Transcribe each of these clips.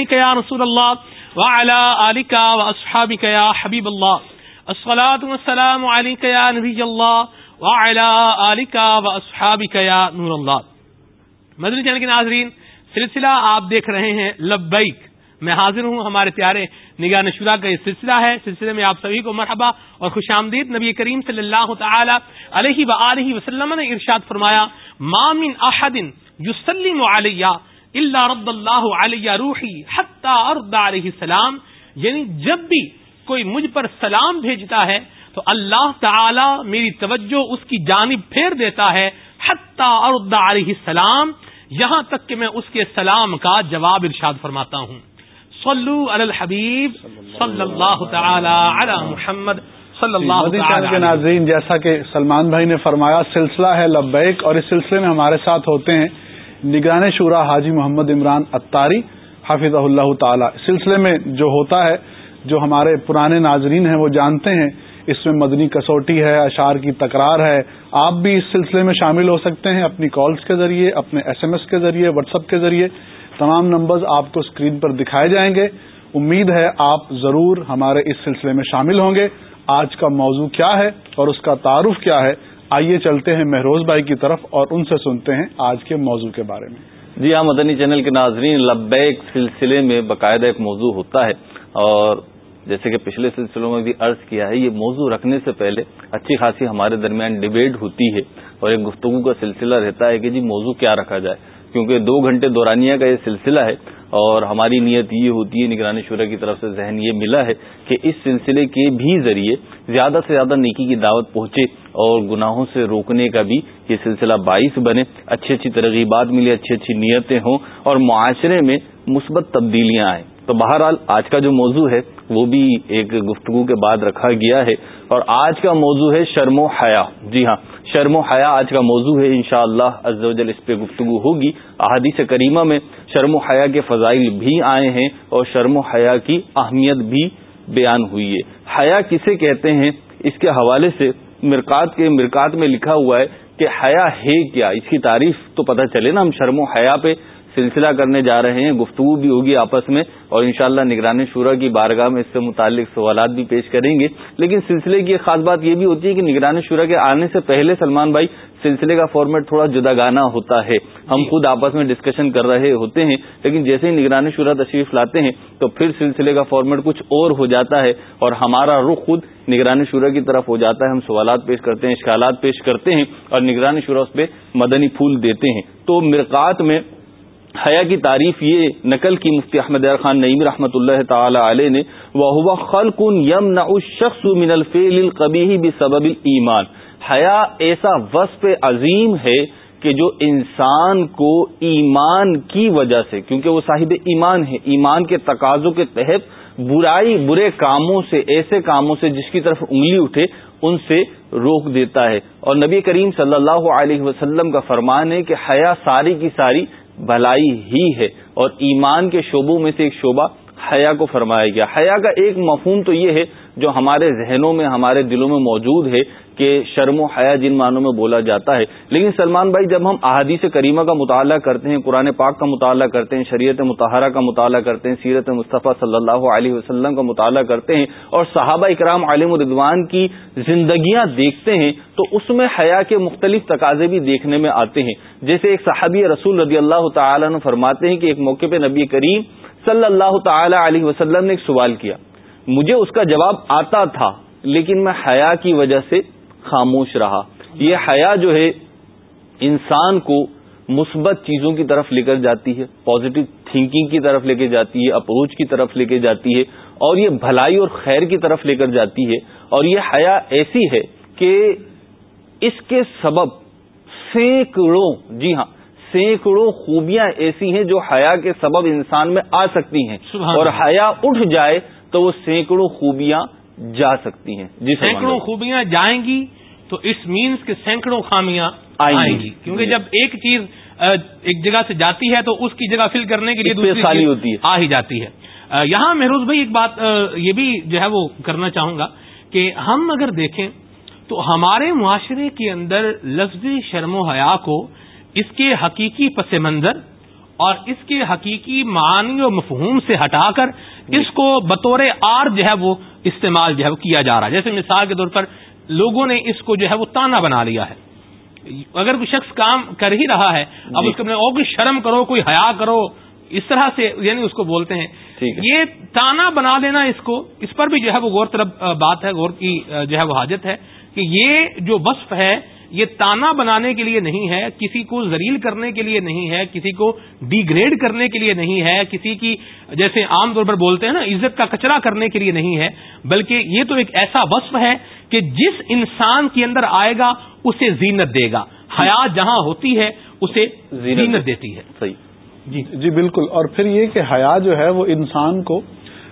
صدیق یا رسول اللہ وعلی وعلى آلك وأصحابك يا حبيب الله الصلاة والسلام عليك يا نبي الله وعلى آلك وأصحابك يا نور الله مدنی چینل کے ناظرین، سلسلہ آپ دیکھ رہے ہیں لبیک۔ میں حاضر ہوں ہمارے پیارے نگاہ نشورہ کا یہ سلسلہ ہے۔ سلسلے میں آپ سبھی کو مرحبا اور خوش آمدید۔ نبی کریم صلی اللہ تعالی علیہ و وسلم نے ارشاد فرمایا مامن احدن یسلم علیہ اللہ رب اللہ علیہ روحی ارد علیہ السلام یعنی جب بھی کوئی مجھ پر سلام بھیجتا ہے تو اللہ تعالی میری توجہ اس کی جانب پھیر دیتا ہے ارد علیہ السلام یہاں تک کہ میں اس کے سلام کا جواب ارشاد فرماتا ہوں۔ صلو علی الحبیب صلی اللہ تعالی علی محمد صلی اللہ کے ناظرین جیسا کہ سلمان بھائی نے فرمایا سلسلہ ہے لبیک اور اس سلسلے میں ہمارے ساتھ ہوتے ہیں نگران شورا حاجی محمد عمران اتاری حافظ اللہ تعالی۔ سلسلے میں جو ہوتا ہے، جو ہمارے پرانے ناظرین ہیں، وہ جانتے ہیں، اس میں مدنی کسوٹی ہے اشار کی تکرار ہے۔ آپ بھی اس سلسلے میں شامل ہو سکتے ہیں اپنی کالز کے ذریعے، اپنے ایس ایم ایس کے ذریعے، واٹس ایپ کے ذریعے۔ تمام نمبرز آپ کو اسکرین پر دکھائے جائیں گے۔ امید ہے آپ ضرور ہمارے اس سلسلے میں شامل ہوں گے۔ آج کا موضوع کیا ہے اور اس کا تعارف کیا ہے؟ آئیے چلتے ہیں مہروز بھائی کی طرف اور ان سے سنتے ہیں آج کے موضوع کے بارے میں۔ جی ہاں مدنی چینل کے ناظرین، لبیک سلسلے میں باقاعدہ ایک موضوع ہوتا ہے اور جیسے کہ پچھلے سلسلوں میں بھی عرض کیا ہے، یہ موضوع رکھنے سے پہلے اچھی خاصی ہمارے درمیان ڈبیٹ ہوتی ہے اور ایک گفتگو کا سلسلہ رہتا ہے کہ جی موضوع کیا رکھا جائے۔ کیونکہ دو گھنٹے دورانیہ کا یہ سلسلہ ہے اور ہماری نیت یہ ہوتی ہے نگرانی شورا کی طرف سے ذہن یہ ملا ہے کہ اس سلسلے کے بھی ذریعے زیادہ سے زیادہ نیکی کی دعوت پہنچے اور گناہوں سے روکنے کا بھی یہ سلسلہ باعث بنے۔ اچھی اچھی ترغیبات ملے اچھی اچھی نیتیں ہوں اور معاشرے میں مثبت تبدیلیاں آئیں۔ تو بہرحال آج کا جو موضوع ہے وہ بھی ایک گفتگو کے بعد رکھا گیا ہے اور آج کا موضوع ہے شرم و حیا۔ جی ہاں شرم و حیا آج کا موضوع ہے ان شاء اللہ اس پہ گفتگو ہوگی۔ احادیث کریمہ میں شرم و حیا کے فضائل بھی آئے ہیں اور شرم و حیا کی اہمیت بھی بیان ہوئی ہے۔ حیا کسے کہتے ہیں؟ اس کے حوالے سے مرکات کے مرکات میں لکھا ہوا ہے کہ حیا ہے کیا؟ اس کی تعریف تو پتہ چلے نا، ہم شرم و حیا پہ سلسلہ کرنے جا رہے ہیں گفتگو بھی ہوگی آپس میں اور انشاءاللہ شاء نگرانی شورا کی بارگاہ میں اس سے متعلق سوالات بھی پیش کریں گے۔ لیکن سلسلے کی ایک خاص بات یہ بھی ہوتی ہے کہ نگرانی شورا کے آنے سے پہلے سلمان بھائی سلسلے کا فارمیٹ تھوڑا جدا گانا ہوتا ہے۔ ہم خود آپس میں ڈسکشن کر رہے ہوتے ہیں لیکن جیسے ہی نگرانی شورا تشریف لاتے ہیں تو پھر سلسلے کا فارمیٹ کچھ اور ہو جاتا ہے اور ہمارا رخ خود نگرانی شورا کی طرف ہو جاتا ہے۔ ہم سوالات پیش کرتے ہیں اشکالات پیش کرتے ہیں اور نگرانی شورا اس پہ مدنی پھول دیتے ہیں۔ تو مرکات میں حیا کی تعریف یہ نقل کی مفتی احمد خان نعیم رحمۃ اللہ تعالی علیہ نے وہ خلق یم نہ شخص من الفیل القبی بسبب ایمان حیا ایسا وصف عظیم ہے کہ جو انسان کو ایمان کی وجہ سے، کیونکہ وہ صاحب ایمان ہے، ایمان کے تقاضوں کے تحت برائی، برے کاموں سے، ایسے کاموں سے جس کی طرف انگلی اٹھے، ان سے روک دیتا ہے۔ اور نبی کریم صلی اللہ علیہ وسلم کا فرمان ہے کہ حیا ساری کی ساری بھلائی ہی ہے اور ایمان کے شعبوں میں سے ایک شعبہ حیا کو فرمایا گیا۔ حیا کا ایک مفہوم تو یہ ہے جو ہمارے ذہنوں میں، ہمارے دلوں میں موجود ہے کہ شرم و حیا جن معنوں میں بولا جاتا ہے۔ لیکن سلمان بھائی، جب ہم احادیث کریمہ کا مطالعہ کرتے ہیں، قرآن پاک کا مطالعہ کرتے ہیں، شریعت متحرہ کا مطالعہ کرتے ہیں، سیرت مصطفیٰ صلی اللہ علیہ وسلم کا مطالعہ کرتے ہیں اور صحابہ اکرام عالم الردوان کی زندگیاں دیکھتے ہیں، تو اس میں حیا کے مختلف تقاضے بھی دیکھنے میں آتے ہیں۔ جیسے ایک صحابی رسول رضی اللہ تعالیٰ نے فرماتے ہیں کہ ایک موقع پہ نبی کریم صلی اللہ تعالی علیہ وسلم نے ایک سوال کیا۔ مجھے اس کا جواب آتا تھا لیکن میں حیا کی وجہ سے خاموش رہا۔ یہ حیا جو ہے انسان کو مثبت چیزوں کی طرف لے کر جاتی ہے پازیٹو تھنکنگ کی طرف لے کے جاتی ہے اپروچ کی طرف لے کے جاتی ہے اور یہ بھلائی اور خیر کی طرف لے کر جاتی ہے۔ اور یہ حیا ایسی ہے کہ اس کے سبب سینکڑوں جی ہاں سینکڑوں خوبیاں ایسی ہیں جو حیا کے سبب انسان میں آ سکتی ہیں۔ اور حیا اٹھ جائے تو وہ سینکڑوں خوبیاں جا سکتی ہیں۔ جی سینکڑوں خوبیاں جائیں گی تو اس مینس کے سینکڑوں خامیاں آئیں گی۔ کیونکہ جب ایک چیز ایک جگہ سے جاتی ہے تو اس کی جگہ فل کرنے کے لیے دوسری سالی ہوتی ہے۔ آ ہی جاتی ہے۔ یہاں مہروز بھائی ایک بات یہ بھی جو ہے وہ کرنا چاہوں گا کہ ہم اگر دیکھیں تو ہمارے معاشرے کے اندر لفظ شرم و حیا کو اس کے حقیقی پس منظر اور اس کے حقیقی معنی و مفہوم سے ہٹا کر اس کو بطور آر جو ہے وہ استعمال جو ہے وہ کیا جا رہا ہے۔ جیسے مثال کے طور پر لوگوں نے اس کو جو ہے وہ تانا بنا لیا ہے۔ اگر کوئی شخص کام کر ہی رہا ہے اب اس کو اور کوئی شرم کرو کوئی حیا کرو اس طرح سے یعنی اس کو بولتے ہیں۔ یہ تانا بنا دینا اس کو اس پر بھی جو ہے وہ غور طلب بات ہے غور کی جو ہے وہ حاجت ہے کہ یہ جو وصف ہے یہ تانا بنانے کے لیے نہیں ہے کسی کو زریل کرنے کے لیے نہیں ہے کسی کو ڈی گریڈ کرنے کے لیے نہیں ہے کسی کی جیسے عام طور پر بولتے ہیں نا عزت کا کچرا کرنے کے لیے نہیں ہے بلکہ یہ تو ایک ایسا وصف ہے کہ جس انسان کے اندر آئے گا اسے زینت دے گا۔ حیات جہاں ہوتی ہے اسے زینت دیتی ہے۔ صحیح۔ جی۔ جی بالکل۔ اور پھر یہ کہ حیا جو ہے وہ انسان کو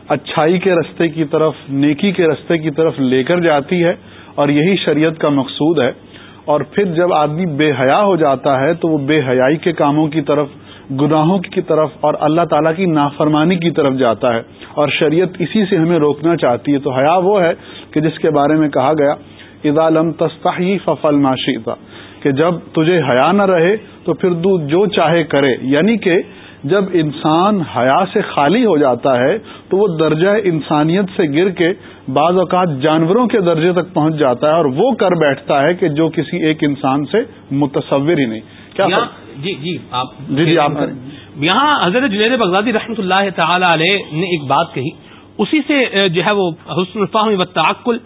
اچھائی کے رستے کی طرف نیکی کے رستے کی طرف لے کر جاتی ہے اور یہی شریعت کا مقصود ہے۔ اور پھر جب آدمی بے حیا ہو جاتا ہے تو وہ بے حیائی کے کاموں کی طرف، گناہوں کی طرف اور اللہ تعالیٰ کی نافرمانی کی طرف جاتا ہے اور شریعت اسی سے ہمیں روکنا چاہتی ہے۔ تو حیا وہ ہے کہ جس کے بارے میں کہا گیا ادا لم تستحی ففل معاشیتا کہ جب تجھے حیا نہ رہے تو پھر تو جو چاہے کرے۔ یعنی کہ جب انسان حیا سے خالی ہو جاتا ہے تو وہ درجہ انسانیت سے گر کے بعض اوقات جانوروں کے درجے تک پہنچ جاتا ہے اور وہ کر بیٹھتا ہے کہ جو کسی ایک انسان سے متصور ہی نہیں۔ کیا جی جی آپ جی جی آپ یہاں حضرت جنید بغدادی رحمۃ اللہ تعالی علیہ نے ایک بات کہی۔ اسی سے جو ہے وہ حسن الفاہم و تعقل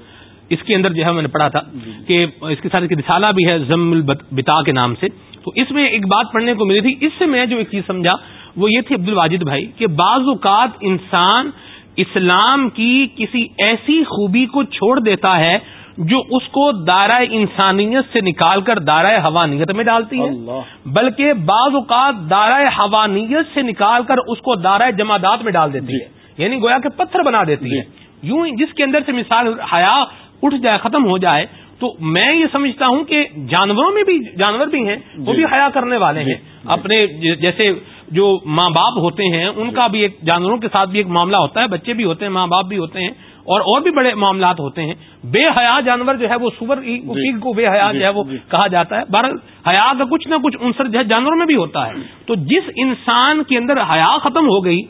اس کے اندر جو ہے میں نے پڑھا تھا۔ کہ اس کے ساتھ ایک رسالہ بھی ہے ضم البتا کے نام سے۔ تو اس میں ایک بات پڑھنے کو ملی تھی۔ اس سے میں جو ایک چیز سمجھا وہ یہ تھی عبد الواجد بھائی کہ بعض اوقات انسان اسلام کی کسی ایسی خوبی کو چھوڑ دیتا ہے جو اس کو دائرہ انسانیت سے نکال کر دائرہ حوانیت میں ڈالتی ہے بلکہ بعض اوقات دائرہ حوانیت سے نکال کر اس کو دائرہ جمادات میں ڈال دیتی ہے جی۔ یعنی گویا کہ پتھر بنا دیتی جی۔ ہے یوں جس کے اندر سے مثال حیا اٹھ جائے ختم ہو جائے تو میں یہ سمجھتا ہوں کہ جانوروں میں بھی جانور بھی ہیں وہ بھی جی۔ حیا کرنے والے ہیں اپنے جیسے جو ماں باپ ہوتے ہیں ان کا بھی ایک جانوروں کے ساتھ بھی ایک معاملہ ہوتا ہے بچے بھی ہوتے ہیں ماں باپ بھی ہوتے ہیں اور اور بھی بڑے معاملات ہوتے ہیں۔ بے حیا جانور جو ہے وہ سور جی۔ کو بے حیا جو ہے وہ جی۔ کہا جاتا ہے۔ بہر حیا کا کچھ نہ کچھ عنصر جو ہے جانوروں میں بھی ہوتا ہے۔ تو جس انسان کے اندر حیا ختم ہو گئی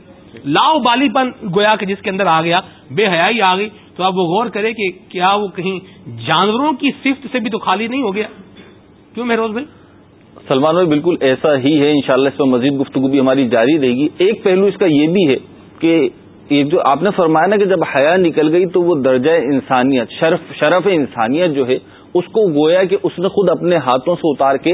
لاؤ بالی پن گویا کہ جس کے اندر آ گیا بے حیائی آ گئی تو آپ وہ غور کرے کہ کیا وہ کہیں جانوروں کی صفت سے بھی تو خالی نہیں ہو گیا۔ کیوں مہروز بھائی؟ سلمان بھائی بالکل ایسا ہی ہے انشاءاللہ اس میں مزید گفتگو بھی ہماری جاری رہے گی۔ ایک پہلو اس کا یہ بھی ہے کہ ایک جو آپ نے فرمایا نا کہ جب حیا نکل گئی تو وہ درجہ انسانیت شرف شرف انسانیت جو ہے اس کو گویا کہ اس نے خود اپنے ہاتھوں سے اتار کے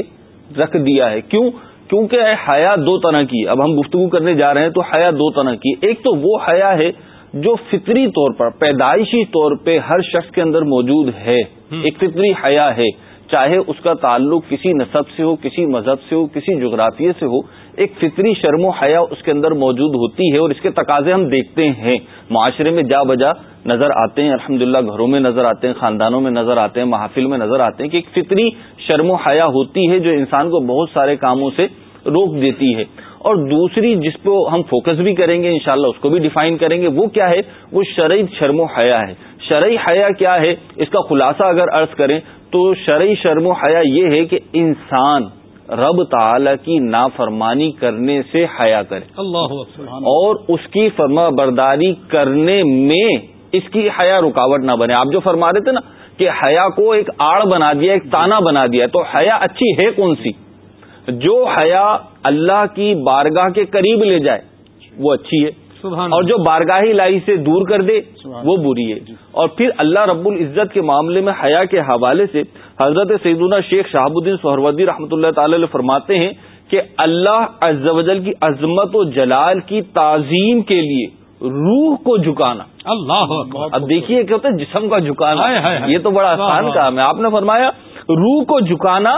رکھ دیا ہے۔ کیوں؟ کیونکہ حیا دو طرح کی اب ہم گفتگو کرنے جا رہے ہیں تو حیا دو طرح کی ایک تو وہ حیا ہے جو فطری طور پر پیدائشی طور پہ ہر شخص کے اندر موجود ہے۔ ایک فطری حیا ہے۔ چاہے اس کا تعلق کسی نصب سے ہو، کسی مذہب سے ہو، کسی جغرافیے سے ہو، ایک فطری شرم و حیا اس کے اندر موجود ہوتی ہے اور اس کے تقاضے ہم دیکھتے ہیں۔ معاشرے میں جا بجا نظر آتے ہیں الحمد گھروں میں نظر آتے ہیں، خاندانوں میں نظر آتے ہیں، محافل میں نظر آتے ہیں کہ ایک فطری شرم و حیا ہوتی ہے جو انسان کو بہت سارے کاموں سے روک دیتی ہے۔ اور دوسری جس پہ ہم فوکس بھی کریں گے، انشاءاللہ اس کو بھی ڈیفائن کریں گے، وہ کیا ہے؟ وہ شرعی شرم و حیا ہے۔ شرعی حیا کیا ہے؟ اس کا خلاصہ اگر عرض کریں تو شرعی شرم و حیا یہ ہے کہ انسان رب تعالی کی نافرمانی کرنے سے حیا کرے۔ اللہ اور اس کی فرما برداری کرنے میں اس کی حیا رکاوٹ نہ بنے۔ آپ جو فرما رہے تھے نا کہ حیا کو ایک آڑ بنا دیا ایک تانا بنا دیا تو حیا اچھی ہے کون سی؟ جو حیا اللہ کی بارگاہ کے قریب لے جائے وہ اچھی ہے۔ اور جو بارگاہی لائی سے دور کر دے وہ بری ہے۔ جی۔ اور پھر اللہ رب العزت کے معاملے میں حیا کے حوالے سے حضرت سیدنا شیخ شہاب الدین سہروردی رحمۃ اللہ تعالی فرماتے ہیں کہ اللہ جل کی عظمت و جلال کی تعظیم کے لیے روح کو جھکانا۔ اللہ اب دیکھیے کیا ہوتا ہے جسم کا جھکانا۔ یہ تو بڑا آسان کام ہے۔ آپ نے فرمایا روح کو جھکانا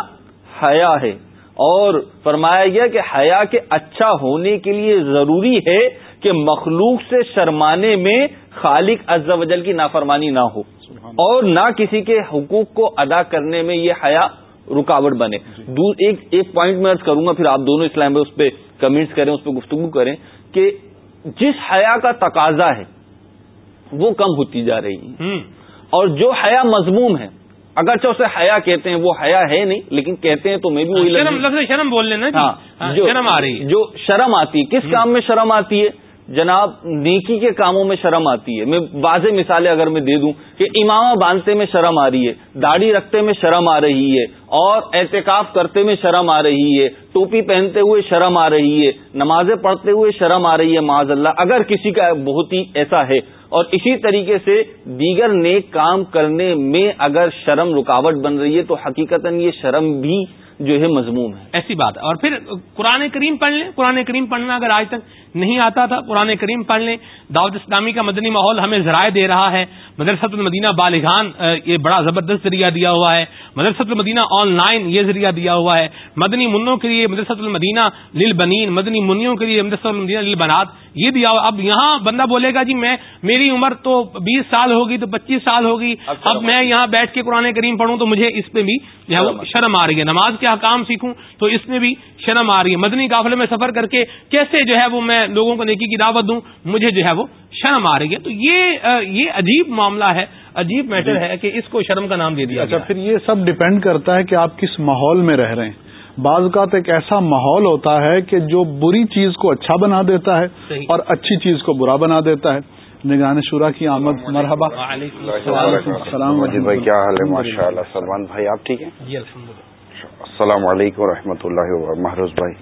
حیا ہے۔ اور فرمایا گیا کہ حیا کے اچھا ہونے کے لیے ضروری ہے کہ مخلوق سے شرمانے میں خالق از وجل کی نافرمانی نہ ہو اور نہ کسی کے حقوق کو ادا کرنے میں یہ حیا رکاوٹ بنے۔ ایک ایک پوائنٹ میں کروں گا پھر آپ دونوں اسلام میں اس پہ کمنٹس کریں اس پہ گفتگو کریں کہ جس حیا کا تقاضا ہے وہ کم ہوتی جا رہی ہے۔ اور جو حیا مضموم ہے اگرچہ اسے حیا کہتے ہیں وہ حیا ہے نہیں لیکن کہتے ہیں تو میں بھی وہی شرم بول لینا جی۔ ہاں، ہاں، جو- شرم آ رہی ہے۔ جو شرم آتی ہے کس کام میں شرم آتی ہے؟ جناب، نیکی کے کاموں میں شرم آتی ہے۔ میں واضح مثالیں اگر میں دے دوں کہ امامہ باندھتے میں شرم آ رہی ہے، داڑھی رکھتے میں شرم آ رہی ہے، اور احتکاف کرتے میں شرم آ رہی ہے، ٹوپی پہنتے ہوئے شرم آ رہی ہے، نمازیں پڑھتے ہوئے شرم آ رہی ہے معاذ اللہ اگر کسی کا بہت ہی ایسا ہے۔ اور اسی طریقے سے دیگر نیک کام کرنے میں اگر شرم رکاوٹ بن رہی ہے تو حقیقتا یہ شرم بھی جو ہے مضموم ہے۔ ایسی بات ہے۔ اور پھر قرآن کریم پڑھ لیں۔ قرآن کریم پڑھنا اگر آج تک نہیں آتا تھا قرآن کریم پڑھ لیں۔ دعوت اسلامی کا مدنی ماحول ہمیں ذرائع دے رہا ہے۔ مدرسۃ المدینہ بالغان یہ بڑا زبردست ذریعہ دیا ہوا ہے۔ مدرسۃ المدینہ آن لائن یہ ذریعہ دیا ہوا ہے۔ مدنی منوں کے لیے مدرسۃ المدینہ لل بنین مدنی منوں کے لیے مدرسۃ المدینہ لل بنات یہ دیا ہوا۔ اب یہاں بندہ بولے گا جی میں میری عمر تو بیس سال ہوگی تو پچیس سال ہوگی۔ اب میں یہاں بیٹھ کے قرآن کریم پڑھوں تو مجھے اس پہ بھی جو ہے وہ شرم آ رہی ہے۔ نماز کے حکام سیکھوں تو اس میں بھی شرم آ رہی ہے۔ مدنی قافلے میں سفر کر کے کیسے جو ہے وہ میں لوگوں کو نیکی کی دعوت دوں مجھے جو ہے وہ شرم آ رہی ہے۔ تو یہ یہ عجیب معاملہ ہے عجیب میٹر ہے کہ اس کو شرم کا نام دے دیا اچھا پھر یہ سب ڈپینڈ کرتا ہے کہ آپ کس ماحول میں رہ رہے ہیں۔ بعض اوقات ایک ایسا ماحول ہوتا ہے کہ جو بری چیز کو اچھا بنا دیتا ہے۔ اور اچھی چیز کو برا بنا دیتا ہے۔ نگران شورا کی آمد مرحبا۔ السلام۔ مجید بھائی کیا حال ہے؟ ماشاء اللہ سلمان بھائی آپ ٹھیک ہیں؟ جی السلام علیکم و رحمۃ اللہ وبرکاتہ محروز بھائی۔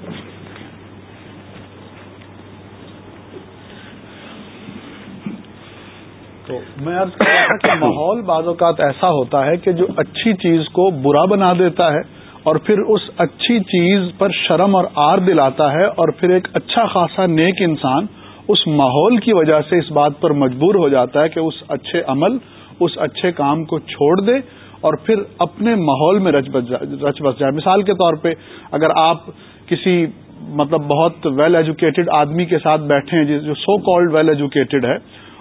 تو میں عرض کر رہا تھا کہ ماحول بعض اوقات ایسا ہوتا ہے کہ جو اچھی چیز کو برا بنا دیتا ہے اور پھر اس اچھی چیز پر شرم اور آر دلاتا ہے اور پھر ایک اچھا خاصا نیک انسان اس ماحول کی وجہ سے اس بات پر مجبور ہو جاتا ہے کہ اس اچھے عمل اس اچھے کام کو چھوڑ دے اور پھر اپنے ماحول میں رچ بس جائے۔ مثال کے طور پہ اگر آپ کسی مطلب بہت ویل ایجوکیٹڈ آدمی کے ساتھ بیٹھے ہیں جو سو کالڈ ویل ایجوکیٹڈ ہے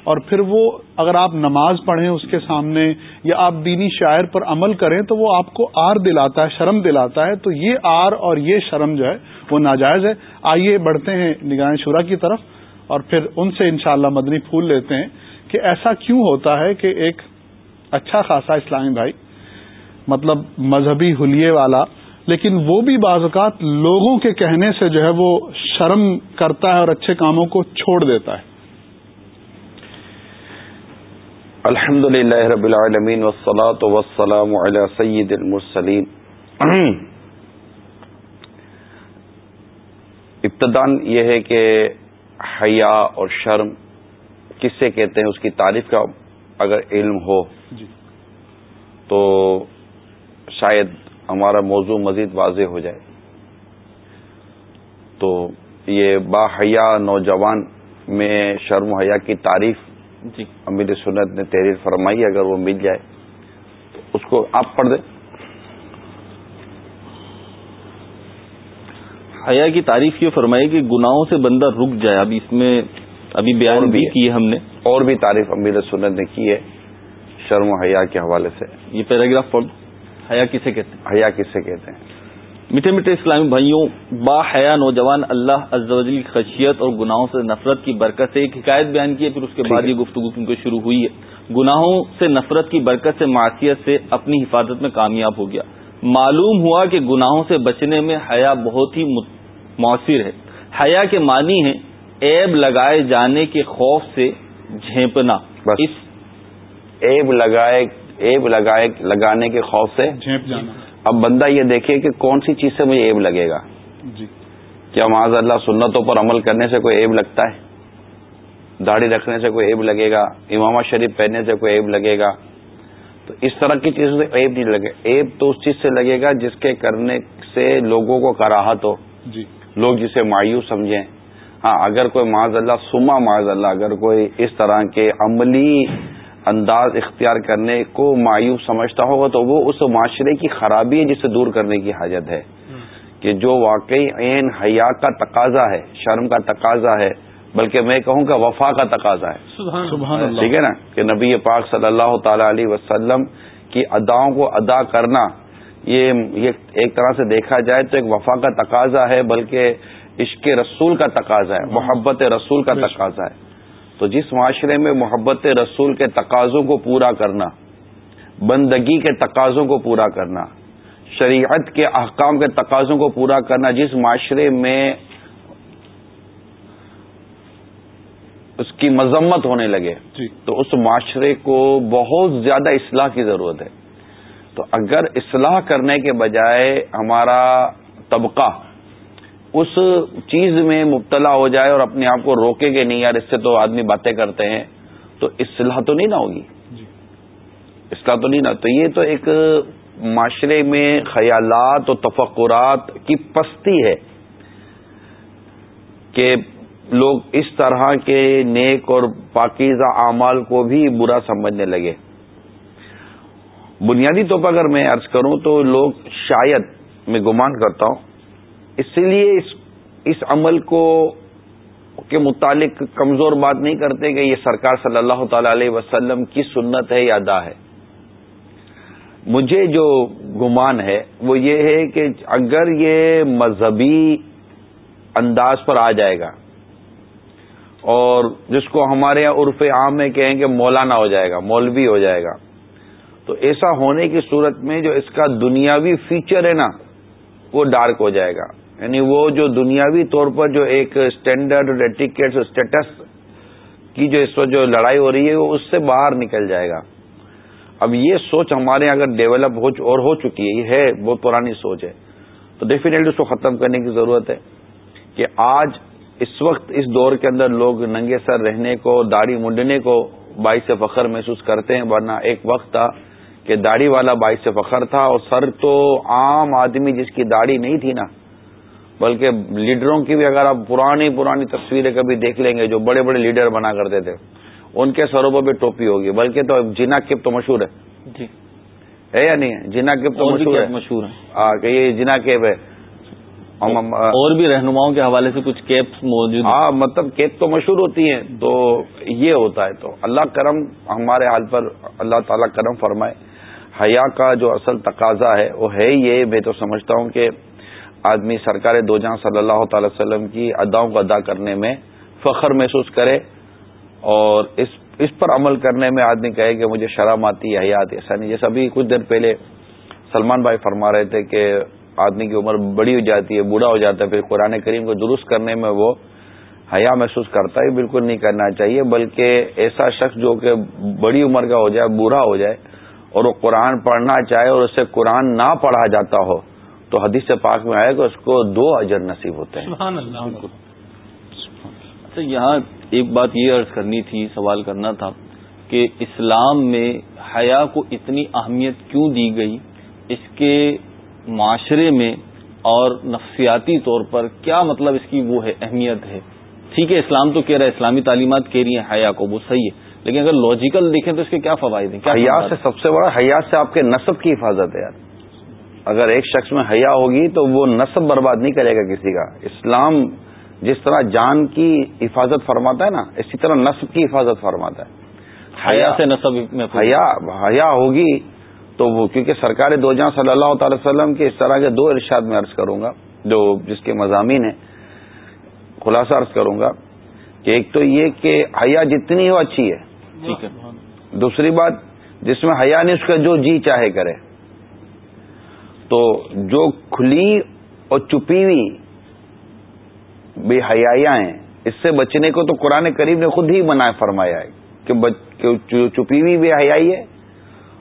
اور پھر وہ اگر آپ نماز پڑھیں اس کے سامنے یا آپ دینی شاعر پر عمل کریں تو وہ آپ کو آر دلاتا ہے، شرم دلاتا ہے۔ تو یہ آر اور یہ شرم جو ہے، وہ ناجائز ہے۔ آئیے بڑھتے ہیں نگاہ شورا کی طرف اور پھر ان سے انشاءاللہ مدنی پھول لیتے ہیں کہ ایسا کیوں ہوتا ہے کہ ایک اچھا خاصا اسلامی بھائی مطلب مذہبی حلیے والا، لیکن وہ بھی بعض اوقات لوگوں کے کہنے سے جو ہے وہ شرم کرتا ہے اور اچھے کاموں کو چھوڑ دیتا ہے۔ الحمد للہ رب العالمین والصلاة والسلام علی سید المرسلین. ابتدان یہ ہے کہ حیا اور شرم کس سے کہتے ہیں اس کی تعریف کا اگر علم ہو جی۔ تو شاید ہمارا موضوع مزید واضح ہو جائے۔ تو یہ با حیا نوجوان میں شرم و حیا کی تعریف جی۔ امیر سنت نے تحریر فرمائی اگر وہ مل جائے تو اس کو آپ پڑھ دیں۔ حیا کی تعریف یہ فرمائی کہ گناہوں سے بندہ رک جائے۔ ابھی اس میں ابھی بیان بھی۔ کی ہم نے۔ اور بھی تعریف امیر سنت نے کی ہے شرم و حیا کے حوالے سے۔ یہ پیراگراف پڑھ حیا کسے کہتے ہیں؟ حیا کس سے کہتے ہیں؟ میٹھے میٹھے اسلامی بھائیوں با حیا نوجوان اللہ عز و جل کی خشیت اور گناہوں سے نفرت کی برکت سے ایک حکایت بیان کی ہے پھر اس کے بعد۔ یہ گفتگو کیونکہ شروع ہوئی ہے۔ گناہوں سے نفرت کی برکت سے معاشیت سے اپنی حفاظت میں کامیاب ہو گیا۔ معلوم ہوا کہ گناہوں سے بچنے میں حیا بہت ہی مؤثر ہے۔ حیا کے معنی ہے عیب لگائے جانے کے خوف سے جھینپنا۔ بس۔ اس ایب لگائے ایب لگائے لگانے کے خوف سے جھینپ جانا۔ اب بندہ یہ دیکھے کہ کون سی چیز سے مجھے ایب لگے گا؟ جی۔ کیا معاذ اللہ سنتوں پر عمل کرنے سے کوئی ایب لگتا ہے؟ داڑھی رکھنے سے کوئی ایب لگے گا؟ امامہ شریف پہننے سے کوئی ایب لگے گا؟ تو اس طرح کی چیزوں سے ایب نہیں لگے۔ ایب تو اس چیز سے لگے گا جس کے کرنے سے لوگوں کو کراہت ہو۔ جی۔ لوگ جسے مایوس سمجھیں۔ ہاں اگر کوئی معاذ اللہ سما معاذ اللہ اگر کوئی اس طرح کے عملی انداز اختیار کرنے کو مایوس سمجھتا ہوگا تو وہ اس معاشرے کی خرابی ہے جسے دور کرنے کی حاجت ہے۔ کہ جو واقعی عین حیا کا تقاضا ہے شرم کا تقاضا ہے بلکہ میں کہوں کہ وفا کا تقاضا ہے۔ سبحان سبحان اللہ۔ ٹھیک ہے نا؟ کہ نبی پاک صلی اللہ تعالی علیہ وسلم کی اداؤں کو ادا کرنا یہ یہ ایک طرح سے دیکھا جائے تو ایک وفا کا تقاضا ہے بلکہ عشق رسول کا تقاضا ہے محبت رسول کا تقاضا ہے۔ تو جس معاشرے میں محبت رسول کے تقاضوں کو پورا کرنا بندگی کے تقاضوں کو پورا کرنا شریعت کے احکام کے تقاضوں کو پورا کرنا جس معاشرے میں اس کی مذمت ہونے لگے جی۔ تو اس معاشرے کو بہت زیادہ اصلاح کی ضرورت ہے۔ تو اگر اصلاح کرنے کے بجائے ہمارا طبقہ اس چیز میں مبتلا ہو جائے اور اپنے آپ کو روکے گے نہیں یار اس سے تو آدمی باتیں کرتے ہیں۔ تو اصلاح تو نہیں نہ ہوگی۔ جی۔ اصلاح تو نہیں نہ تو یہ تو ایک معاشرے میں خیالات اور تفکرات کی پستی ہے کہ لوگ اس طرح کے نیک اور پاکیزہ اعمال کو بھی برا سمجھنے لگے۔ بنیادی طور پر اگر میں عرض کروں تو لوگ شاید میں گمان کرتا ہوں اسی لیے اس اس عمل کو کے متعلق کمزور بات نہیں کرتے کہ یہ سرکار صلی اللہ تعالی علیہ وسلم کی سنت ہے یا ادا ہے۔ مجھے جو گمان ہے وہ یہ ہے کہ اگر یہ مذہبی انداز پر آ جائے گا اور جس کو ہمارے یہاں عرف عام میں کہیں گے مولانا ہو جائے گا، مولوی ہو جائے گا، تو ایسا ہونے کی صورت میں جو اس کا دنیاوی فیچر ہے نا، وہ ڈارک ہو جائے گا۔ یعنی وہ جو دنیاوی طور پر جو ایک اسٹینڈرڈ ٹکٹ اسٹیٹس کی جو اس وقت جو لڑائی ہو رہی ہے، وہ اس سے باہر نکل جائے گا۔ اب یہ سوچ ہمارے یہاں اگر ڈیولپ ہو اور ہو چکی ہے، یہ ہے، بہت پرانی سوچ ہے۔ تو ڈیفینیٹلی اس کو ختم کرنے کی ضرورت ہے کہ آج اس وقت اس دور کے اندر لوگ ننگے سر رہنے کو، داڑھی منڈنے کو باعث فخر محسوس کرتے ہیں۔ ورنہ ایک وقت تھا کہ داڑھی والا باعث فخر تھا اور سر تو عام آدمی جس کی داڑھی نہیں تھی نا بلکہ لیڈروں کی بھی اگر آپ پرانی پرانی تصویریں کبھی دیکھ لیں گے جو بڑے بڑے لیڈر بنا کرتے تھے ان کے سروں پر بھی ٹوپی ہوگی۔ بلکہ تو جنا کپ تو مشہور ہے۔ جی۔ ہے یا نہیں ہے؟ جنا کپ تو مشہور ہے۔ مشہور ہے کہ یہ جنا کیپ ہے۔ اور بھی رہنماؤں کے حوالے سے کچھ کیپس موجود ہاں مطلب کیپ تو مشہور ہوتی ہیں۔ تو یہ ہوتا ہے۔ تو اللہ کرم ہمارے حال پر اللہ تعالیٰ کرم فرمائے۔ حیا کا جو اصل تقاضا ہے وہ ہے یہ۔ میں تو سمجھتا ہوں کہ آدمی سرکار دو جہاں صلی اللہ تعالی وسلم کی اداؤں کو ادا کرنے میں فخر محسوس کرے اور اس اس پر عمل کرنے میں آدمی کہے کہ مجھے شرم آتی ہے، حیات ایسا نہیں۔ جیسا ابھی کچھ دیر پہلے سلمان بھائی فرما رہے تھے کہ آدمی کی عمر بڑی ہو جاتی ہے، بوڑھا ہو جاتا ہے، پھر قرآن کریم کو درست کرنے میں وہ حیا محسوس کرتا ہے۔ بالکل نہیں کرنا چاہیے، بلکہ ایسا شخص جو کہ بڑی عمر کا ہو جائے، بوڑھا ہو جائے اور وہ قرآن پڑھنا چاہے اور اسے قرآن نہ پڑھا جاتا ہو۔ تو حدیث پاک میں آئے گا اس کو دو اجر نصیب ہوتے ہیں۔ سبحان اللہ اچھا یہاں ایک بات یہ عرض کرنی تھی سوال کرنا تھا کہ اسلام میں حیا کو اتنی اہمیت کیوں دی گئی؟ اس کے معاشرے میں اور نفسیاتی طور پر کیا مطلب اس کی وہ ہے اہمیت ہے؟ ٹھیک ہے اسلام تو کہہ رہا ہے اسلامی تعلیمات کہہ رہی ہیں حیا کو وہ صحیح ہے۔ لیکن اگر لاجیکل دیکھیں تو اس کے کیا فوائد ہیں؟ حیا سے سب سے بڑا حیا سے آپ کے نصب کی حفاظت ہے یار۔ اگر ایک شخص میں حیا ہوگی تو وہ نصب برباد نہیں کرے گا کسی کا۔ اسلام جس طرح جان کی حفاظت فرماتا ہے نا اسی طرح نصب کی حفاظت فرماتا ہے۔ حیا سے نصب میں حیا حیا ہوگی تو وہ کیونکہ سرکار دو جہاں صلی اللہ تعالی وسلم کے اس طرح کے دو ارشاد میں عرض کروں گا جو جس کے مضامین ہیں خلاصہ عرض کروں گا کہ ایک تو یہ کہ حیا جتنی ہو اچھی ہے۔ ٹھیک ہے۔ دوسری بات جس میں حیا نہیں اس کا جو جی چاہے کرے۔ تو جو کھلی اور چپی ہوئی بے حیاں ہیں اس سے بچنے کو تو قرآن کریم نے خود ہی منع فرمایا ہے کہ چپی ہوئی بے حیائی ہے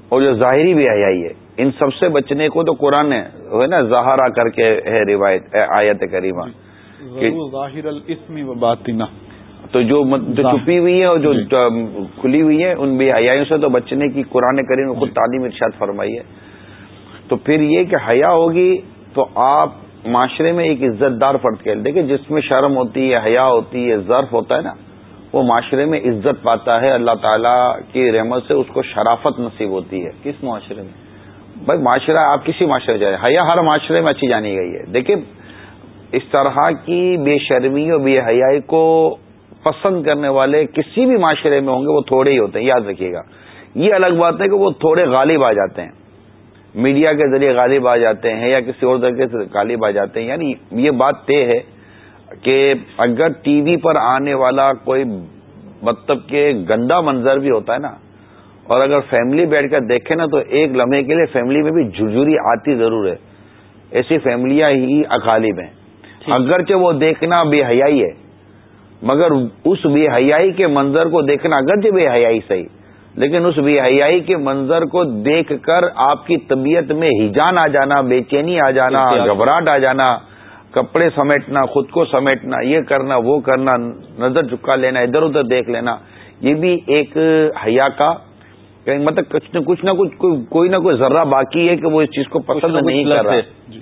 اور جو ظاہری بے حیائی ہے ان سب سے بچنے کو تو قرآن ہے نا زہرا کر کے ہے روایت آیت کریمہ ظاہر و باطینہ تو جو چھپی ہوئی ہے اور جو کھلی ہوئی ہے ان بے حیاں سے تو بچنے کی قرآن کریم نے خود تعلیم ارشاد فرمائی ہے۔ تو پھر یہ کہ حیا ہوگی تو آپ معاشرے میں ایک عزت دار فرد کے دیکھیں جس میں شرم ہوتی ہے، حیا ہوتی ہے، ظرف ہوتا ہے نا، وہ معاشرے میں عزت پاتا ہے، اللہ تعالیٰ کی رحمت سے اس کو شرافت نصیب ہوتی ہے۔ کس معاشرے میں؟ بھائی معاشرہ، آپ کسی معاشرے جائیں۔ حیا ہر معاشرے میں اچھی جانی گئی ہے۔ دیکھیں، اس طرح کی بے شرمی اور بے حیائی کو پسند کرنے والے کسی بھی معاشرے میں ہوں گے، وہ تھوڑے ہی ہوتے ہیں۔ یاد رکھیے گا۔ یہ الگ بات ہے کہ وہ تھوڑے غالب آ جاتے ہیں۔ میڈیا کے ذریعے غالب آ جاتے ہیں یا کسی اور طریقے سے غالب آ جاتے ہیں یعنی یہ بات طے ہے کہ اگر ٹی وی پر آنے والا کوئی مطلب کہ گندا منظر بھی ہوتا ہے نا اور اگر فیملی بیٹھ کر دیکھے نا تو ایک لمحے کے لیے فیملی میں بھی جھرجھری آتی ضرور ہے۔ ایسی فیملیاں ہی اغالب ہیں۔ اگرچہ وہ دیکھنا بے حیائی ہے مگر اس بے حیائی کے منظر کو دیکھنا اگرچہ بے حیائی صحیح۔ لیکن اس بے حیائی کے منظر کو دیکھ کر آپ کی طبیعت میں ہجان آ جانا بے چینی آ جانا گھبراہٹ آ جانا کپڑے سمیٹنا خود کو سمیٹنا یہ کرنا وہ کرنا نظر چکا لینا ادھر ادھر دیکھ لینا یہ بھی ایک حیا کا مطلب کچھ نہ کچھ نہ کچھ کوئی نہ کوئی ذرہ باقی ہے کہ وہ اس چیز کو پسند نہیں کر رہا۔ جی۔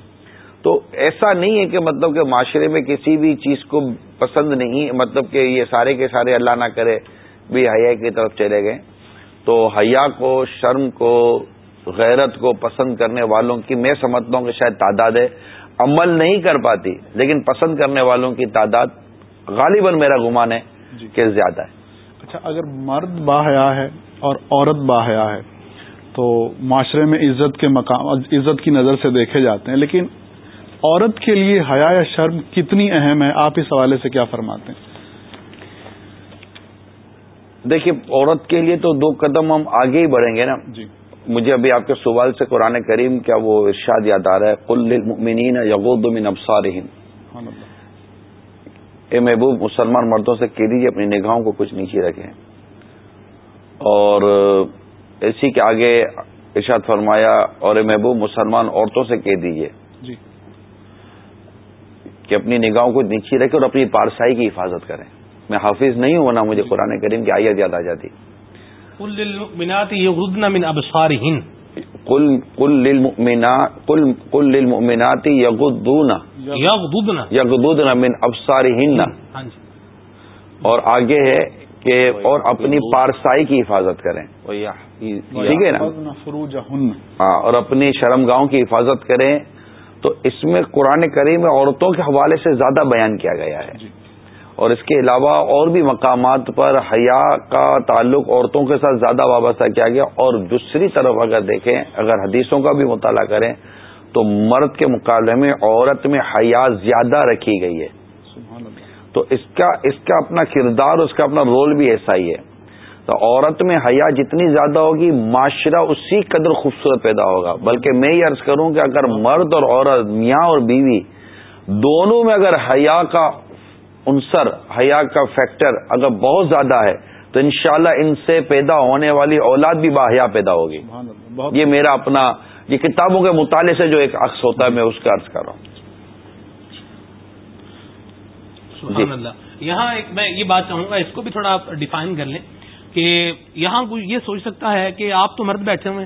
تو ایسا نہیں ہے کہ مطلب کہ معاشرے میں کسی بھی چیز کو پسند نہیں مطلب کہ یہ سارے کے سارے اللہ نہ کرے بھی حیا کی طرف چلے گئے۔ تو حیا کو شرم کو غیرت کو پسند کرنے والوں کی میں سمجھتا ہوں کہ شاید تعداد ہے عمل نہیں کر پاتی لیکن پسند کرنے والوں کی تعداد غالباً میرا گمان ہے جی۔ کہ زیادہ ہے۔ اچھا اگر مرد باحیا ہے اور عورت باحیا ہے تو معاشرے میں عزت کے مقام عزت کی نظر سے دیکھے جاتے ہیں لیکن عورت کے لیے حیا یا شرم کتنی اہم ہے؟ آپ اس حوالے سے کیا فرماتے ہیں؟ دیکھیے عورت کے لیے تو دو قدم ہم آگے ہی بڑھیں گے نا۔ جی۔ مجھے ابھی آپ کے سوال سے قرآن کریم کیا وہ ارشاد یاد آ رہا ہے کل للمؤمنین یغض من ابصارہم اے محبوب مسلمان مردوں سے کہہ دیجیے اپنی نگاہوں کو کچھ نیچے رکھیں اور اسی کے آگے ارشاد فرمایا اور اے محبوب مسلمان عورتوں سے کہہ دیجیے جی۔ کہ اپنی نگاہوں کو نیچے رکھے اور اپنی پارسائی کی حفاظت کریں۔ میں حافظ نہیں ہوں نا مجھے قرآن کریم کی آیت یاد آ جاتی۔ من ابصارهن۔ ہاں جی۔ اور آگے ہے کہ اور اپنی پارسائی کی حفاظت کریں۔ ٹھیک ہے نا؟ ہاں اور اپنی شرم گاہوں کی حفاظت کریں۔ تو اس میں قرآن کریم میں عورتوں کے حوالے سے زیادہ بیان کیا گیا ہے۔ جی۔ اور اس کے علاوہ اور بھی مقامات پر حیا کا تعلق عورتوں کے ساتھ زیادہ وابستہ کیا گیا۔ اور دوسری طرف اگر دیکھیں، اگر حدیثوں کا بھی مطالعہ کریں، تو مرد کے مقابلے میں عورت میں حیا زیادہ رکھی گئی ہے۔ تو اس کا اس کا اپنا کردار، اس کا اپنا رول بھی ایسا ہی ہے۔ تو عورت میں حیا جتنی زیادہ ہوگی، معاشرہ اسی قدر خوبصورت پیدا ہوگا۔ بلکہ میں یہ عرض کروں کہ اگر مرد اور عورت، میاں اور بیوی، دونوں میں اگر حیا کا عنصر حیا کا فیکٹر اگر بہت زیادہ ہے تو انشاءاللہ ان سے پیدا ہونے والی اولاد بھی باحیا پیدا ہوگی۔ یہ میرا اپنا یہ کتابوں کے مطالعے سے جو ایک عکس ہوتا ہے میں اس کا عرض کر رہا ہوں۔ جی۔ یہاں ایک میں یہ بات چاہوں گا اس کو بھی تھوڑا ڈیفائن کر لیں کہ یہاں یہ سوچ سکتا ہے کہ آپ تو مرد بیٹھے ہوئے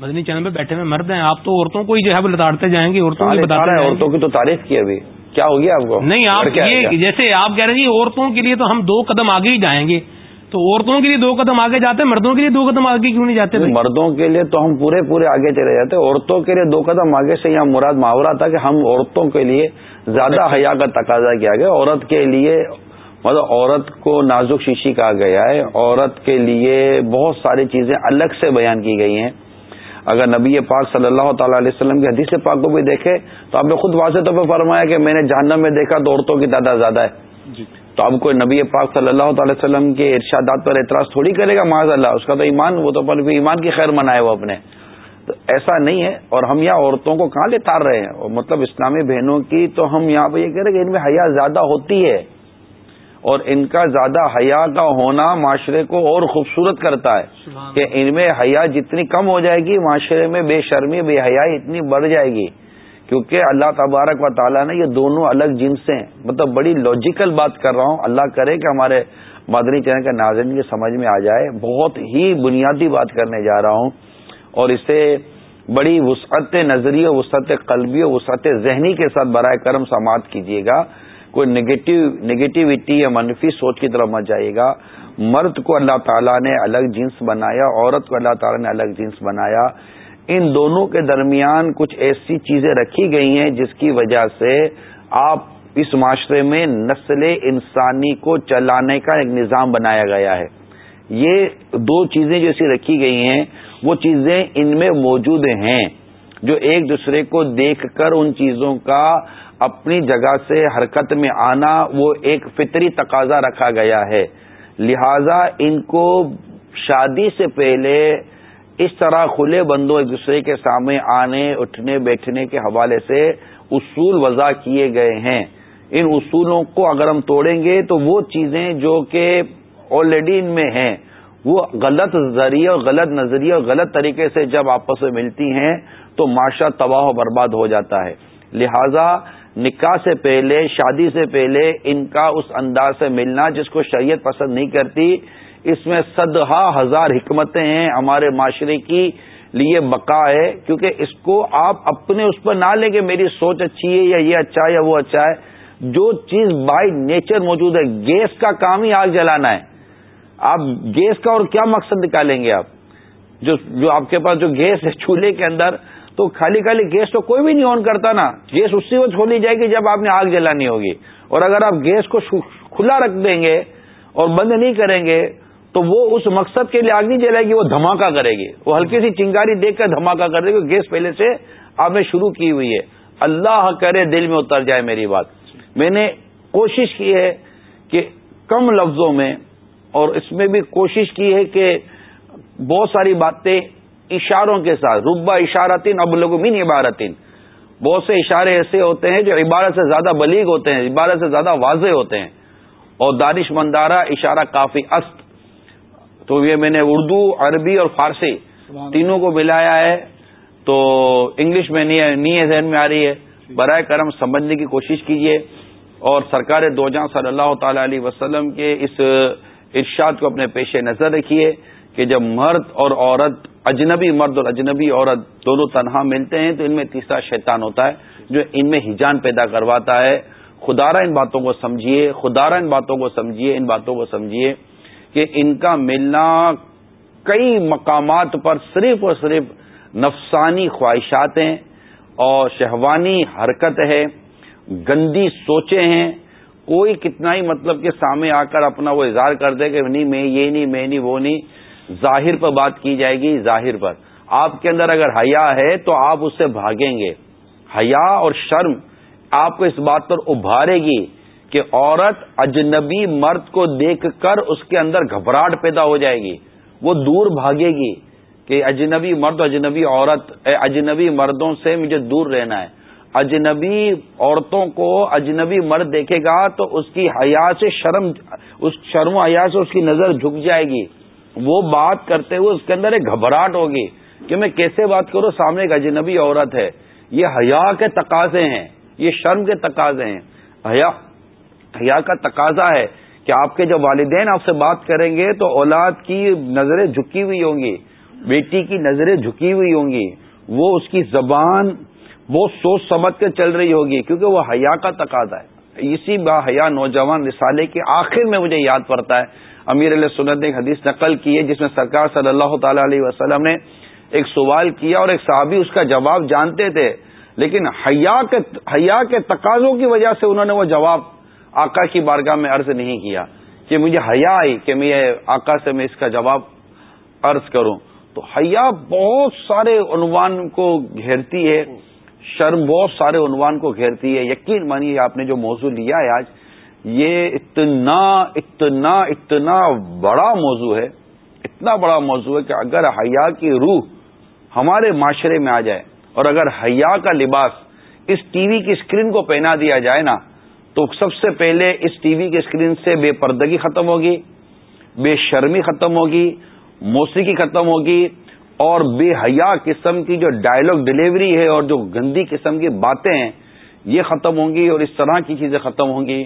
مدنی چینل پہ بیٹھے ہوئے مرد ہیں آپ تو عورتوں کو ہی جو ہے وہ لتاڑتے جائیں گے عورتوں عورتوں کی تو تعریف کی ابھی۔ کیا ہو گیا آپ کو؟ نہیں آپ یہ جیسے آپ کہہ رہے ہیں جی عورتوں کے لیے تو ہم دو قدم آگے ہی جائیں گے۔ تو عورتوں کے لیے دو قدم آگے جاتے ہیں مردوں کے لیے دو قدم آگے کیوں نہیں جاتے مردوں کے لیے تو ہم پورے پورے آگے چلے جاتے ہیں۔ عورتوں کے لیے دو قدم آگے سے یہاں مراد محاورہ تھا کہ ہم عورتوں کے لیے زیادہ حیا کا تقاضا کیا گیا۔ عورت کے لیے مطلب عورت کو نازک شیشی کہا گیا ہے۔ عورت کے لیے بہت ساری چیزیں الگ سے بیان کی گئی ہیں۔ اگر نبی پاک صلی اللہ تعالی علیہ وسلم کے حدیث پاک کو بھی دیکھے تو آپ نے خود واضح طور پہ فرمایا کہ میں نے جہنم میں دیکھا تو عورتوں کی تعداد زیادہ ہے۔ جی۔ تو اب کوئی نبی پاک صلی اللہ تعالی وسلم کے ارشادات پر اعتراض تھوڑی کرے گا؟ معاذ اللہ اس کا تو ایمان وہ تو ایمان کی خیر منائے وہ اپنے۔ تو ایسا نہیں ہے اور ہم یہاں عورتوں کو کہاں لے تار رہے ہیں؟ مطلب اسلامی بہنوں کی تو ہم یہاں پہ یہ کہہ رہے کہ ان میں حیا زیادہ ہوتی ہے۔ اور ان کا زیادہ حیا کا ہونا معاشرے کو اور خوبصورت کرتا ہے کہ ان میں حیا جتنی کم ہو جائے گی معاشرے میں بے شرمی بے حیائی اتنی بڑھ جائے گی۔ کیونکہ اللہ تبارک و تعالیٰ نے یہ دونوں الگ جنس ہیں۔ مطلب بڑی لاجیکل بات کر رہا ہوں۔ اللہ کرے کہ ہمارے مادری چینل کے ناظرین یہ سمجھ میں آ جائے۔ بہت ہی بنیادی بات کرنے جا رہا ہوں۔ اور اسے بڑی وسعت نظری وسعت قلبی وسعت ذہنی کے ساتھ برائے کرم سماعت کیجیے گا۔ کوئی نگیٹو نگیٹیوٹی یا منفی سوچ کی طرف مت جائے گا۔ مرد کو اللہ تعالیٰ نے الگ جنس بنایا، عورت کو اللہ تعالیٰ نے الگ جنس بنایا۔ ان دونوں کے درمیان کچھ ایسی چیزیں رکھی گئی ہیں جس کی وجہ سے آپ اس معاشرے میں نسل انسانی کو چلانے کا ایک نظام بنایا گیا ہے۔ یہ دو چیزیں جو ایسی رکھی گئی ہیں، وہ چیزیں ان میں موجود ہیں۔ جو ایک دوسرے کو دیکھ کر ان چیزوں کا اپنی جگہ سے حرکت میں آنا وہ ایک فطری تقاضا رکھا گیا ہے۔ لہذا ان کو شادی سے پہلے اس طرح کھلے بندوں ایک دوسرے کے سامنے آنے، اٹھنے، بیٹھنے کے حوالے سے اصول وضع کیے گئے ہیں۔ ان اصولوں کو اگر ہم توڑیں گے تو وہ چیزیں جو کہ آلریڈی ان میں ہیں، وہ غلط ذریعہ غلط نظریہ اور غلط طریقے سے جب آپس میں ملتی ہیں تو معاشرہ تباہ و برباد ہو جاتا ہے۔ لہذا نکاح سے پہلے، شادی سے پہلے ان کا اس انداز سے ملنا جس کو شریعت پسند نہیں کرتی۔ اس میں صدہ ہزار حکمتیں ہیں ہمارے معاشرے کی لیے بقا ہے۔ کیونکہ اس کو آپ اپنے اس پر نہ لیں کہ میری سوچ اچھی ہے یا یہ اچھا ہے یا وہ اچھا ہے۔ جو چیز بائی نیچر موجود ہے، گیس کا کام ہی آگ جلانا ہے۔ آپ گیس کا اور کیا مقصد نکالیں گے آپ؟ جو جو آپ کے پاس جو گیس ہے چولہے کے اندر تو خالی خالی گیس تو کوئی بھی نہیں آن کرتا نا۔ گیس اسی وقت کھولی جائے گی جب آپ نے آگ جلانی ہوگی۔ اور اگر آپ گیس کو کھلا رکھ دیں گے اور بند نہیں کریں گے، تو وہ اس مقصد کے لیے آگ نہیں جلائے گی، وہ دھماکہ کرے گی۔ وہ ہلکی سی چنگاری دیکھ کر دھماکہ کر دے گی۔ گیس پہلے سے آپ نے شروع کی ہوئی ہے۔ اللہ کرے دل میں اتر جائے میری بات۔ میں نے کوشش کی ہے کہ کم لفظوں میں اور اس میں بھی کوشش کی ہے کہ بہت ساری باتیں اشاروں کے ساتھ، ربا اشارتین اب لوگ مین عبارتین بہت سے اشارے ایسے ہوتے ہیں جو عبارت سے زیادہ بلیغ ہوتے ہیں، عبارت سے زیادہ واضح ہوتے ہیں۔ اور دانش مندارہ اشارہ کافی است تو یہ میں نے اردو، عربی اور فارسی تینوں کو ملایا ہے۔ تو انگلش میں نہیں ذہن میں آ رہی ہے۔ برائے کرم سمجھنے کی کوشش کیجیے اور سرکار دو جہاں صلی اللہ تعالی علیہ وسلم کے اس ارشاد کو اپنے پیش نظر رکھیے کہ جب مرد اور عورت اجنبی مرد اور اجنبی عورت دونوں تنہا ملتے ہیں، تو ان میں تیسرا شیطان ہوتا ہے جو ان میں ہجان پیدا کرواتا ہے۔ خدارہ ان باتوں کو سمجھیے خدارہ ان باتوں کو سمجھیے، ان باتوں کو سمجھیے کہ ان کا ملنا کئی مقامات پر صرف اور صرف نفسانی خواہشات ہیں اور شہوانی حرکت ہے، گندی سوچیں ہیں۔ کوئی کتنا ہی مطلب کہ سامنے آ کر اپنا وہ اظہار کر دے کہ نہیں، میں یہ نہیں، میں نہیں، وہ نہیں۔ ظاہر پر بات کی جائے گی، ظاہر پر۔ آپ کے اندر اگر حیا ہے تو آپ اس سے بھاگیں گے۔ حیا اور شرم آپ کو اس بات پر ابھارے گی کہ عورت اجنبی مرد کو دیکھ کر اس کے اندر گھبراہٹ پیدا ہو جائے گی۔ وہ دور بھاگے گی کہ اجنبی مرد اجنبی عورت اجنبی مردوں سے مجھے دور رہنا ہے۔ اجنبی عورتوں کو اجنبی مرد دیکھے گا تو اس کی حیا سے شرم، اس شرم و حیا سے اس کی نظر جھک جائے گی۔ وہ بات کرتے ہوئے اس کے اندر ایک گھبراہٹ ہوگی کہ میں کیسے بات کروں؟ سامنے ایک اجنبی عورت ہے۔ یہ حیا کے تقاضے ہیں۔ یہ شرم کے تقاضے ہیں۔ حیا حیا کا تقاضا ہے کہ آپ کے جب والدین آپ سے بات کریں گے تو اولاد کی نظریں جھکی ہوئی ہوں گی۔ بیٹی کی نظریں جھکی ہوئی ہوں گی۔ وہ اس کی زبان، وہ سوچ سمجھ کے چل رہی ہوگی کیونکہ وہ حیا کا تقاضا ہے۔ اسی با حیا نوجوان رسالے کے آخر میں مجھے یاد پڑتا ہے امیر علیہ سنت نے ایک حدیث نقل کی ہے، جس میں سرکار صلی اللہ تعالی علیہ وسلم نے ایک سوال کیا اور ایک صحابی اس کا جواب جانتے تھے۔ لیکن حیا کے حیا کے تقاضوں کی وجہ سے انہوں نے وہ جواب آقا کی بارگاہ میں عرض نہیں کیا کہ مجھے حیا آئی کہ میں آقا سے میں اس کا جواب عرض کروں۔ تو حیا بہت سارے عنوان کو گھیرتی ہے، شرم بہت سارے عنوان کو گھیرتی ہے۔ یقین مانیے، آپ نے جو موضوع لیا ہے آج یہ اتنا اتنا اتنا بڑا موضوع ہے، اتنا بڑا موضوع ہے کہ اگر حیا کی روح ہمارے معاشرے میں آ جائے اور اگر حیا کا لباس اس ٹی وی کی اسکرین کو پہنا دیا جائے نا، تو سب سے پہلے اس ٹی وی کی اسکرین سے بے پردگی ختم ہوگی، بے شرمی ختم ہوگی، موسیقی ختم ہوگی اور بے حیا قسم کی جو ڈائلگ ڈلیوری ہے اور جو گندی قسم کی باتیں ہیں، یہ ختم ہوں گی اور اس طرح کی چیزیں ختم ہوں گی۔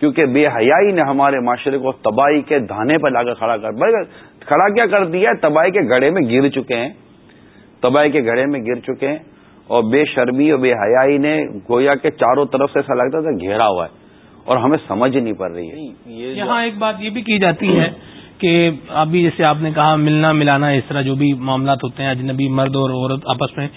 کیونکہ بے حیائی نے ہمارے معاشرے کو تباہی کے دھانے پر لا کر کھڑا کر کھڑا کیا کر دیا تباہی کے گڑھے میں گر چکے ہیں۔ تباہی کے گڑھے میں گر چکے ہیں۔ اور بے شرمی اور بے حیائی نے گویا کے چاروں طرف سے ایسا لگتا تھا گھیرا ہوا ہے۔ اور ہمیں سمجھ نہیں پڑ رہی ہے۔ یہاں ایک بات یہ بھی کی جاتی ہے کہ ابھی جیسے آپ نے کہا ملنا ملانا اس طرح جو بھی معاملات ہوتے ہیں اجنبی مرد اور عورت آپس میں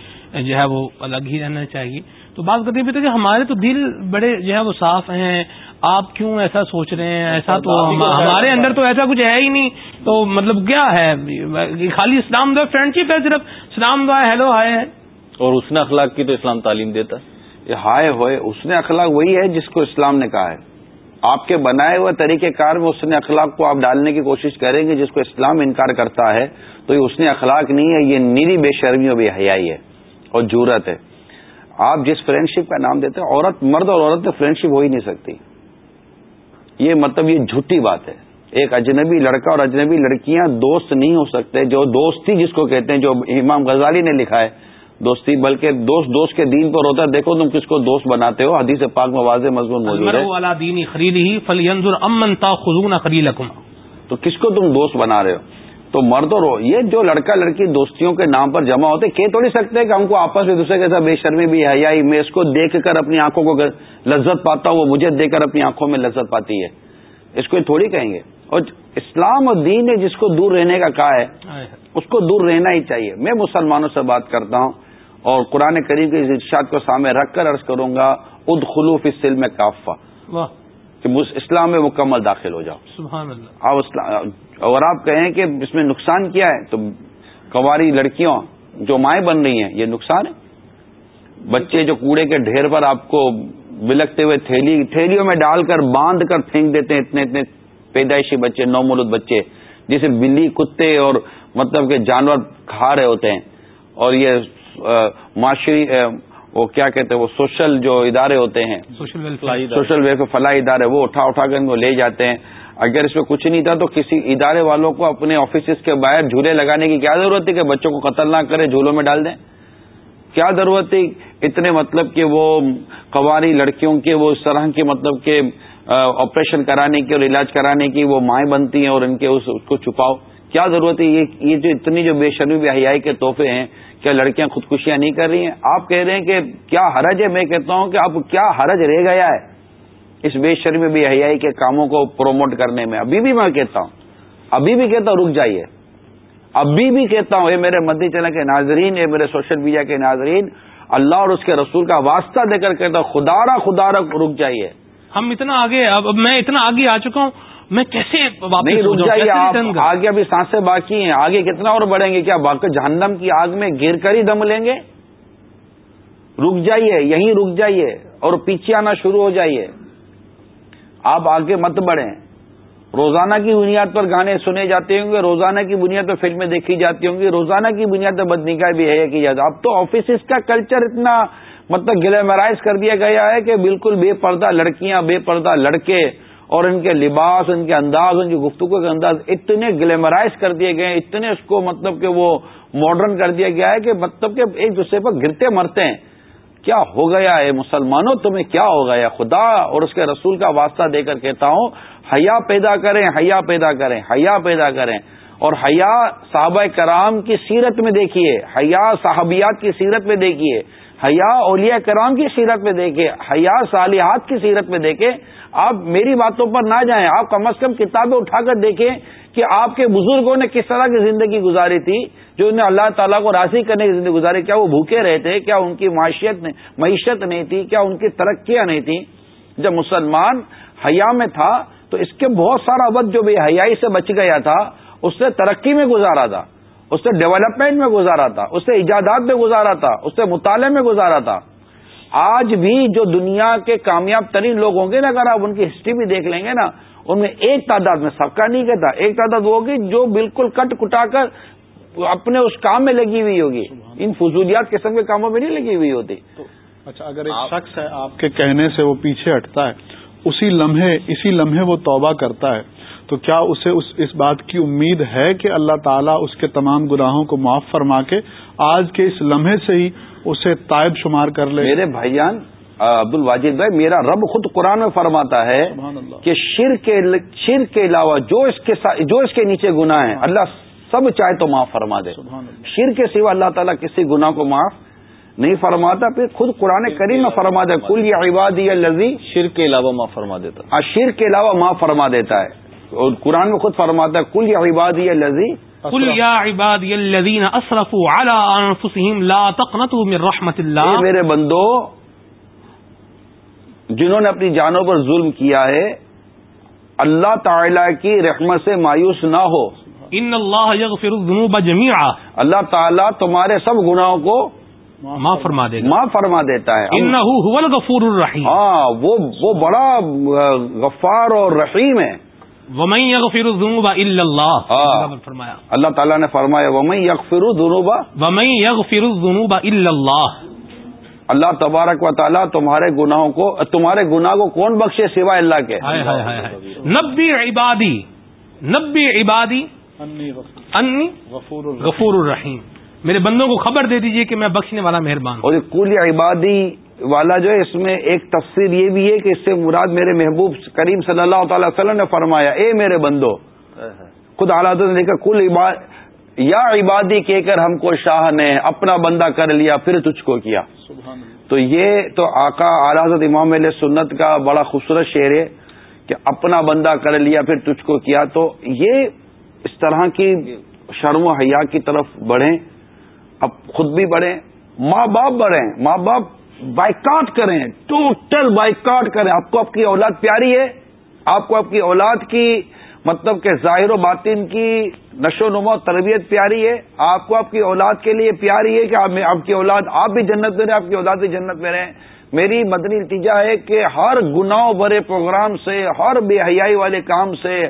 جو ہے وہ الگ ہی رہنا چاہیے۔ تو بات کرتے بھی تو کہ ہمارے تو دل بڑے جو ہے وہ صاف ہیں۔ آپ کیوں ایسا سوچ رہے ہیں؟ ایسا تو ہمارے اندر تو ایسا کچھ ہے ہی نہیں۔ تو مطلب کیا ہے؟ خالی اسلام دعا فرینڈ شپ ہے صرف۔ اسلام دعا ہیلو ہائے ہے۔ اور اس نے اخلاق کی تو اسلام تعلیم دیتا۔ ہے ہائے ہوئے اس نے اخلاق وہی ہے جس کو اسلام نے کہا ہے۔ آپ کے بنائے ہوئے طریقہ کار میں اس نے اخلاق کو آپ ڈالنے کی کوشش کریں گے جس کو اسلام انکار کرتا ہے۔ تو یہ اس نے اخلاق نہیں ہے یہ نیری بے شرمی اور بے حیائی ہے اور جورت ہے۔ آپ جس فرینڈ شپ کا نام دیتے ہیں عورت مرد اور عورت فرینڈ شپ ہو ہی نہیں سکتی۔ یہ مطلب یہ جھوٹی بات ہے۔ ایک اجنبی لڑکا اور اجنبی لڑکیاں دوست نہیں ہو سکتے جو دوستی جس کو کہتے ہیں جو امام غزالی نے لکھا ہے۔ دوستی بلکہ دوست دوست کے دین پر ہوتا ہے۔ دیکھو تم کس کو دوست بناتے ہو۔ حدیث پاک واضح مضمون موجود ہے۔ تو کس کو تم دوست بنا رہے ہو؟ تو مرد اور یہ جو لڑکا لڑکی دوستیوں کے نام پر جمع ہوتے کہہ تھوڑی سکتے کہ ہم کو آپس میں دوسرے کے ساتھ بے شرمی بھی حیائی میں اس کو دیکھ کر اپنی آنکھوں کو لذت پاتا ہوں وہ مجھے دیکھ کر اپنی آنکھوں میں لذت پاتی ہے۔ اس کو تھوڑی کہیں گے۔ اور اسلام اور دین نے جس کو دور رہنے کا کہا ہے اس کو دور رہنا ہی چاہیے۔ میں مسلمانوں سے بات کرتا ہوں اور قرآن کریم کے ارشاد کو سامنے رکھ کر عرض کروں گا اد خلوف اس سل میں کافا کہ اسلام میں مکمل داخل ہو جاؤ۔ سبحان اللہ۔ اور آپ کہیں کہ اس میں نقصان کیا ہے تو کواری لڑکیوں جو مائیں بن رہی ہیں یہ نقصان ہے؟ بچے جو کوڑے کے ڈھیر پر آپ کو بلکتے ہوئے تھیلی تھیلیوں میں ڈال کر باندھ کر پھینک دیتے ہیں اتنے اتنے پیدائشی بچے نو مولود بچے جسے بلی کتے اور مطلب کہ جانور کھا رہے ہوتے ہیں۔ اور یہ معاشری وہ کیا کہتے ہیں وہ سوشل جو ادارے ہوتے ہیں سوشل ویلفیئر فلاح ادارے وہ اٹھا اٹھا کر ان کو لے جاتے ہیں۔ اگر اس میں کچھ نہیں تھا تو کسی ادارے والوں کو اپنے آفیسز کے باہر جھولے لگانے کی کیا ضرورت تھی کہ بچوں کو قتل نہ کرے جھولوں میں ڈال دیں؟ کیا ضرورت تھی؟ اتنے مطلب کہ وہ قواری لڑکیوں کے وہ اس طرح کے مطلب کہ آپریشن کرانے کی اور علاج کرانے کی وہ مائیں بنتی ہیں اور ان کے اس کو چھپاؤ۔ کیا ضرورت ہے یہ جو اتنی جو بے شرمی بے حیائی کے تحفے ہیں کیا لڑکیاں خودکشیاں نہیں کر رہی ہیں؟ آپ کہہ رہے ہیں کہ کیا حرج ہے؟ میں کہتا ہوں کہ اب کیا حرج رہ گیا ہے؟ اس بے شرمی بے حیائی کے کاموں کو پروموٹ کرنے میں ابھی بھی میں کہتا ہوں، ابھی بھی کہتا ہوں، رک جائیے۔ ابھی بھی کہتا ہوں، اے میرے مدی چینل کے ناظرین، اے میرے سوشل میڈیا کے ناظرین، اللہ اور اس کے رسول کا واسطہ دے کر کہتا ہوں، خدا را خدا را رک جائیے۔ ہم اتنا آگے اب میں اتنا آگے آ چکا ہوں۔ میں کیسے آگے ابھی سانسیں باقی ہیں۔ آگے کتنا اور بڑھیں گے؟ کیا باقی جہنم کی آگ میں گر کر ہی دم لیں گے؟ رک جائیے یہیں رک جائیے اور پیچھے آنا شروع ہو جائیے۔ آپ آگے مت بڑھیں۔ روزانہ کی بنیاد پر گانے سنے جاتے ہوں گے روزانہ کی بنیاد پر فلمیں دیکھی جاتی ہوں گی روزانہ کی بنیاد پر بدنگاہ بھی ہے جاتی اب تو آفیسز کا کلچر اتنا مطلب گلیمرائز کر دیا گیا ہے کہ بالکل بے پردہ لڑکیاں بے پردہ لڑکے اور ان کے لباس، ان کے انداز، ان کی گفتگو کے انداز اتنے گلیمرائز کر دیے گئے، اتنے اس کو مطلب کہ وہ ماڈرن کر دیا گیا ہے کہ مطلب کہ ایک دوسرے پر گرتے مرتے ہیں۔ کیا ہو گیا ہے مسلمانوں؟ تمہیں کیا ہو گیا؟ خدا اور اس کے رسول کا واسطہ دے کر کہتا ہوں، حیا پیدا کریں، حیا پیدا کریں، حیا پیدا کریں۔ اور حیا صحابہ کرام کی سیرت میں دیکھیے، حیا صحابیات کی سیرت میں دیکھیے۔ حیا اولیاء کرام کی سیرت میں دیکھے، حیا صالحات کی سیرت میں دیکھے، آپ میری باتوں پر نہ جائیں، آپ کم از کم کتابیں اٹھا کر دیکھیں کہ آپ کے بزرگوں نے کس طرح کی زندگی گزاری تھی، جو انہیں اللہ تعالیٰ کو راضی کرنے کی زندگی گزاری، کیا وہ بھوکے رہے تھے، کیا ان کی معاشیت معیشت نہیں تھی، کیا ان کی ترقیاں نہیں تھیں۔ جب مسلمان حیا میں تھا، تو اس کے بہت سارا وقت جو بھی حیائی سے بچ گیا تھا، اس نے ترقی میں گزارا تھا۔ اس سے ڈیولپمنٹ میں گزارا تھا اس سے ایجادات میں گزارا تھا اس سے مطالعے میں گزارا تھا۔ آج بھی جو دنیا کے کامیاب ترین لوگ ہوں گے نا اگر آپ ان کی ہسٹری بھی دیکھ لیں گے نا ان میں ایک تعداد میں سب کا نہیں کہتا ایک تعداد وہ ہوگی جو بالکل کٹ کٹا کر اپنے اس کام میں لگی ہوئی ہوگی۔ ان فضولیات قسم کے کاموں میں نہیں لگی ہوئی ہوتی۔ اچھا اگر ایک شخص ہے آپ کے کہنے سے وہ پیچھے ہٹتا ہے اسی لمحے اسی لمحے وہ توبہ کرتا ہے۔ تو کیا اسے اس اس بات کی امید ہے کہ اللہ تعالیٰ اس کے تمام گناہوں کو معاف فرما کے آج کے اس لمحے سے ہی اسے طائب شمار کر لے؟ میرے بھائی جان عبد الواجد بھائی میرا رب خود قرآن میں فرماتا ہے کہ شر کے شر کے علاوہ جو اس کے جو اس کے نیچے گناہ ہیں اللہ سب چاہے تو معاف فرما دے۔ شر کے سوا اللہ تعالیٰ کسی گناہ کو معاف نہیں فرماتا پھر خود قرآن کریم میں فرما دے کل یہ عبادی لذی شر کے علاوہ معاف فرما دیتا۔ ہاں شر کے علاوہ معاف فرما دیتا ہے۔ اور قرآن میں خود فرماتا ہے کل یا عبادی لذی قل یا عبادی الذین اسرفوا علی انفسهم لا تقنطوا من رحمت اللہ. میرے بندو جنہوں نے اپنی جانوں پر ظلم کیا ہے اللہ تعالی کی رحمت سے مایوس نہ ہو۔ ان اللہ یغفر الذنوب جميعا اللہ تعالی تمہارے سب گناہوں کو معاف فرما دے گا معاف فرما دیتا ہے۔ انہو هو الغفور الرحیم۔ ہاں وہ وہ بڑا غفار اور رحیم ہے۔ ومن یغفر الذنوب الا اللہ۔ اللہ نے فرمایا۔ اللہ تعالیٰ نے فرمایا میں یکفر دنوبا ومن یغفر الذنوب الا اللہ اللہ تبارک و تعالیٰ تمہارے گناہوں کو تمہارے گناہ کو کون بخشے سوائے اللہ کے؟ نبی عبادی نبی عبادی انی غفور غفور الرحیم۔ میرے بندوں کو خبر دے دیجیے کہ میں بخشنے والا مہربان ہوں۔ اور یہ کل عبادی والا جو ہے اس میں ایک تفسیر یہ بھی ہے کہ اس سے مراد میرے محبوب کریم صلی اللہ تعالی وسلم نے فرمایا اے میرے بندو خود حالات نے دیکھا کل عباد یا عبادی کہہ کر ہم کو شاہ نے اپنا بندہ کر لیا پھر تجھ کو کیا۔ تو یہ تو آقا اعلی حضرت امام علیہ سنت کا بڑا خوبصورت شعر ہے کہ اپنا بندہ کر لیا پھر تجھ کو کیا۔ تو یہ اس طرح کی شرم و حیا کی طرف بڑھیں اب خود بھی بڑھیں ماں باپ بڑھیں۔ ماں باپ بائیکاٹ کریں، ٹوٹل بائیکاٹ کریں۔ آپ کو آپ کی اولاد پیاری ہے؟ آپ کو آپ کی اولاد کی مطلب کہ ظاہر و باطن کی نشو و نما تربیت پیاری ہے؟ آپ کو آپ کی اولاد کے لیے پیاری ہے کہ آپ آپ کی اولاد آپ بھی جنت میں رہیں، آپ کی اولاد بھی جنت میں رہیں؟ میری مدنی التجا ہے کہ ہر گناہ برے پروگرام سے، ہر بے حیائی والے کام سے،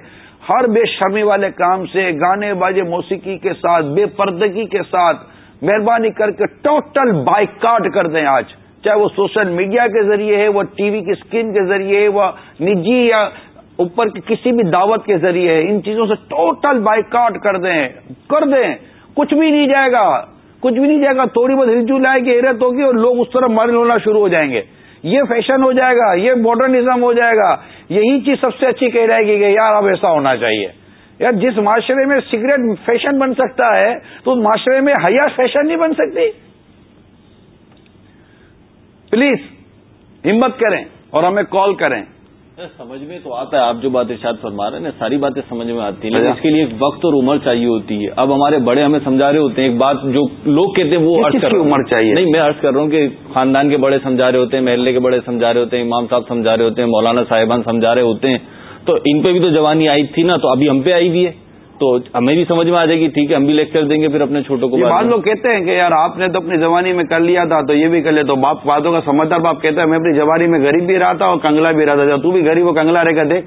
ہر بے شرمی والے کام سے، گانے باجے موسیقی کے ساتھ، بے پردگی کے ساتھ مہربانی کر کے ٹوٹل بائیکاٹ کر دیں آج۔ چاہے وہ سوشل میڈیا کے ذریعے ہے، وہ ٹی وی کی اسکرین کے ذریعے ہے، وہ نجی یا اوپر کی کسی بھی دعوت کے ذریعے ہے، ان چیزوں سے ٹوٹل بائیکاٹ کر دیں کر دیں۔ کچھ بھی نہیں جائے گا۔ کچھ بھی نہیں جائے گا۔ تھوڑی بہت ہلچل آئے گی، حیرت ہوگی اور لوگ اس طرح مارن ہونا شروع ہو جائیں گے۔ یہ فیشن ہو جائے گا، یہ ماڈرنزم ہو جائے گا۔ یہی چیز سب سے اچھی کہہ رہے گی کہ یار، اب ایسا ہونا چاہیے۔ یار، جس معاشرے میں سگریٹ فیشن بن سکتا ہے، تو اس معاشرے میں حیا فیشن نہیں بن سکتی۔ پلیز ہمت کریں اور ہمیں کال کریں سمجھ میں تو آتا ہے آپ جو بات ارشاد فرما رہے ہیں نا ساری باتیں سمجھ میں آتی ہیں لیکن اچھا۔ اس کے لیے وقت اور عمر چاہیے ہوتی ہے اب ہمارے بڑے ہمیں سمجھا رہے ہوتے ہیں ایک بات جو لوگ کہتے ہیں وہ عرض کر۔ عمر چاہیے؟ نہیں میں عرض کر رہا ہوں کہ خاندان کے بڑے سمجھا رہے ہوتے ہیں محلے کے بڑے سمجھا رہے ہوتے ہیں امام صاحب سمجھا رہے ہوتے ہیں مولانا صاحبان سمجھا رہے ہوتے ہیں تو ان پہ بھی تو جوانی آئی تھی نا تو ابھی ہم پہ آئی بھی ہے تو ہمیں بھی سمجھ میں آ جائے گی ٹھیک ہے ہم بھی لیکچر دیں گے پھر اپنے چھوٹوں کو بعض۔ لوگ کہتے ہیں کہ یار آپ نے تو اپنی زبانی میں کر لیا تھا تو یہ بھی کر لیا تو باپ باتوں کا سمجھدار باپ کہتا ہے میں اپنی جوانی میں غریب بھی رہا تھا اور کنگلا بھی رہا تھا۔ تو بھی غریب و کنگلا رہ کر دیکھ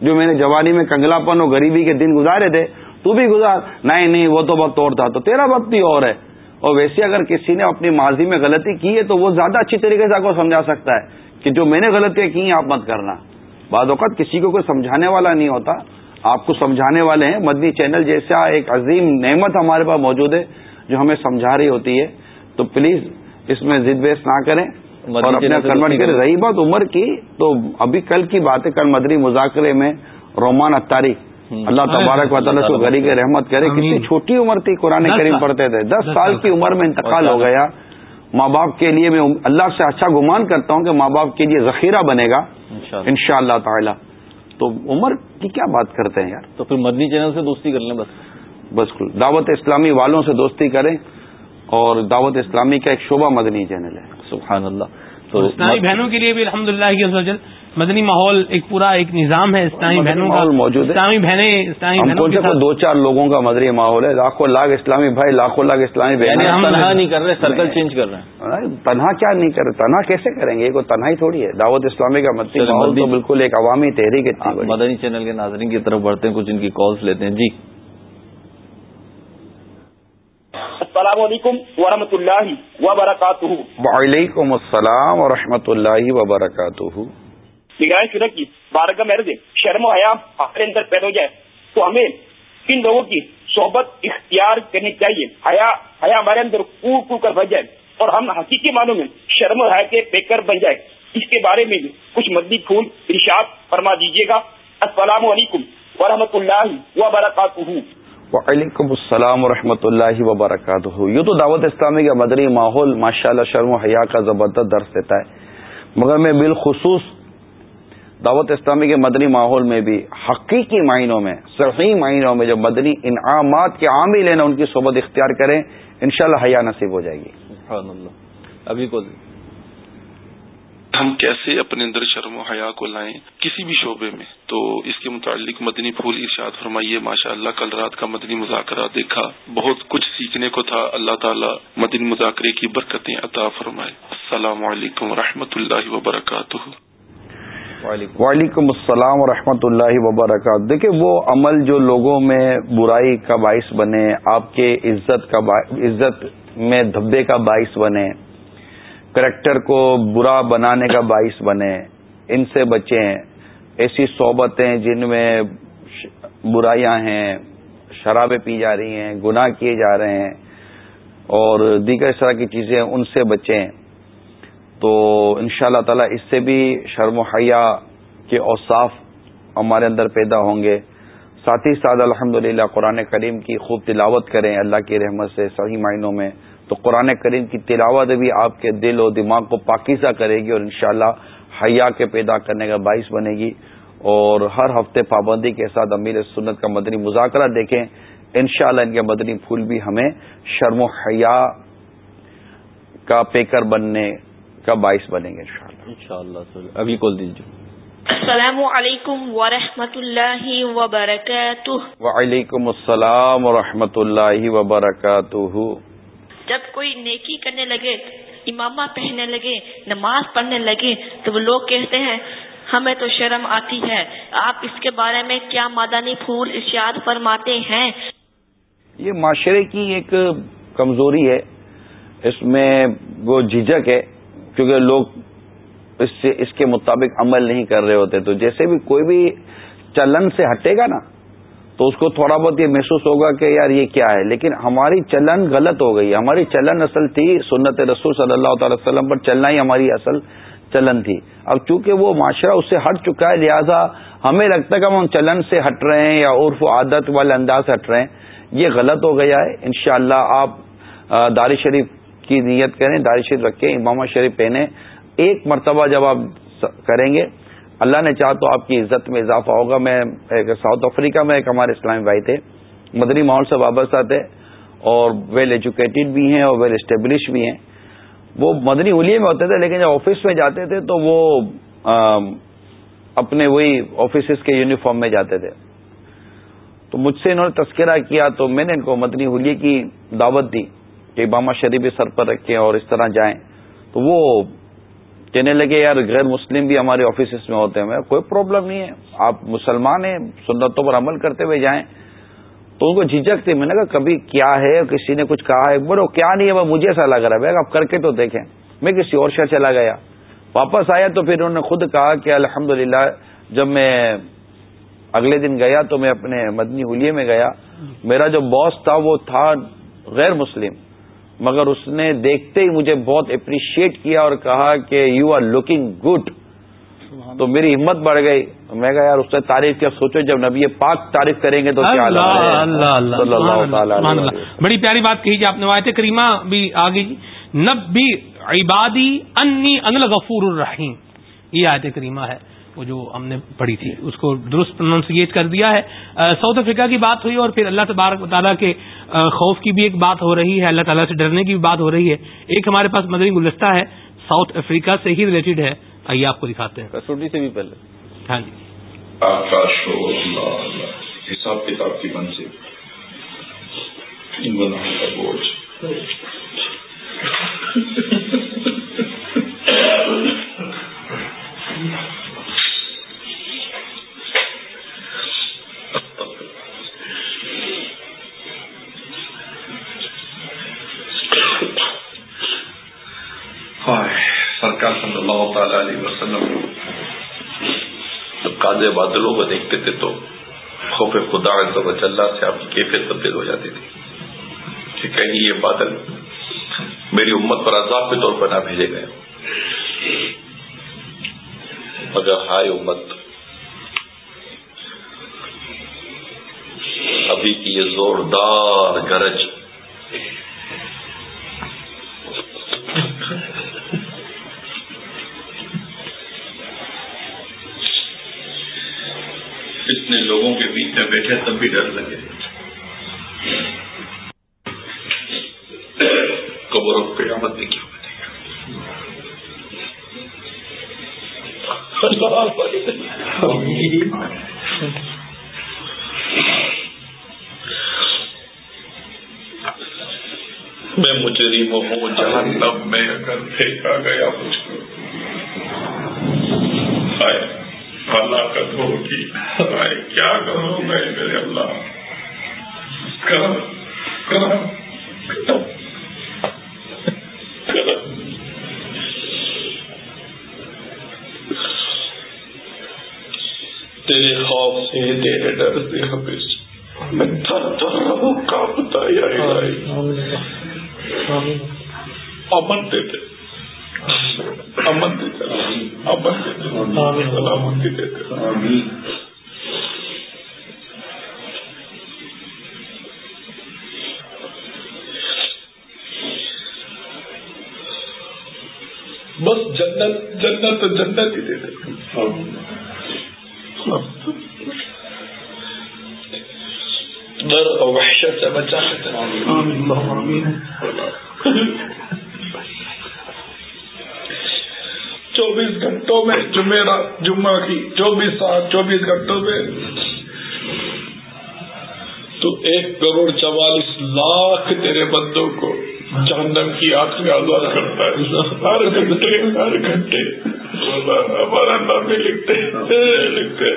جو میں نے جوانی میں کنگلا پن اور غریبی کے دن گزارے تھے تو بھی گزار۔ نہیں نہیں وہ تو وقت اور تھا تو تیرا وقت بھی اور ہے۔ اور ویسے اگر کسی نے اپنی ماضی میں غلطی کی ہے تو وہ زیادہ اچھی طریقے سے آپ کو سمجھا سکتا ہے کہ جو میں نے غلطیاں کی ہیں آپ مت کرنا۔ بعض اوقات کسی کو کوئی سمجھانے والا نہیں ہوتا آپ کو سمجھانے والے ہیں مدنی چینل جیسا ایک عظیم نعمت ہمارے پاس موجود ہے جو ہمیں سمجھا رہی ہوتی ہے تو پلیز اس میں ضد بیس نہ کریں اور اپنا کنورٹ کریں۔ رہی بات عمر کی تو ابھی کل کی بات ہے کل مدنی مذاکرے میں رومان اتاری۔ اللہ تبارک و تعالیٰ سے غری کے رحمت کرے۔ کتنی چھوٹی عمر تھی قرآن کریم۔ پڑھتے تھے دس سال۔ کی عمر میں انتقال ہو گیا ماں باپ کے لیے میں اللہ سے اچھا گمان کرتا ہوں کہ ماں باپ کے لیے ذخیرہ بنے گا انشاءاللہ۔ ان شاء اللہ تعالی تو عمر کی کیا بات کرتے ہیں یار؟ تو پھر مدنی چینل سے دوستی کر لیں بس۔ بس دعوت اسلامی والوں سے دوستی کریں اور دعوت اسلامی کا ایک شعبہ مدنی چینل ہے۔ سبحان اللہ۔ تو تو اسلامی بہنوں کے لیے بھی الحمد للہ مدنی ماحول ایک پورا ایک نظام ہے اسلامی بہنوں کا موجود ہے۔ اسلامی بہنیں اسلامی ہم بہنوں دو چار لوگوں کا مدنی ماحول ہے؟ لاکھوں لاکھ اسلامی بھائی لاکھوں لاکھ اسلامی یعنی بہنیں ہم الحمد تنہا۔ نہیں کر رہے سرکل چینج کر رہے ہیں۔ تنہا کیا نہیں کر تنہا کیسے کریں گے؟ یہ کوئی تنہائی تھوڑی ہے۔ دعوت اسلامی کا مدنی ماحول تو بالکل ایک عوامی تحریک مدنی چینل کے ناظرین کی طرف بڑھتے ہیں کچھ ان کی کالز لیتے ہیں۔ جی۔ السلام علیکم ورحمۃ اللہ وبرکاتہ۔ وعلیکم السلام ورحمۃ اللہ وبرکاتہ۔ نگران شرک کی، بارگاہ محرض شرم و حیا ہمارے اندر پیدا ہو جائے۔ تو ہمیں کن لوگوں کی صحبت اختیار کرنی چاہیے۔ حیا حیا ہمارے اندر کو کو کر بھر جائے۔ اور ہم حقیقی معنوں میں شرم و حیا کے پیکر بن جائے۔ اس کے بارے میں بھی کچھ مدنی پھول ارشاد فرما دیجیے گا۔ السلام علیکم ورحمۃ اللہ وبرکاتہ۔ وعلیکم السلام ورحمۃ اللہ وبرکاتہ۔ یوں تو دعوت اسلامی کا مدنی ماحول ماشاء اللہ شرم و حیا کا زبردست درس دیتا ہے۔ مگر میں بالخصوص دعوت اسلامی کے مدنی ماحول میں بھی حقیقی معنوں میں صحیح معنوں میں جو مدنی انعامات کے عامل ہیں نا ان کی صحبت اختیار کریں انشاءاللہ حیا نصیب ہو جائے گی۔ سبحان اللہ۔ ابھی کو ہم کیسے اپنے اندر شرم و حیا کو لائیں کسی بھی شعبے میں؟ تو اس کے متعلق مدنی پھول ارشاد فرمائیے۔ ماشاء اللہ کل رات کا مدنی مذاکرہ دیکھا بہت کچھ سیکھنے کو تھا۔ اللہ تعالیٰ مدنی مذاکرے کی برکتیں عطا فرمائے۔ السلام علیکم و اللہ وبرکاتہ۔ وعلیکم. السلام ورحمۃ اللہ وبرکاتہ۔ دیکھیں وہ عمل جو لوگوں میں برائی کا باعث بنے، آپ کے عزت کا عزت میں دھبے کا باعث بنے، کریکٹر کو برا بنانے کا باعث بنے، ان سے بچیں۔ ایسی صحبتیں جن میں برائیاں ہیں، شرابیں پی جا رہی ہیں، گناہ کیے جا رہے ہیں، اور دیگر اس طرح کی چیزیں ان سے بچیں۔ تو ان شاء اللہ تعالی اس سے بھی شرم و حیا کے اوصاف ہمارے اندر پیدا ہوں گے۔ ساتھ ہی ساتھ الحمد قرآن کریم کی خوب تلاوت کریں اللہ کی رحمت سے صحیح معنوں میں۔ تو قرآن کریم کی تلاوت بھی آپ کے دل و دماغ کو پاکیزہ کرے گی اور انشاءاللہ حیا کے پیدا کرنے کا باعث بنے گی۔ اور ہر ہفتے پابندی کے ساتھ امیر سنت کا مدنی مذاکرہ دیکھیں۔ انشاءاللہ ان کے مدنی پھول بھی ہمیں شرم و حیا کا پیکر بننے کا باعث بنیں گے ان شاء اللہ ابھی کال دیجیے السلام علیکم ورحمۃ اللہ وبرکاتہ۔ وعلیکم السلام ورحمۃ اللہ وبرکاتہ۔ جب کوئی نیکی کرنے لگے امامہ پہننے لگے نماز پڑھنے لگے تو وہ لوگ کہتے ہیں ہمیں تو شرم آتی ہے۔ آپ اس کے بارے میں کیا مادانی پھول ارشاد فرماتے ہیں؟ یہ معاشرے کی ایک کمزوری ہے۔ اس میں وہ جھجک ہے۔ کیونکہ لوگ اس سے اس کے مطابق عمل نہیں کر رہے ہوتے، تو جیسے بھی کوئی بھی چلن سے ہٹے گا نا، تو اس کو تھوڑا بہت یہ محسوس ہوگا کہ یار یہ کیا ہے۔ لیکن ہماری چلن غلط ہو گئی، ہماری چلن اصل تھی سنت رسول صلی اللہ تعالی وسلم پر چلنا ہی ہماری اصل چلن تھی۔ اب چونکہ وہ معاشرہ اس سے ہٹ چکا ہے، لہذا ہمیں لگتا ہے کہ ہم چلن سے ہٹ رہے ہیں یا عرف و عادت والے انداز ہٹ رہے ہیں، یہ غلط ہو گیا ہے۔ انشاءاللہ آپ دار شریف کی نیت کریں داری شریف رکھیں امام شریف پہنے ایک مرتبہ جب آپ کریں گے، اللہ نے چاہ تو آپ کی عزت میں اضافہ ہوگا۔ میں ایک ساؤتھ افریقہ میں ایک ہمارے اسلامی بھائی تھے، مدنی ماحول سے وابستہ تھے اور ویل ایجوکیٹڈ بھی ہیں اور ویل اسٹیبلش بھی ہیں۔ وہ مدنی ہولیے میں ہوتے تھے، لیکن جب آفس میں جاتے تھے تو وہ اپنے وہی آفیسز کے یونیفارم میں جاتے تھے۔ تو مجھ سے انہوں نے تذکرہ کیا تو میں نے ان کو مدنی ہولیے کی دعوت دی۔ کہ امامہ شریف سر پر رکھیں اور اس طرح جائیں، تو وہ کہنے لگے، یار، غیر مسلم بھی ہمارے آفیسز میں ہوتے ہیں۔ کوئی پرابلم نہیں ہے۔ آپ مسلمان ہیں، سنتوں پر عمل کرتے ہوئے جائیں۔ تو ان کو جھجک تھی۔ میں نے کہا، کبھی کیا ہے؟ کسی نے کچھ کہا ہے؟ بڑو کیا نہیں ہے، وہ مجھے ایسا لگ رہا ہے۔ آپ کر کے تو دیکھیں۔ میں کسی اور شہر چلا گیا۔ واپس آیا تو پھر انہوں نے خود کہا کہ الحمد جب میں اگلے دن گیا تو میں اپنے مدنی ہولیے میں گیا۔ میرا جو باس تھا، وہ تھا غیر مسلم۔ مگر اس نے دیکھتے ہی مجھے بہت اپریشیٹ کیا اور کہا کہ یو آر لوکنگ گڈ تو میری ہمت بڑھ گئی. میں کہا یار اس سے تعریف کیا سوچو جب نبی پاک تعریف کریں گے تو کیا بڑی پیاری بات کہی جی آپ نے وایت کریمہ بھی آ گئی نبی عبادی انی ان غفور الرحیم۔ یہ آیت کریمہ ہے۔ وہ جو ہم نے پڑھی تھی اس کو درست پروننسیٹ کر دیا ہے۔ ساؤتھ افریقہ کی بات ہوئی اور پھر اللہ تبارک تعالیٰ کے خوف کی بھی ایک بات ہو رہی ہے اللہ تعالیٰ سے ڈرنے کی بھی بات ہو رہی ہے۔ ایک ہمارے پاس مدنی گلدستہ ہے ساؤتھ افریقہ سے ہی ریلیٹڈ ہے۔ آئیے آپ کو دکھاتے ہیں۔ کسوٹی سے بھی پہلے۔ ہاں جی۔ حساب کتاب کی بن تعالی علیہ وسلم جب کالے بادلوں کو دیکھتے تھے تو خوف خدا اللہ سے آپ کی کیفیت تبدیل ہو جاتی تھی۔ کہ کہیں جی، یہ بادل میری امت پر عذاب کے طور پر نہ بھیجے گئے۔ مگر ہائے امت، ابھی کی یہ زوردار گرج ایک کروڑ چوالیس لاکھ تیرے بندوں کو جہنم کی آنکھ میں آزاد کرتا ہے۔ ہر گھنٹے ہر گھنٹے۔ ہمارا نام بھی لکھتے لکھتے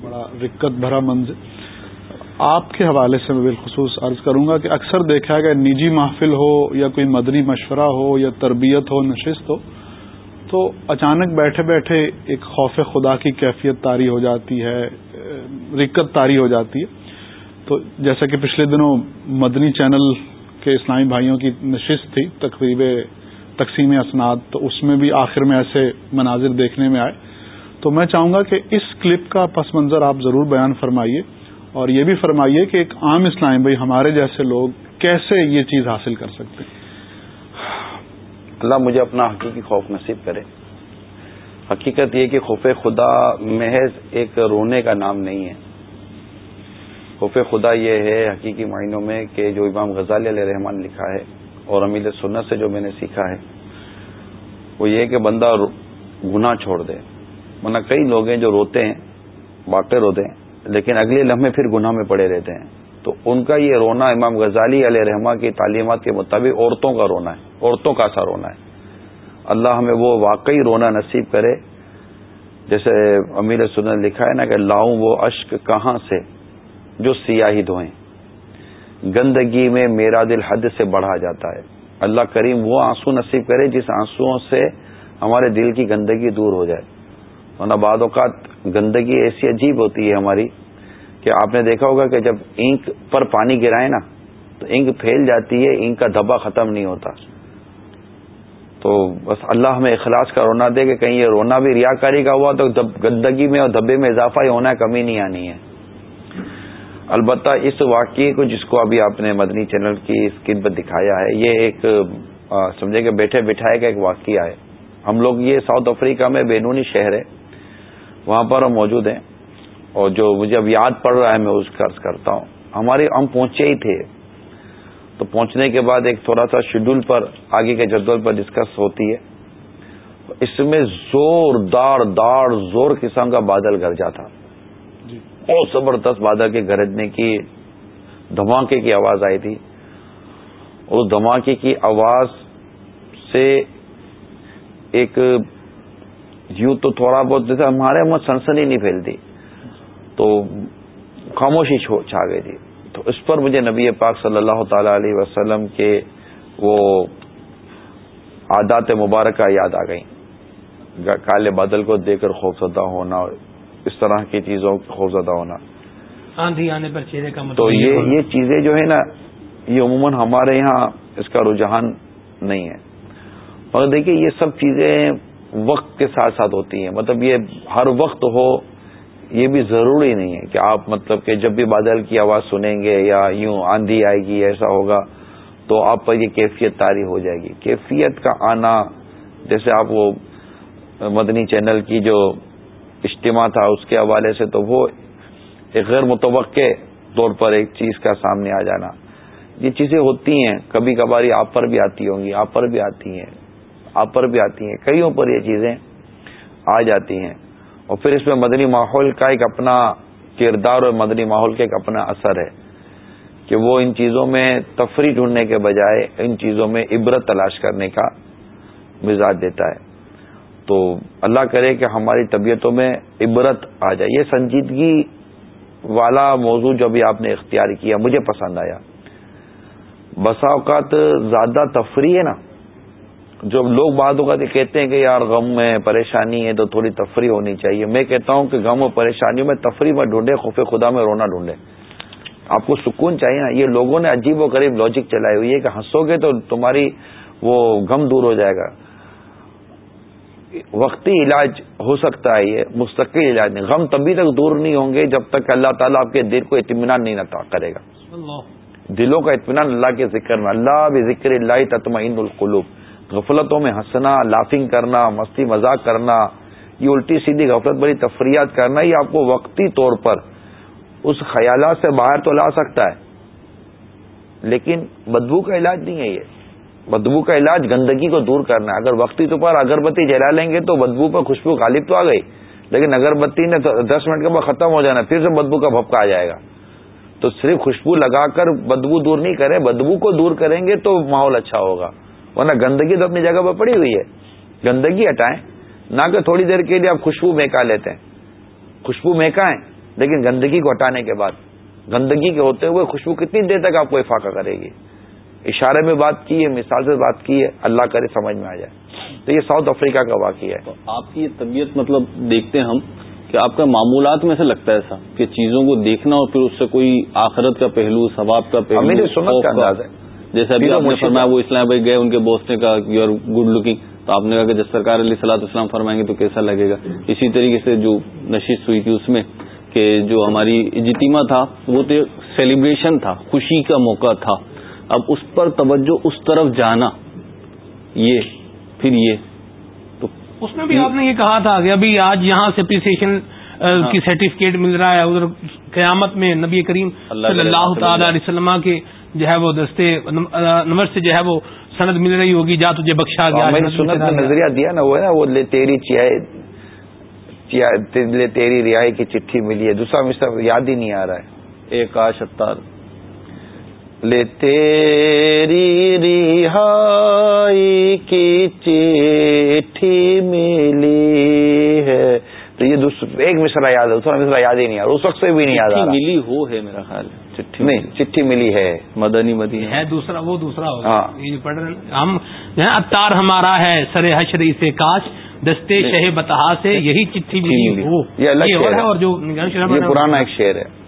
بڑا رکت بھرا منظر۔ آپ کے حوالے سے میں بالخصوص عرض کروں گا کہ اکثر دیکھا گیا نجی محفل ہو یا کوئی مدنی مشورہ ہو یا تربیت ہو، نشست ہو، تو اچانک بیٹھے بیٹھے ایک خوف خدا کی کیفیت تاری ہو جاتی ہے رکت تاری ہو جاتی ہے۔ تو جیسا کہ پچھلے دنوں مدنی چینل کے اسلامی بھائیوں کی نشست تھی، تقریب تقسیم اسناد، تو اس میں بھی آخر میں ایسے مناظر دیکھنے میں آئے۔ تو میں چاہوں گا کہ اس کلپ کا پس منظر آپ ضرور بیان فرمائیے۔ اور یہ بھی فرمائیے کہ ایک عام اسلام بھائی ہمارے جیسے لوگ کیسے یہ چیز حاصل کر سکتے ہیں؟ اللہ مجھے اپنا حقیقی خوف نصیب کرے۔ حقیقت یہ کہ خوف خدا محض ایک رونے کا نام نہیں ہے۔ خوف خدا یہ ہے حقیقی معنوں میں کہ جو امام غزالی علیہ رحمان لکھا ہے اور امیل سنت سے جو میں نے سیکھا ہے، وہ یہ کہ بندہ گناہ چھوڑ دے۔ ورنہ کئی لوگ ہیں جو روتے ہیں، واقع روتے ہیں۔ لیکن اگلے لمحے پھر گناہ میں پڑے رہتے ہیں۔ تو ان کا یہ رونا امام غزالی علیہ رحمٰ کی تعلیمات کے مطابق عورتوں کا رونا ہے، عورتوں کا سا رونا ہے۔ اللہ ہمیں وہ واقعی رونا نصیب کرے۔ جیسے امیر سنن لکھا ہے نا کہ لاؤں وہ اشک کہاں سے؟ جو سیاہی دھوئیں۔ گندگی میں میرا دل حد سے بڑھا جاتا ہے۔ اللہ کریم وہ آنسو نصیب کرے جس آنسو سے ہمارے دل کی گندگی دور ہو جائے۔ ورنہ بعد اوقات گندگی ایسی عجیب ہوتی ہے ہماری کہ آپ نے دیکھا ہوگا کہ جب اینک پر پانی گرائے نا، تو اینک پھیل جاتی ہے، اینک کا دھبا ختم نہیں ہوتا۔ تو بس اللہ ہمیں اخلاص کا رونا دے کہ کہیں یہ رونا بھی ریاکاری کا ہوا تو گندگی میں اور دھبے میں اضافہ ہی ہونا کمی نہیں آنی ہے۔ البتہ اس واقعے کو جس کو ابھی آپ نے مدنی چینل کی اسکرین پر دکھایا ہے، یہ ایک سمجھے کہ بیٹھے بٹھائے کا ایک واقعہ ہے۔ ہم لوگ یہ ساؤتھ افریقہ میں بینونی شہر ہے۔ وہاں پر ہم موجود ہیں اور جو مجھے اب یاد پڑ رہا ہے میں اس قرض کرتا ہوں۔ ہمارے ہم پہنچے ہی تھے۔ تو پہنچنے کے بعد ایک تھوڑا سا شیڈول پر آگے کے جدول پر ڈسکس ہوتی ہے۔ اس میں زور دار دار زور قسم کا بادل گرجا تھا۔ بہت زبردست بادل کے گرجنے کی دھماکے کی آواز آئی تھی۔ اور دھماکے کی آواز سے ایک یوں تو تھوڑا بہت جیسے ہمارے مت سنسنی نہیں پھیلتی۔ تو خاموشی چھا گئی تھی۔ تو اس پر مجھے نبی پاک صلی اللہ تعالی علیہ وسلم کے وہ عادات مبارکہ یاد آ گئیں۔ کالے بادل کو دیکھ کر خوفزدہ ہونا اس طرح کی چیزوں خوفزدہ ہونا۔ آندھی آنے پر چہرے کا تو یہ یہ چیزیں جو ہے نا یہ عموماً ہمارے یہاں اس کا رجحان نہیں ہے۔ مگر دیکھیے یہ سب چیزیں وقت کے ساتھ ساتھ ہوتی ہیں۔ مطلب یہ ہر وقت ہو، یہ بھی ضروری نہیں ہے کہ آپ مطلب کہ جب بھی بادل کی آواز سنیں گے یا یوں آندھی آئے گی، ایسا ہوگا تو آپ پر یہ کیفیت تاری ہو جائے گی۔ کیفیت کا آنا، جیسے آپ وہ مدنی چینل کی جو اجتماع تھا، اس کے حوالے سے تو وہ ایک غیر متوقع طور پر ایک چیز کا سامنے آ جانا۔ یہ چیزیں ہوتی ہیں، کبھی کبھاری آپ پر بھی آتی ہوں گی، آپ پر بھی آتی ہیں۔ آپ پر بھی آتی ہیں، کئیوں پر یہ چیزیں آ جاتی ہیں۔ اور پھر اس میں مدنی ماحول کا ایک اپنا کردار اور مدنی ماحول کا ایک اپنا اثر ہے کہ وہ ان چیزوں میں تفریح ڈھونڈنے کے بجائے ان چیزوں میں عبرت تلاش کرنے کا مزاج دیتا ہے۔ تو اللہ کرے کہ ہماری طبیعتوں میں عبرت آ جائے۔ یہ سنجیدگی والا موضوع جو بھی آپ نے اختیار کیا، مجھے پسند آیا۔ بسا اوقات زیادہ تفریح ہے نا۔ جو لوگ بعد اوقات کہتے ہیں کہ یار غم میں پریشانی ہے تو تھوڑی تفریح ہونی چاہیے۔ میں کہتا ہوں کہ غم اور پریشانیوں میں تفریح میں ڈھونڈے خوف خدا میں رونا ڈھونڈے آپ کو سکون چاہیے نا۔ یہ لوگوں نے عجیب و غریب لاجک چلائی ہوئی ہے کہ ہنسو گے تو تمہاری وہ غم دور ہو جائے گا۔ وقتی علاج ہو سکتا ہے یہ مستقل علاج نہیں۔ غم تبھی تک دور نہیں ہوں گے جب تک اللہ تعالیٰ آپ کے دل کو اطمینان نہیں نہ کرے گا۔ دلوں کا اطمینان اللہ کے ذکر میں۔ اللہ بھی ذکر اللہ تطمئن القلوب۔ غفلتوں میں ہنسنا لافنگ کرنا، مستی مذاق کرنا، یہ الٹی سیدھی غفلت بڑی تفریحات کرنا، یہ آپ کو وقتی طور پر اس خیالات سے باہر تو لا سکتا ہے۔ لیکن بدبو کا علاج نہیں ہے یہ۔ بدبو کا علاج گندگی کو دور کرنا ہے۔ اگر وقتی طور پر اگربتی جلا لیں گے تو بدبو پر خوشبو غالب تو آ گئی۔ لیکن اگربتی نے دس منٹ کے بعد ختم ہو جانا، پھر سے بدبو کا بھپکا آ جائے گا۔ تو صرف خوشبو لگا کر بدبو دور نہیں کرے بدبو کو دور کریں گے تو ماحول اچھا ہوگا۔ ورنہ گندگی تو اپنی جگہ پر پڑی ہوئی ہے۔ گندگی ہٹائیں۔ نہ کہ تھوڑی دیر کے لیے آپ خوشبو مہکا لیتے ہیں۔ خوشبو مہکائیں لیکن گندگی کو ہٹانے کے بعد۔ گندگی کے ہوتے ہوئے خوشبو کتنی دیر تک آپ کو افاقہ کرے گی؟ اشارے میں بات کی ہے مثال سے بات کی ہے اللہ کرے سمجھ میں آ جائے۔ تو یہ ساؤتھ افریقہ کا واقعہ ہے۔ آپ کی یہ طبیعت مطلب دیکھتے ہیں ہم کہ آپ کا معمولات میں سے لگتا ہے ایسا کہ چیزوں کو دیکھنا اور پھر اس سے کوئی آخرت کا پہلو ثواب کا پہلو سنت کا انداز ہے۔ جیسے ابھی آپ نے فرمایا وہ اسلام بھائی گئے ان کے دوست نے کہا یو آر گڈ لکنگ تو آپ نے کہا کہ جب سرکار علیہ صلاح اسلام فرمائیں گے تو کیسا لگے گا؟ اسی طریقے سے جو نشست ہوئی تھی اس میں کہ جو ہماری اجتماع تھا وہ تو سیلیبریشن تھا خوشی کا موقع تھا۔ اب اس پر توجہ اس طرف جانا یہ پھر یہ۔ تو اس میں بھی آپ نے یہ کہا تھا کہ ابھی آج یہاں سے اپریسیشن کی سرٹیفکیٹ مل رہا ہے۔ ادھر قیامت میں نبی کریم صلی اللہ تعالی علیہ وسلم کے جو ہے وہ دستے نمبر سے جو ہے وہ سند مل رہی ہوگی جا تجھے بخشا گیا میں نے سنت میں نظریہ دیا نا وہ ہے نا وہ تیری تیری رہائی کی چٹھی ملی ہے۔ دوسرا مصر یاد ہی نہیں آ رہا ہے۔ ایک اتار لے تیری رہائی کی چیٹھی ملی ہے۔ تو یہ ایک مصرا یاد ہے دوسرا مصرا یاد ہی نہیں آ رہا اس وقت سے بھی نہیں یاد آ ملی ہو ہے میرا خیال چٹھی نہیں چٹھی ملی ہے مدنی مدی ہے۔ دوسرا وہ دوسرا ہاں۔ ہم اتار ہمارا ہے سر حشری سے کاش دستے شہ بتا سے یہی چٹھی ملی۔ یہ الگ اور جو پرانا ایک شعر ہے۔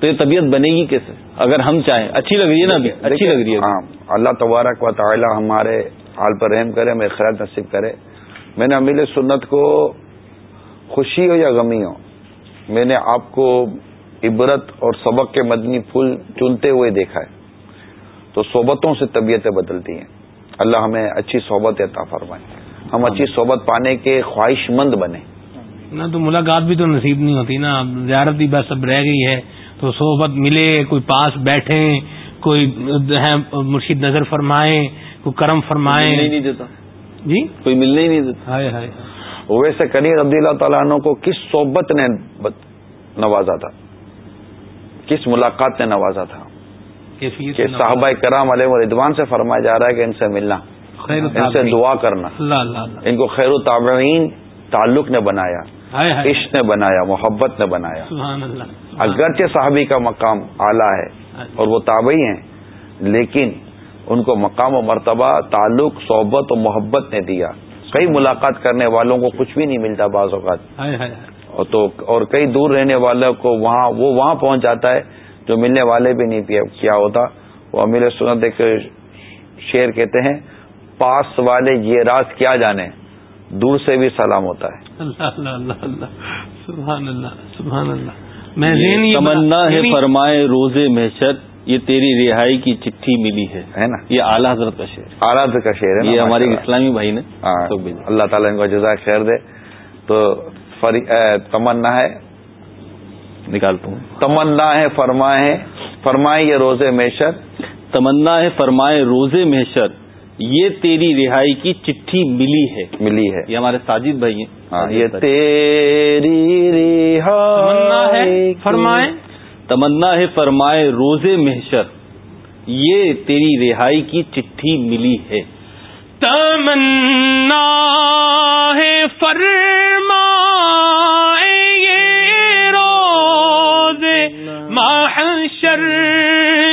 تو یہ طبیعت بنے گی کیسے؟ اگر ہم چاہیں۔ اچھی لگ رہی ہے نا اچھی لگ رہی ہے ہاں۔ اللہ تبارک و تعالی ہمارے حال پر رحم کرے میں خیال نصیب کرے۔ میں نے امیل سنت کو خوشی ہو یا غمی ہو میں نے آپ کو عبرت اور سبق کے مدنی پھول چنتے ہوئے دیکھا ہے۔ تو صحبتوں سے طبیعتیں بدلتی ہیں۔ اللہ ہمیں اچھی صحبت عطا فرمائے۔ ہم اچھی صحبت پانے کے خواہش مند بنے نہ تو ملاقات بھی تو نصیب نہیں ہوتی نا۔ زیارت بھی بس اب رہ گئی ہے۔ تو صحبت ملے کوئی پاس بیٹھے کوئی مرشید نظر فرمائے کوئی کرم فرمائے نہیں دیتا۔ جی؟ کوئی ملنے ہی نہیں دیتا۔ ہائے ہائے۔ ویسے کنی ربی اللہ تعالیٰ عنہ کو کس صحبت نے نوازا تھا؟ کس ملاقات نے نوازا تھا؟ کہ صحابہ کرام علیہ و ردوان سے فرمایا جا رہا ہے کہ ان سے ملنا ان سے دعا کرنا۔ ان کو خیر و تابعین تعلق نے بنایا عشق نے بنایا محبت نے بنایا۔ اگرچہ صحابی کا مقام اعلیٰ ہے اور وہ تابعی ہیں لیکن ان کو مقام و مرتبہ تعلق صحبت و محبت نے دیا۔ کئی ملاقات کرنے والوں کو کچھ بھی نہیں ملتا بعض اوقات۔ تو اور کئی دور رہنے والوں کو وہاں وہ وہاں پہنچ جاتا ہے جو ملنے والے بھی نہیں کیا ہوتا۔ وہ امیر سنت ایک شعر کہتے ہیں پاس والے یہ راز کیا جانے؟ دور سے بھی سلام ہوتا ہے۔ اللہ اللہ اللہ سبحان اللہ سبحان اللہ۔ تمنا ہے فرمائے روز محشر یہ تیری رہائی کی چٹھی ملی ہے۔ نا؟ یہ اعلیٰ حضرت کا شعر۔ اعلیٰ حضرت کا شعر ہے یہ ہمارے اسلامی بھائی نے۔ ہاں، اللہ تعالیٰ ان کو جزائے خیر دے۔ تو تمنا ہے۔ نکالتا ہوں۔ تمنا ہے فرمائے فرمائے یہ روز محشر۔ تمنا ہے فرمائے روزے محشر۔ یہ تیری رہائی کی چٹھی ملی ہے۔ ملی ہے۔ یہ ہمارے ساجد بھائی ہیں۔ ہاں یہ تیری رہائی فرمائے۔ تمنا ہے فرمائے روزے محشر۔ یہ تیری رہائی کی چٹھی ملی ہے۔ تمنا ہے فرما یہ روز محشر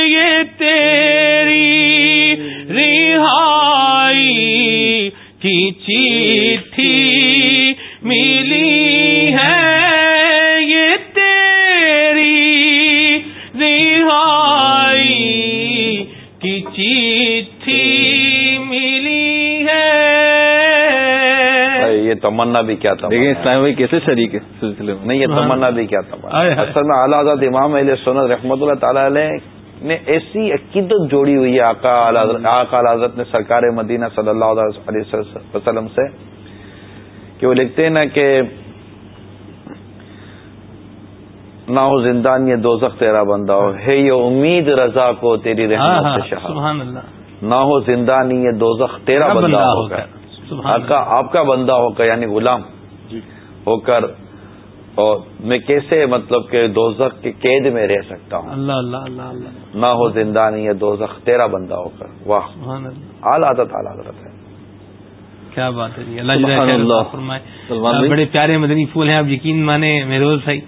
یہ تیری رہائی کی چیٹھی ملی ہے یہ تیری رہائی کی چیٹھی یہ تمنا بھی کیا تھا دیکھیں اسلام بھائی کیسے شریک ہے؟ سلسلے میں۔ نہیں یہ تمنا بھی کیا تھا۔ اصل میں اعلیٰ حضرت امام علیہ سنت رحمۃ اللہ تعالی علیہ نے ایسی عقیدت جوڑی ہوئی ہے۔ آقا اعلیٰ حضرت- آقا اعلیٰ حضرت نے سرکار مدینہ صلی اللہ علیہ وسلم سے کہ وہ لکھتے ہیں نا کہ نہ ہو زندان یہ دوزخ تیرا بندہ ہو۔ ہے یہ امید رضا کو تیری ہاں رحمت ہاں سے اللہ۔ نہ ہو زندانی یہ دوزخ تیرا بندہ ہو ہوگا۔ آقا آپ کا بندہ ہو کر یعنی غلام ہو کر اور میں کیسے مطلب کہ دوزخ کے قید میں رہ سکتا ہوں؟ اللہ اللہ اللہ اللہ۔ نہ ہو زندانی یہ دوزخ تیرا بندہ ہو کر۔ واہ۔ اعلیٰ عادت اعلیٰ حضرت ہے۔ کیا بات ہے جی۔ اللہ فرمائے۔ بڑے پیارے مدنی پھول ہیں آپ یقین مانے مہروز بھائی۔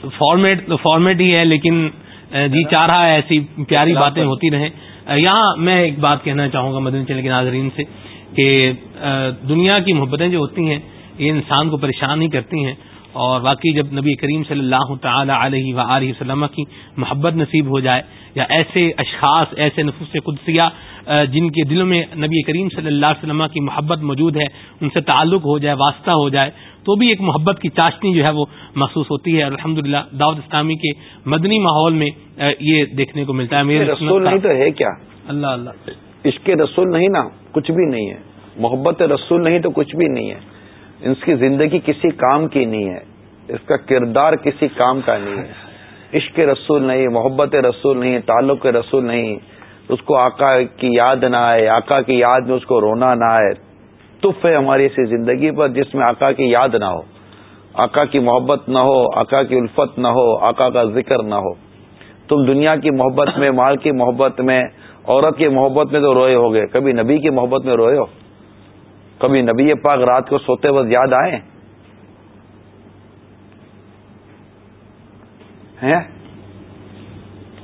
فارمیٹ تو فارمیٹ ہی ہے لیکن جی چاہ رہا ہے ایسی پیاری باتیں ہوتی رہیں۔ یہاں میں ایک بات کہنا چاہوں گا مدنی چلے کے ناظرین سے۔ کہ دنیا کی محبتیں جو ہوتی ہیں یہ انسان کو پریشان ہی کرتی ہیں اور واقعی جب نبی کریم صلی اللہ تعالی علیہ و وسلم کی محبت نصیب ہو جائے یا ایسے اشخاص ایسے نفوس قدسیہ جن کے دلوں میں نبی کریم صلی اللہ علیہ وسلم کی محبت موجود ہے ان سے تعلق ہو جائے واسطہ ہو جائے تو بھی ایک محبت کی چاشنی جو ہے وہ محسوس ہوتی ہے۔ اور الحمد دعوت اسلامی کے مدنی ماحول میں یہ دیکھنے کو ملتا ہے۔ میرے رسول نہیں تو ہے کیا؟ اللہ اللہ۔ اس کے رسول نہیں نا، کچھ بھی نہیں ہے۔ محبت رسول نہیں تو کچھ بھی نہیں ہے۔ اس کی زندگی کسی کام کی نہیں ہے۔ اس کا کردار کسی کام کا نہیں ہے۔ عشق رسول نہیں، محبت رسول نہیں، تعلق رسول نہیں۔ اس کو آقا کی یاد نہ آئے، آقا کی یاد میں اس کو رونا نہ آئے۔ تف ہے ہماری ایسی زندگی پر جس میں آقا کی یاد نہ ہو۔ آقا کی محبت نہ ہو، آقا کی الفت نہ ہو، آقا کا ذکر نہ ہو۔ تم دنیا کی محبت میں، مال کی محبت میں عورت کی محبت میں تو روئے ہو گئے۔ کبھی نبی کی محبت میں روئے ہو۔ کبھی نبی پاک رات کو سوتے وقت یاد آئے۔ ہیں؟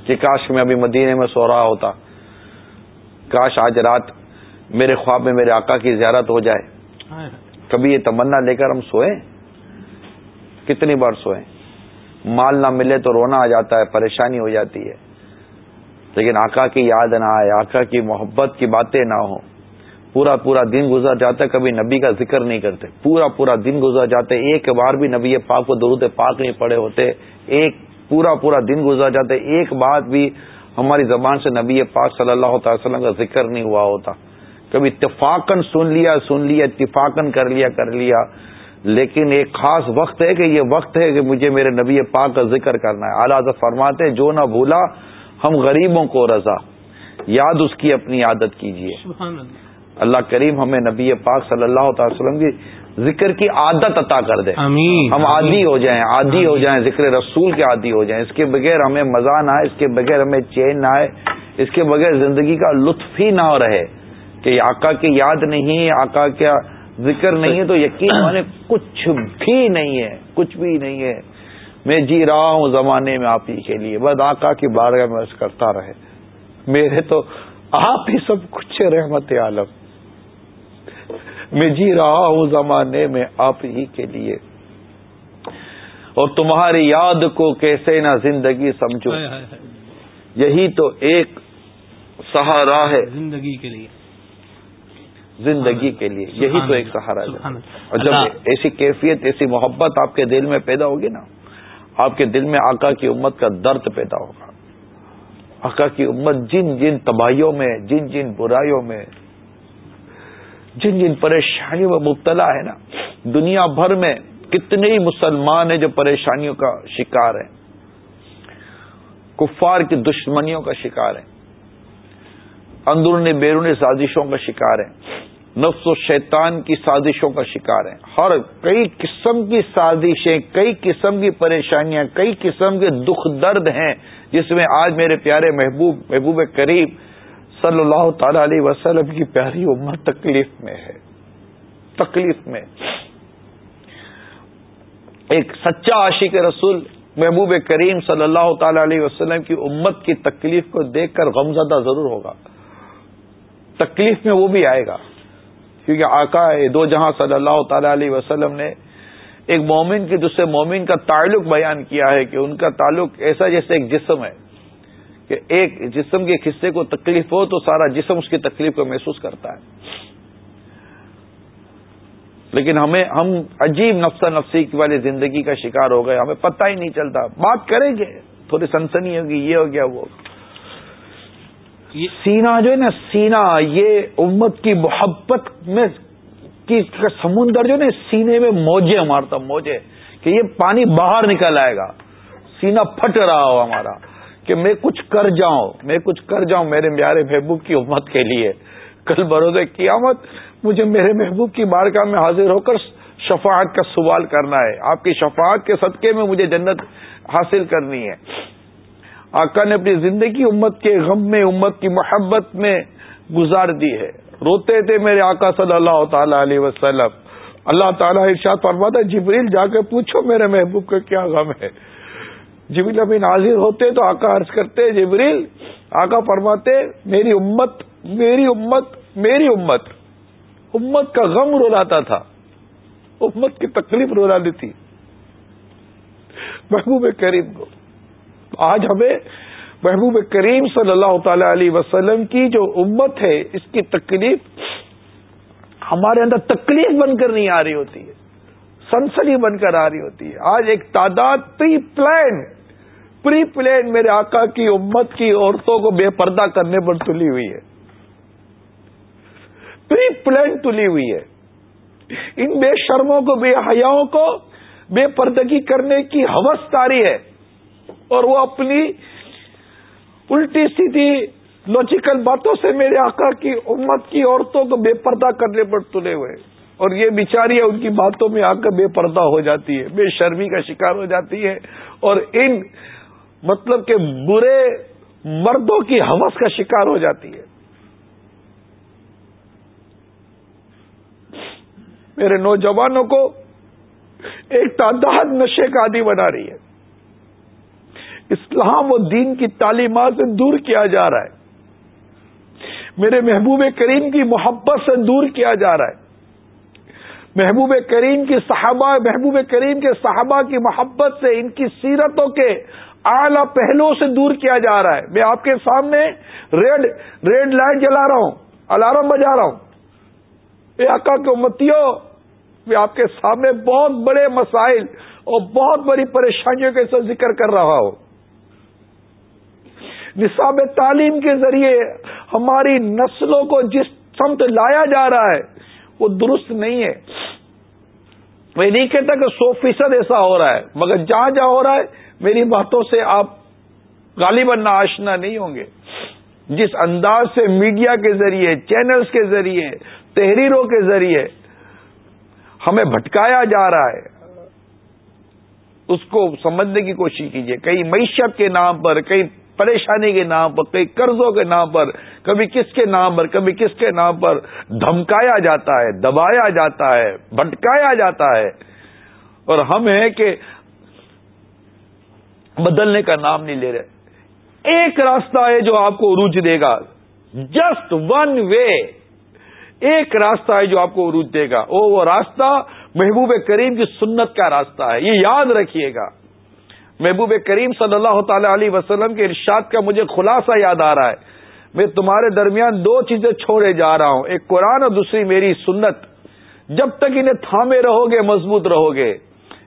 کہ کاش میں ابھی مدینے میں سو رہا ہوتا۔ کاش آج رات میرے خواب میں میرے آقا کی زیارت ہو جائے۔ کبھی یہ تمنا لے کر ہم سوئے؟ کتنی بار سوئے؟ مال نہ ملے تو رونا آ جاتا ہے پریشانی ہو جاتی ہے۔ لیکن آقا کی یاد نہ آئے، آقا کی محبت کی باتیں نہ ہوں۔ پورا پورا دن گزر جاتا کبھی نبی کا ذکر نہیں کرتے۔ پورا پورا دن گزر جاتے ایک بار بھی نبی پاک کو درود پاک نہیں پڑے ہوتے۔ ایک پورا پورا دن گزر جاتے ایک بات بھی ہماری زبان سے نبی پاک صلی اللہ تعالی وسلم کا ذکر نہیں ہوا ہوتا۔ کبھی اتفاقن سن لیا سن لیا اتفاقن کر لیا کر لیا۔ لیکن ایک خاص وقت ہے کہ یہ وقت ہے کہ مجھے میرے نبی پاک کا ذکر کرنا ہے۔ اعلیٰ فرماتے جو نہ بھولا ہم غریبوں کو رضا یاد اس کی اپنی عادت کیجیے اللہ۔ کریم ہمیں نبی پاک صلی اللہ تعالی وسلم کی ذکر کی عادت عطا کر دے۔ امین ہم عادی ہو جائیں عادی ہو جائیں ذکر رسول کے عادی ہو جائیں۔ اس کے بغیر ہمیں مزہ نہ آئے اس کے بغیر ہمیں چین نہ آئے اس کے بغیر زندگی کا لطف ہی نہ رہے۔ کہ آقا کی یاد نہیں آقا کا ذکر نہیں ہے تو یقین مانے کچھ بھی نہیں ہے کچھ بھی نہیں ہے۔ میں جی رہا ہوں زمانے میں آپ ہی کے لیے بس آقا کی بارگاہ میں کرتا رہے۔ میرے تو آپ ہی سب کچھ رحمت عالم۔ میں جی رہا ہوں زمانے میں آپ ہی کے لیے۔ اور تمہاری یاد کو کیسے نہ زندگی سمجھو۔ یہی تو ایک سہارا ہے۔ زندگی کے لیے۔ زندگی کے لیے یہی تو ایک سہارا ہے۔ اور جب ایسی کیفیت ایسی محبت آپ کے دل میں پیدا ہوگی نا آپ کے دل میں آقا کی امت کا درد پیدا ہوگا۔ آقا کی امت جن جن تباہیوں میں، جن جن برائیوں میں، جن جن پریشانیوں میں مبتلا ہے نا، دنیا بھر میں کتنے ہی مسلمان ہیں جو پریشانیوں کا شکار ہیں۔ کفار کی دشمنیوں کا شکار ہیں۔ اندرونی بیرونی سازشوں کا شکار ہیں۔ نفس و شیطان کی سازشوں کا شکار ہیں۔ ہر کئی قسم کی سازشیں، کئی قسم کی پریشانیاں، کئی قسم کے دکھ درد ہیں، جس میں آج میرے پیارے محبوب محبوب کریم صلی اللہ تعالی علیہ وسلم کی پیاری امت تکلیف میں ہے۔ تکلیف میں۔ ایک سچا عاشق رسول محبوب کریم صلی اللہ تعالی علیہ وسلم کی امت کی تکلیف کو دیکھ کر غمزدہ ضرور ہوگا۔ تکلیف میں وہ بھی آئے گا۔ کیونکہ آقا دو جہاں صلی اللہ تعالی علیہ وسلم نے ایک مومن کے دوسرے مومن کا تعلق بیان کیا ہے کہ ان کا تعلق ایسا جیسے ایک جسم ہے کہ ایک جسم کے حصے کو تکلیف ہو تو سارا جسم اس کی تکلیف کو محسوس کرتا ہے۔ لیکن ہمیں ہم عجیب نفسا نفسی والی زندگی کا شکار ہو گئے، ہمیں پتہ ہی نہیں چلتا۔ بات کریں گے، تھوڑی سنسنی ہوگی، یہ ہو گیا، وہ۔ سینا جو ہے نا سینا یہ امت کی محبت میں کی سمندر جو ہے نا، سینے میں موجے مارتا موجے، کہ یہ پانی باہر نکل آئے گا۔ سینا پھٹ رہا ہو ہمارا، کہ میں کچھ کر جاؤں، میں کچھ کر جاؤں میرے پیارے محبوب کی امت کے لیے۔ کل بروز قیامت مجھے میرے محبوب کی بارگاہ میں حاضر ہو کر شفاعت کا سوال کرنا ہے۔ آپ کی شفاعت کے صدقے میں مجھے جنت حاصل کرنی ہے۔ آقا نے اپنی زندگی امت کے غم میں، امت کی محبت میں گزار دی ہے۔ روتے تھے میرے آقا صلی اللہ تعالی علیہ وسلم۔ اللہ تعالیٰ ارشاد فرماتا جبریل جا کے پوچھو میرے محبوب کا کیا غم ہے۔ جبریل ابھی نازر ہوتے تو آقا عرض کرتے، جبریل، آقا فرماتے، میری امت میری امت میری امت۔ امت کا غم رولاتا تھا۔ امت کی تکلیف رولاتی تھی محبوب کریم کو۔ آج ہمیں محبوب کریم صلی اللہ تعالی علیہ وسلم کی جو امت ہے، اس کی تکلیف ہمارے اندر تکلیف بن کر نہیں آ رہی ہوتی ہے سنسنی بن کر آ رہی ہوتی ہے۔ آج ایک تعداد پری پلان پری پلان میرے آقا کی امت کی عورتوں کو بے پردہ کرنے پر تلی ہوئی ہے۔ پری پلان تلی ہوئی ہے۔ ان بے شرموں کو، بے حیاؤں کو بے پردگی کرنے کی حوث تاری ہے۔ اور وہ اپنی الٹی سیدھی لوجیکل باتوں سے میرے آقا کی امت کی عورتوں کو بے پردہ کرنے پر تلے ہوئے اور یہ بیچاری ان کی باتوں میں آ کر بے پردہ ہو جاتی ہے، بے شرمی کا شکار ہو جاتی ہے اور ان مطلب کہ برے مردوں کی حوث کا شکار ہو جاتی ہے۔ میرے نوجوانوں کو ایک تعداد نشے کا عادی بنا رہی ہے۔ اسلام و دین کی تعلیمات سے دور کیا جا رہا ہے۔ میرے محبوب کریم کی محبت سے دور کیا جا رہا ہے۔ محبوب کریم کی صحابہ، محبوب کریم کے صحابہ کی محبت سے، ان کی سیرتوں کے اعلی پہلو سے دور کیا جا رہا ہے۔ میں آپ کے سامنے ریڈ ریڈ لائٹ جلا رہا ہوں، الارم بجا رہا ہوں۔ اے آقا کے امتیوں، میں آپ کے سامنے بہت بڑے مسائل اور بہت بڑی پریشانیوں کے ساتھ ذکر کر رہا ہوں۔ نصاب تعلیم کے ذریعے ہماری نسلوں کو جس سمت لایا جا رہا ہے، وہ درست نہیں ہے۔ میں نہیں کہتا کہ سو فیصد ایسا ہو رہا ہے، مگر جہاں جہاں ہو رہا ہے، میری باتوں سے آپ غالباً آشنا نہیں ہوں گے۔ جس انداز سے میڈیا کے ذریعے، چینلز کے ذریعے، تحریروں کے ذریعے ہمیں بھٹکایا جا رہا ہے، اس کو سمجھنے کی کوشش کیجیے کئی معیشت کے نام پر کئی پریشانی کے نام پر، کئی قرضوں کے نام پر، کبھی کس کے نام پر، کبھی کس کے نام پر دھمکایا جاتا ہے، دبایا جاتا ہے، بھٹکایا جاتا ہے۔ اور ہم ہیں کہ بدلنے کا نام نہیں لے رہے۔ ایک راستہ ہے جو آپ کو عروج دے گا۔ جسٹ ون وے ایک راستہ ہے جو آپ کو عروج دے گا۔ او وہ راستہ محبوب کریم کی سنت کا راستہ ہے۔ یہ یاد رکھیے گا۔ محبوب کریم صلی اللہ تعالی علیہ وسلم کے ارشاد کا مجھے خلاصہ یاد آ رہا ہے۔ میں تمہارے درمیان دو چیزیں چھوڑے جا رہا ہوں۔ ایک قرآن اور دوسری میری سنت۔ جب تک انہیں تھامے رہو گے مضبوط رہو گے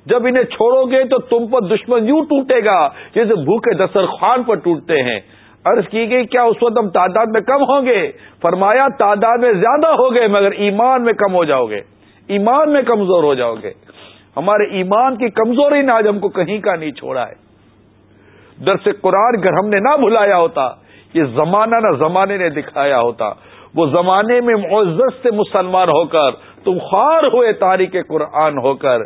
جب انہیں چھوڑو گے تو تم پر دشمن یوں ٹوٹے گا جیسے بھوکے دسترخوان پر ٹوٹتے ہیں۔ عرض کی گئی، کیا اس وقت ہم تعداد میں کم ہوں گے؟ فرمایا، تعداد میں زیادہ ہو گئے مگر ایمان میں کم ہو جاؤ گے۔ ایمان میں کمزور ہو جاؤ گے۔ ہمارے ایمان کی کمزوری نے آج ہم کو کہیں کا نہیں چھوڑا ہے۔ در سے قرآن اگر ہم نے نہ بھلایا ہوتا، یہ زمانہ نہ زمانے نے دکھایا ہوتا۔ وہ زمانے میں معزز سے مسلمان ہو کر، تم خوار ہوئے تاریخ قرآن ہو کر۔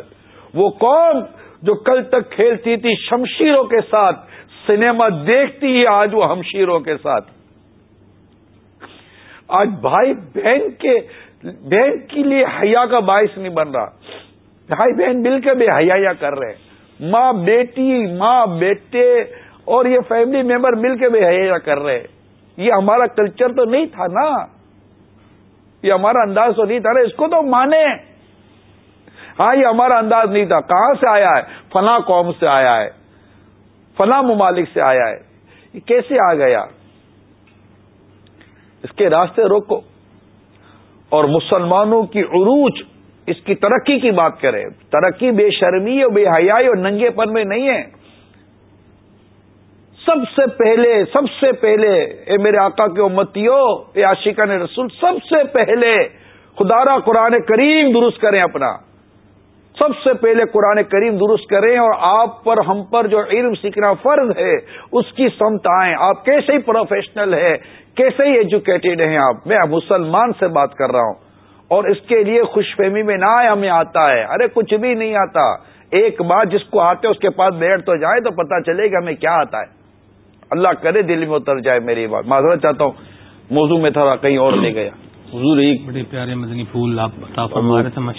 وہ قوم جو کل تک کھیلتی تھی شمشیروں کے ساتھ، سنیما دیکھتی ہی آج وہ ہمشیروں کے ساتھ۔ آج بھائی بہن کے بہن کے لیے حیا کا باعث نہیں بن رہا۔ بھائی بہن مل کے بھی حیا کر رہے ماں، بیٹی، ماں، بیٹے اور یہ فیملی ممبر مل کے بھی حیا کر رہے یہ ہمارا کلچر تو نہیں تھا نا۔ یہ ہمارا انداز تو نہیں تھا نا۔ اس کو تو مانے۔ ہاں یہ ہمارا انداز نہیں تھا۔ کہاں سے آیا ہے؟ فلاں قوم سے آیا ہے۔ فلاں ممالک سے آیا ہے۔ یہ کیسے آ گیا؟ اس کے راستے روکو۔ اور مسلمانوں کی عروج اس کی ترقی کی بات کریں۔ ترقی بے شرمی اور بے حیائی اور ننگے پن میں نہیں ہے۔ سب سے پہلے، سب سے پہلے، اے میرے آقا کے امتیوں، اے عاشقہ نے رسول، سب سے پہلے خدارا قرآن کریم درست کریں اپنا۔ سب سے پہلے قرآن کریم درست کریں اور آپ پر، ہم پر جو علم سیکھنا فرض ہے، اس کی سمت آئیں آپ کیسے ہی پروفیشنل ہے کیسے ہی ایجوکیٹڈ ہیں آپ۔ میں مسلمان سے بات کر رہا ہوں۔ اور اس کے لیے خوش فہمی میں نہ ہمیں آتا ہے۔ ارے کچھ بھی نہیں آتا۔ ایک بار جس کو آتے اس کے پاس بیٹھ تو جائے تو پتا چلے گا ہمیں کیا آتا ہے۔ اللہ کرے دل میں اتر جائے میری بات۔ معذرت چاہتا ہوں موضوع میں تھا کہیں اور لے گیا۔ حضور ایک بڑے پیارے مدنی پھول آپ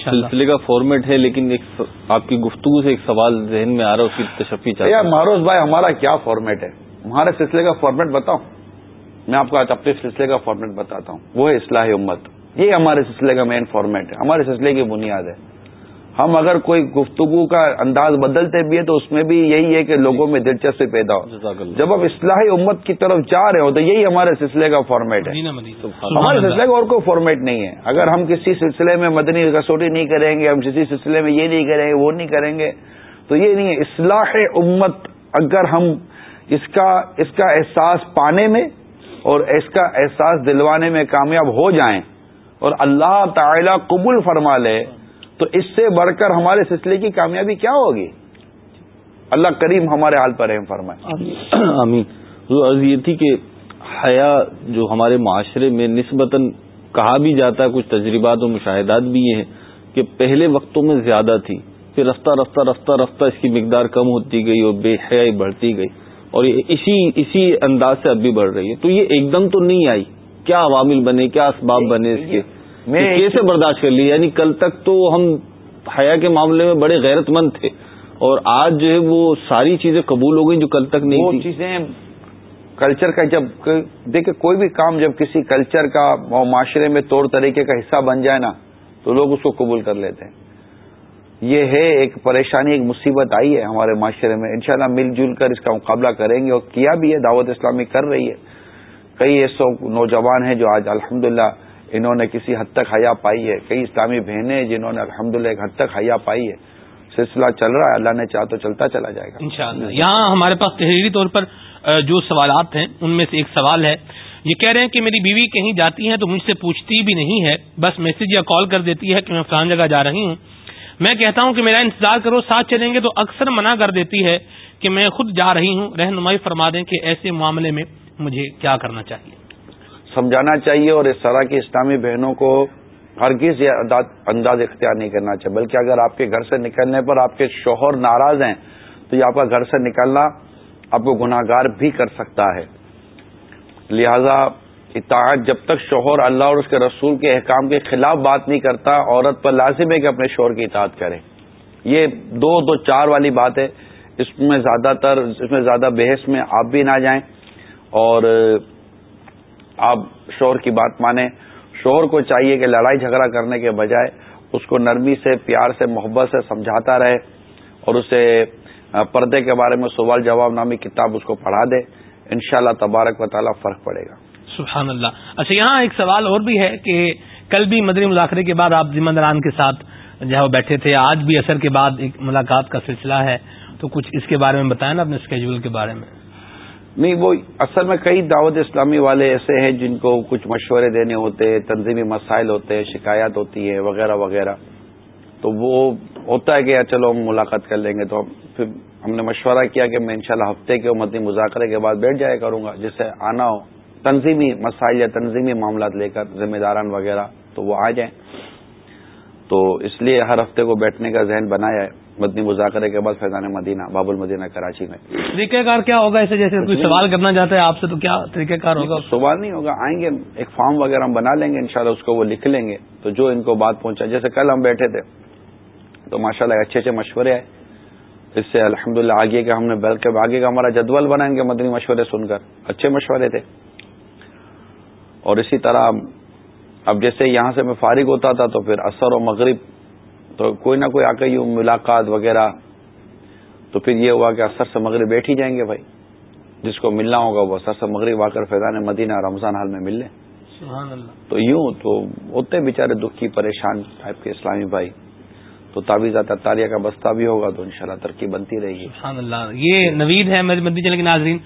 سلسلے کا فارمیٹ ہے لیکن ایک آپ کی گفتگو سے ایک سوال ذہن میں آ رہا ہے اس کی تشفی چاہیے ماروز بھائی ہمارا کیا فارمیٹ ہے؟ ہمارے سلسلے کا فارمیٹ بتاؤں میں آپ کو آج اپنے سلسلے کا فارمیٹ بتاتا ہوں۔ وہ ہے اصلاح امت۔ یہ ہمارے سلسلے کا مین فارمیٹ ہے ہمارے سلسلے کی بنیاد ہے۔ ہم اگر کوئی گفتگو کا انداز بدلتے بھی ہے تو اس میں بھی یہی ہے کہ لوگوں میں دلچسپی پیدا ہو۔ جب آپ اصلاحی امت کی طرف جا رہے ہو تو یہی ہمارے سلسلے کا فارمیٹ ہے۔ ہمارے سلسلے کا اور کوئی فارمیٹ نہیں ہے۔ اگر ہم کسی سلسلے میں مدنی کسوٹی نہیں کریں گے ہم کسی سلسلے میں یہ نہیں کریں گے وہ نہیں کریں گے تو یہ نہیں ہے۔ اصلاح امت اگر ہم اس کا اس کا احساس پانے میں اور اس کا احساس دلوانے میں کامیاب ہو جائیں اور اللہ تعالی قبول فرما لے، تو اس سے بڑھ کر ہمارے سلسلے کی کامیابی کیا ہوگی؟ اللہ کریم ہمارے حال پر رحم فرمائے۔ امین یہ تھی کہ حیا جو ہمارے معاشرے میں نسبتاً کہا بھی جاتا ہے، کچھ تجربات و مشاہدات بھی یہ ہیں کہ پہلے وقتوں میں زیادہ تھی، پھر رفتہ رفتہ رفتہ رفتہ اس کی مقدار کم ہوتی گئی اور بے حیائی بڑھتی گئی اور اسی اسی انداز سے اب بھی بڑھ رہی ہے۔ تو یہ ایک دم تو نہیں آئی۔ کیا عوامل بنے کیا اسباب بنے اس کے؟ میں کیسے برداشت کر لی؟ یعنی کل تک تو ہم حیا کے معاملے میں بڑے غیرت مند تھے۔ اور آج جو ہے وہ ساری چیزیں قبول ہو گئی جو کل تک نہیں وہ چیزیں کلچر کا جب دیکھیں کوئی بھی کام جب کسی کلچر کا معاشرے میں طور طریقے کا حصہ بن جائے نا تو لوگ اس کو قبول کر لیتے ہیں۔ یہ ہے ایک پریشانی ایک مصیبت آئی ہے ہمارے معاشرے میں۔ انشاءاللہ مل جل کر اس کا مقابلہ کریں گے اور کیا بھی ہے دعوت اسلامی کر رہی ہے۔ کئی ایسے نوجوان ہیں جو آج الحمدللہ انہوں نے کسی حد تک حیا پائی ہے، کئی اسلامی بہنیں جنہوں نے الحمد ایک حد تک حیا پائی ہے۔ سلسلہ چل رہا ہے، اللہ نے چاہ تو چلتا چلا جائے گا۔ انشاءاللہ۔ یہاں ہمارے پاس تحریری طور پر جو سوالات ہیں، ان میں سے ایک سوال ہے۔ یہ کہہ رہے ہیں کہ میری بیوی کہیں جاتی ہے تو مجھ سے پوچھتی بھی نہیں ہے، بس میسج یا کال کر دیتی ہے کہ میں فلان جگہ جا رہی ہوں۔ میں کہتا ہوں کہ میرا انتظار کرو، ساتھ چلیں گے تو اکثر منع کر دیتی ہے کہ میں خود جا رہی ہوں۔ رہنمائی فرما دیں کہ ایسے معاملے میں مجھے کیا کرنا چاہیے؟ سمجھانا چاہیے اور اس طرح کی اسلامی بہنوں کو ہرگز یہ انداز اختیار نہیں کرنا چاہیے، بلکہ اگر آپ کے گھر سے نکلنے پر آپ کے شوہر ناراض ہیں، تو یہ آپ کا گھر سے نکلنا آپ کو گناہ گار بھی کر سکتا ہے۔ لہذا اطاعت جب تک شوہر اللہ اور اس کے رسول کے احکام کے خلاف بات نہیں کرتا، عورت پر لازم ہے کہ اپنے شوہر کی اطاعت کرے۔ یہ دو دو چار والی بات ہے۔ اس میں زیادہ تر اس میں زیادہ بحث میں آپ بھی نہ جائیں۔ اور آپ شوہر کی بات مانیں شوہر کو چاہیے کہ لڑائی جھگڑا کرنے کے بجائے اس کو نرمی سے، پیار سے، محبت سے سمجھاتا رہے اور اسے پردے کے بارے میں سوال جواب نامی کتاب اس کو پڑھا دے۔ انشاءاللہ تبارک و تعالیٰ فرق پڑے گا۔ سبحان اللہ۔ اچھا یہاں ایک سوال اور بھی ہے کہ کل بھی مدنی مذاکرے کے بعد آپ ذمہ داران کے ساتھ جو ہے وہ بیٹھے تھے۔ آج بھی اثر کے بعد ایک ملاقات کا سلسلہ ہے۔ تو کچھ اس کے بارے میں بتائیں نا اپنے اسکیجول کے بارے میں۔ نہیں، وہ اصل میں کئی دعوت اسلامی والے ایسے ہیں جن کو کچھ مشورے دینے ہوتے ہیں تنظیمی مسائل ہوتے ہیں شکایات ہوتی ہے وغیرہ وغیرہ۔ تو وہ ہوتا ہے کہ چلو ہم ملاقات کر لیں گے۔ تو پھر ہم نے مشورہ کیا کہ میں انشاءاللہ ہفتے کے مدنی مذاکرے کے بعد بیٹھ جایا کروں گا، جس سے آنا ہو۔ تنظیمی مسائل یا تنظیمی معاملات لے کر ذمہ داران وغیرہ تو وہ آ جائیں۔ تو اس لیے ہر ہفتے کو بیٹھنے کا ذہن بنایا ہے۔ مدنی مذاکرے کے بعد فیضان مدینہ باب المدینہ کراچی میں۔ طریقہ کار کیا ہوگا ایسے جیسے کوئی سوال کرنا چاہتا ہے آپ سے تو کیا طریقہ کار ہوگا؟ سوال نہیں ہوگا آئیں گے ایک فارم وغیرہ ہم بنا لیں گے انشاءاللہ اس کو وہ لکھ لیں گے۔ تو جو ان کو بات پہنچا جیسے کل ہم بیٹھے تھے تو ماشاءاللہ اچھے اچھے مشورے آئے۔ اس سے الحمد للہ آگے کا ہم نے بلکہ آگے کا ہمارا جدول بنائیں گے مدنی مشورے سن کر۔ اچھے مشورے تھے۔ اور اسی طرح اب جیسے یہاں سے میں فارغ ہوتا تھا تو پھر اثر و مغرب تو کوئی نہ کوئی آ کے ملاقات وغیرہ تو پھر یہ ہوا کہ اثر سے مغرب بیٹھ ہی جائیں گے بھائی۔ جس کو ملنا ہوگا وہ اثر سے مغرب آ کر فیضان مدینہ رمضان حال میں مل لیں۔ تو یوں تو ہوتے بےچارے دکھی پریشان ٹائپ کے اسلامی بھائی۔ تو تعویذات تاریہ کا بستہ بھی ہوگا تو انشاءاللہ ترقی بنتی رہے گی۔ سبحان اللہ۔ یہ نوید ہے مدی چل کے ناظرین۔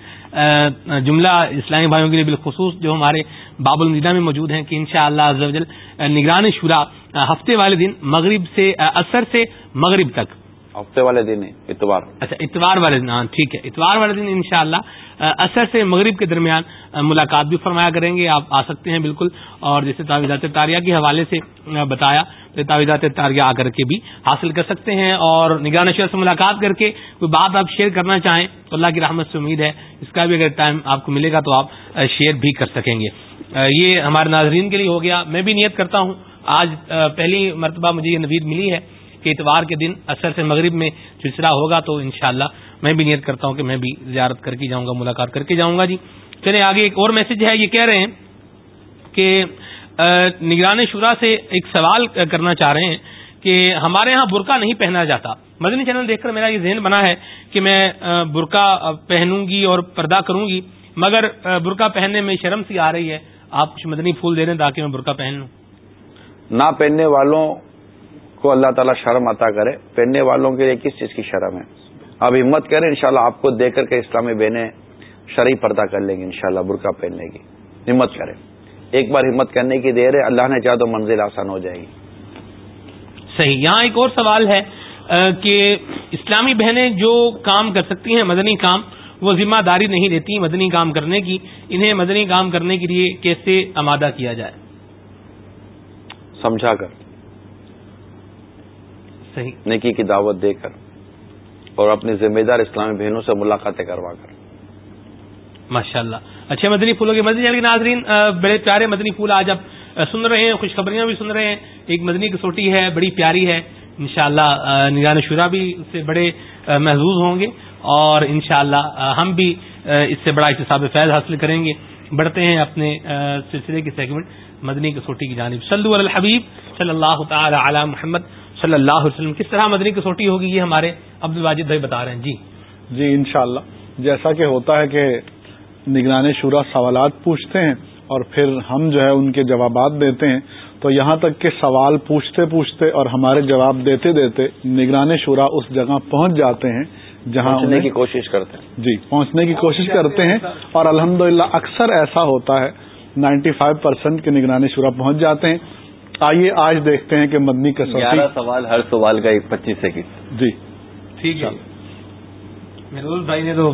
جملہ اسلامی بھائیوں کے لیے بالخصوص جو ہمارے باب المدینہ میں موجود ہیں کہ انشاءاللہ شاء اللہ نگران شورا ہفتے والے دن مغرب سے اثر سے مغرب تک۔ ہفتے والے دن اتوار۔ اچھا اتوار والے دن ہاں ٹھیک ہے۔ اتوار والے دن انشاءاللہ اثر سے مغرب کے درمیان ملاقات بھی فرمایا کریں گے۔ آپ آ سکتے ہیں بالکل۔ اور جیسے تعویذات تاریہ کے حوالے سے بتایا تو تعویذات تاریہ آ کر کے بھی حاصل کر سکتے ہیں۔ اور نگران شہر سے ملاقات کر کے کوئی بات آپ شیئر کرنا چاہیں تو اللہ کی رحمت سے امید ہے اس کا بھی اگر ٹائم آپ کو ملے گا تو آپ شیئر بھی کر سکیں گے۔ یہ ہمارے ناظرین کے لیے ہو گیا۔ میں بھی نیت کرتا ہوں۔ آج پہلی مرتبہ مجھے یہ نوید ملی ہے کہ اتوار کے دن اثر سے مغرب میں سلسلہ ہوگا تو انشاءاللہ میں بھی نیت کرتا ہوں کہ میں بھی زیارت کر کے جاؤں گا، ملاقات کر کے جاؤں گا۔ جی چلے آگے ایک اور میسج ہے۔ یہ کہہ رہے ہیں کہ نگران شورا سے ایک سوال کرنا چاہ رہے ہیں کہ ہمارے ہاں برقع نہیں پہنا جاتا۔ مدنی چینل دیکھ کر میرا یہ ذہن بنا ہے کہ میں برقع پہنوں گی اور پردہ کروں گی۔ مگر برقع پہننے میں شرم سی آ رہی ہے۔ آپ کچھ مدنی پھول دے دیں تاکہ میں برقع پہن لوں۔ نہ پہننے والوں کو اللہ تعالیٰ شرم عطا کرے پہننے والوں کے لیے کس چیز کی شرم ہے؟ اب ہمت کریں انشاءاللہ آپ کو دیکھ کر کے اسلامی بہنیں شرعی پردہ کر لیں گے انشاءاللہ شاء برقع پہننے کی۔ ہمت کریں۔ ایک بار ہمت کرنے کی دیر ہے اللہ نے چاہ تو منزل آسان ہو جائے گی۔ صحیح۔ یہاں ایک اور سوال ہے کہ اسلامی بہنیں جو کام کر سکتی ہیں مدنی کام وہ ذمہ داری نہیں لیتی مدنی کام کرنے کی انہیں مدنی کام کرنے کے لیے کیسے آمادہ کیا جائے۔ سمجھا کر۔ صحیح۔ نیکی کی دعوت دے کر۔ اور اپنی ذمہ دار اسلامی بہنوں سے ملاقاتیں کروا کر۔ ماشاء اللہ اچھے مدنی پھولوں کے مدنی کے ناظرین بڑے پیارے مدنی پھول آج آپ سن رہے ہیں خوشخبریاں بھی سن رہے ہیں۔ ایک مدنی کسوٹی ہے بڑی پیاری ہے۔ انشاءاللہ شاء نگران شورا بھی اس سے بڑے محظوظ ہوں گے۔ اور انشاءاللہ ہم بھی اس سے بڑا احتساب فیض حاصل کریں گے۔ بڑھتے ہیں اپنے سلسلے کی سیگمنٹ مدنی کسوٹی کی جانب۔ صلی الحبیب صلی اللہ تعالی علی محمد صلی اللہ علیہ وسلم۔ کس طرح مدنی کسوٹی ہوگی یہ ہمارے عبد الواجد بھائی بتا رہے ہیں۔ جی۔ جی انشاءاللہ۔ جیسا کہ ہوتا ہے کہ نگران شورا سوالات پوچھتے ہیں اور پھر ہم جو ہے ان کے جوابات دیتے ہیں۔ تو یہاں تک کہ سوال پوچھتے پوچھتے اور ہمارے جواب دیتے دیتے نگران شورا اس جگہ پہنچ جاتے ہیں۔ جہاں پہنچنے کی کوشش کرتے ہیں۔ جی پہنچنے کی کوشش کرتے ہیں اور الحمدللہ اکثر ایسا ہوتا ہے نائنٹی فائیو پرسینٹ کے نگرانی شورا پہنچ جاتے ہیں۔ آئیے آج دیکھتے ہیں کہ مدنی کا سوال ہر سوال کا ایک پچیس سیکنڈ جی۔ ٹھیک ہے۔ محروز بھائی نے تو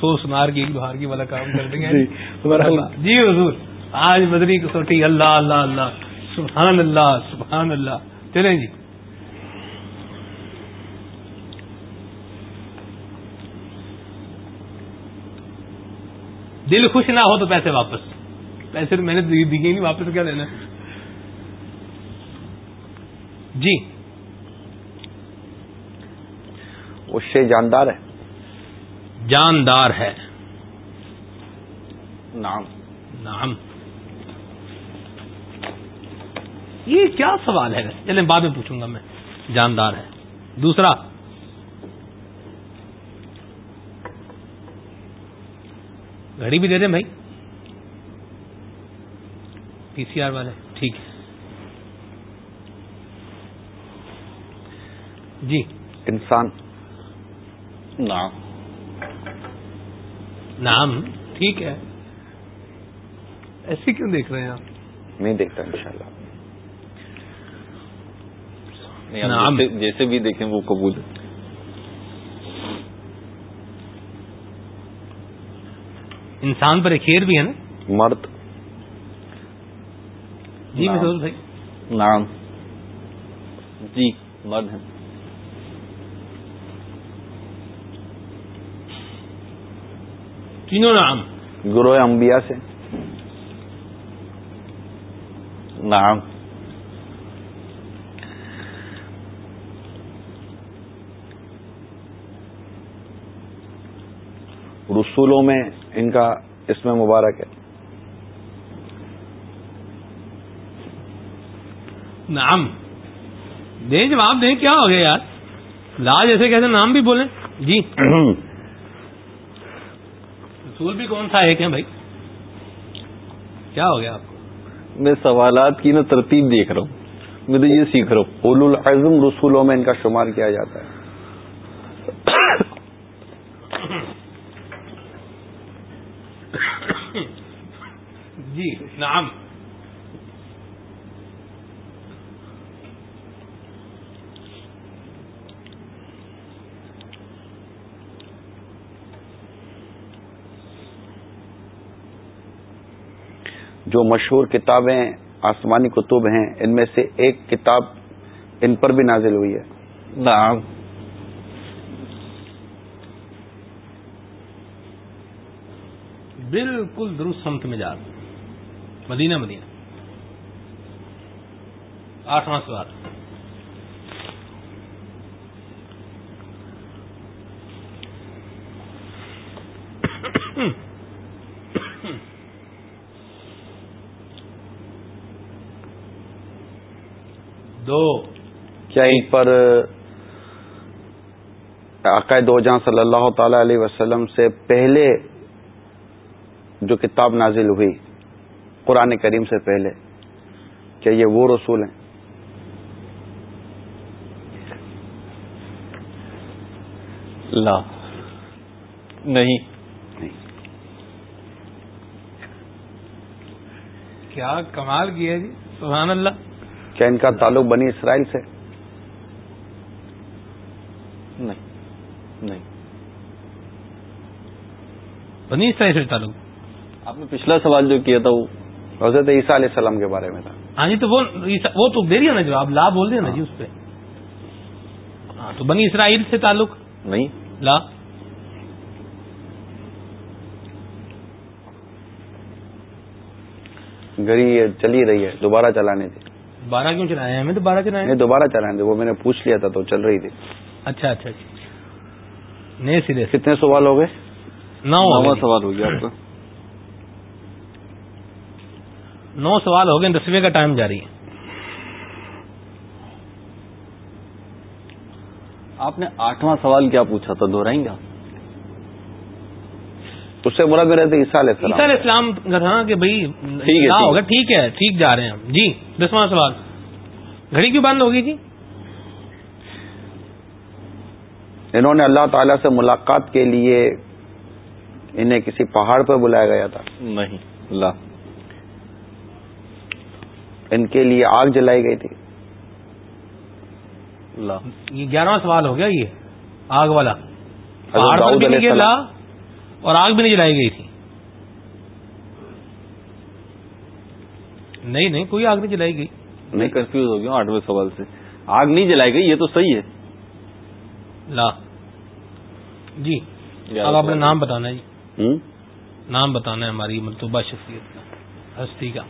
سو سنار کی بہار کی والا کام کر دیں جی جی حضور۔ آج مدنی کسوٹی اللہ اللہ اللہ۔ سبحان اللہ سبحان اللہ۔ چلیں جی۔ دل خوش نہ ہو تو پیسے واپس۔ پیسے تو میں نے دیے نہیں واپس کیا دینا؟ جی۔ وہ شے جاندار ہے؟ جاندار ہے۔ نام نام یہ کیا سوال ہے؟ چلے بعد میں پوچھوں گا میں۔ جاندار ہے۔ دوسرا۔ گھڑی بھی دے دیں بھائی۔ پی سی آر والے ٹھیک۔ ہے جی۔ انسان۔ نام نام ٹھیک ہے۔ ایسے کیوں دیکھ رہے ہیں آپ؟ نہیں دیکھتا انشاءاللہ۔ نام جیسے بھی دیکھیں وہ قبول۔ انسان پر ایک خیر بھی ہے نا؟ مرد۔ جی مسعود بھائی۔ نام جی مرد ہیں۔ تینوں نام گروہ انبیاء سے۔ نام رسولوں میں ان کا اس میں مبارک ہے۔ نام دیں جواب دیں کیا ہو گیا یار؟ لا جیسے کہتے نام بھی بولیں؟ جی۔ رسول بھی کون سا ایک ہے بھائی؟ کیا ہو گیا آپ کو؟ میں سوالات کی نا ترتیب دیکھ رہا ہوں۔ میں تو یہ سیکھ رہا ہوں۔ اول العزم رسولوں میں ان کا شمار کیا جاتا ہے جی نام جو مشہور کتابیں آسمانی کتب ہیں، ان میں سے ایک کتاب ان پر بھی نازل ہوئی ہے۔ نعم۔ بالکل درست سمت میں جا مدینہ مدینہ۔ آٹھواں سوال دو ان پر عقائد دو جہاں صلی اللہ تعالی علیہ وسلم سے پہلے جو کتاب نازل ہوئی قرآن کریم سے پہلے کیا یہ وہ رسول ہیں۔ لا نہیں۔ کیا کمال کیا جی؟ سبحان اللہ۔ کیا ان کا تعلق بنی اسرائیل سے نہیں نہیں بنی اسرائیل سے تعلق۔ آپ نے پچھلا سوال جو کیا تھا وہ حضرت عیسیٰ علیہ السلام کے بارے میں تھا۔ ہاں جی تو وہ وہ تو دے رہی ہے نا جواب لا بول دیا نا جی اس پہ۔ ہاں تو بنی اسرائیل سے تعلق؟ نہیں۔ لا۔ یہ چلی رہی ہے دوبارہ چلانے تھی بارہ کیوں چلائے ہیں؟ ہمیں تو بارہ چلائے نہیں دوبارہ چلانے تھے وہ میں نے پوچھ لیا تھا تو چل رہی تھی۔ اچھا اچھا اچھا۔ نئے سرے کتنے سوال ہو گئے؟ نو سوال ہو گیا آپ کا نو سوال ہو گئے دسویں کا ٹائم جاری ہے۔ آپ نے آٹھواں سوال کیا پوچھا تھا دوہرائیں گے اس سے بولا میرے تھے عیسیٰ علیہ عیسیٰ السلام علیہ کہ بھائی ہوگا ٹھیک ہے ٹھیک جا رہے ہیں ہم۔ جی دسواں سوال۔ گھڑی کیوں بند ہوگی جی؟ انہوں نے اللہ تعالی سے ملاقات کے لیے انہیں کسی پہاڑ پر بلایا گیا تھا۔ نہیں لا ان کے لیے آگ جلائی گئی تھی۔ لا یہ گیارہواں سوال ہو گیا یہ آگ والا۔ پہاڑ پر بھی نہیں اور آگ بھی نہیں جلائی گئی تھی۔ نہیں نہیں کوئی آگ نہیں جلائی گئی۔ میں کنفیوز ہو گیا ہوں آٹھویں سوال سے۔ آگ نہیں جلائی گئی یہ تو صحیح ہے۔ لا جی اب آپ نے نام بتانا ہے۔ جی؟ نام بتانا ہے ہماری مرتبہ شخصیت کا ہستی کا۔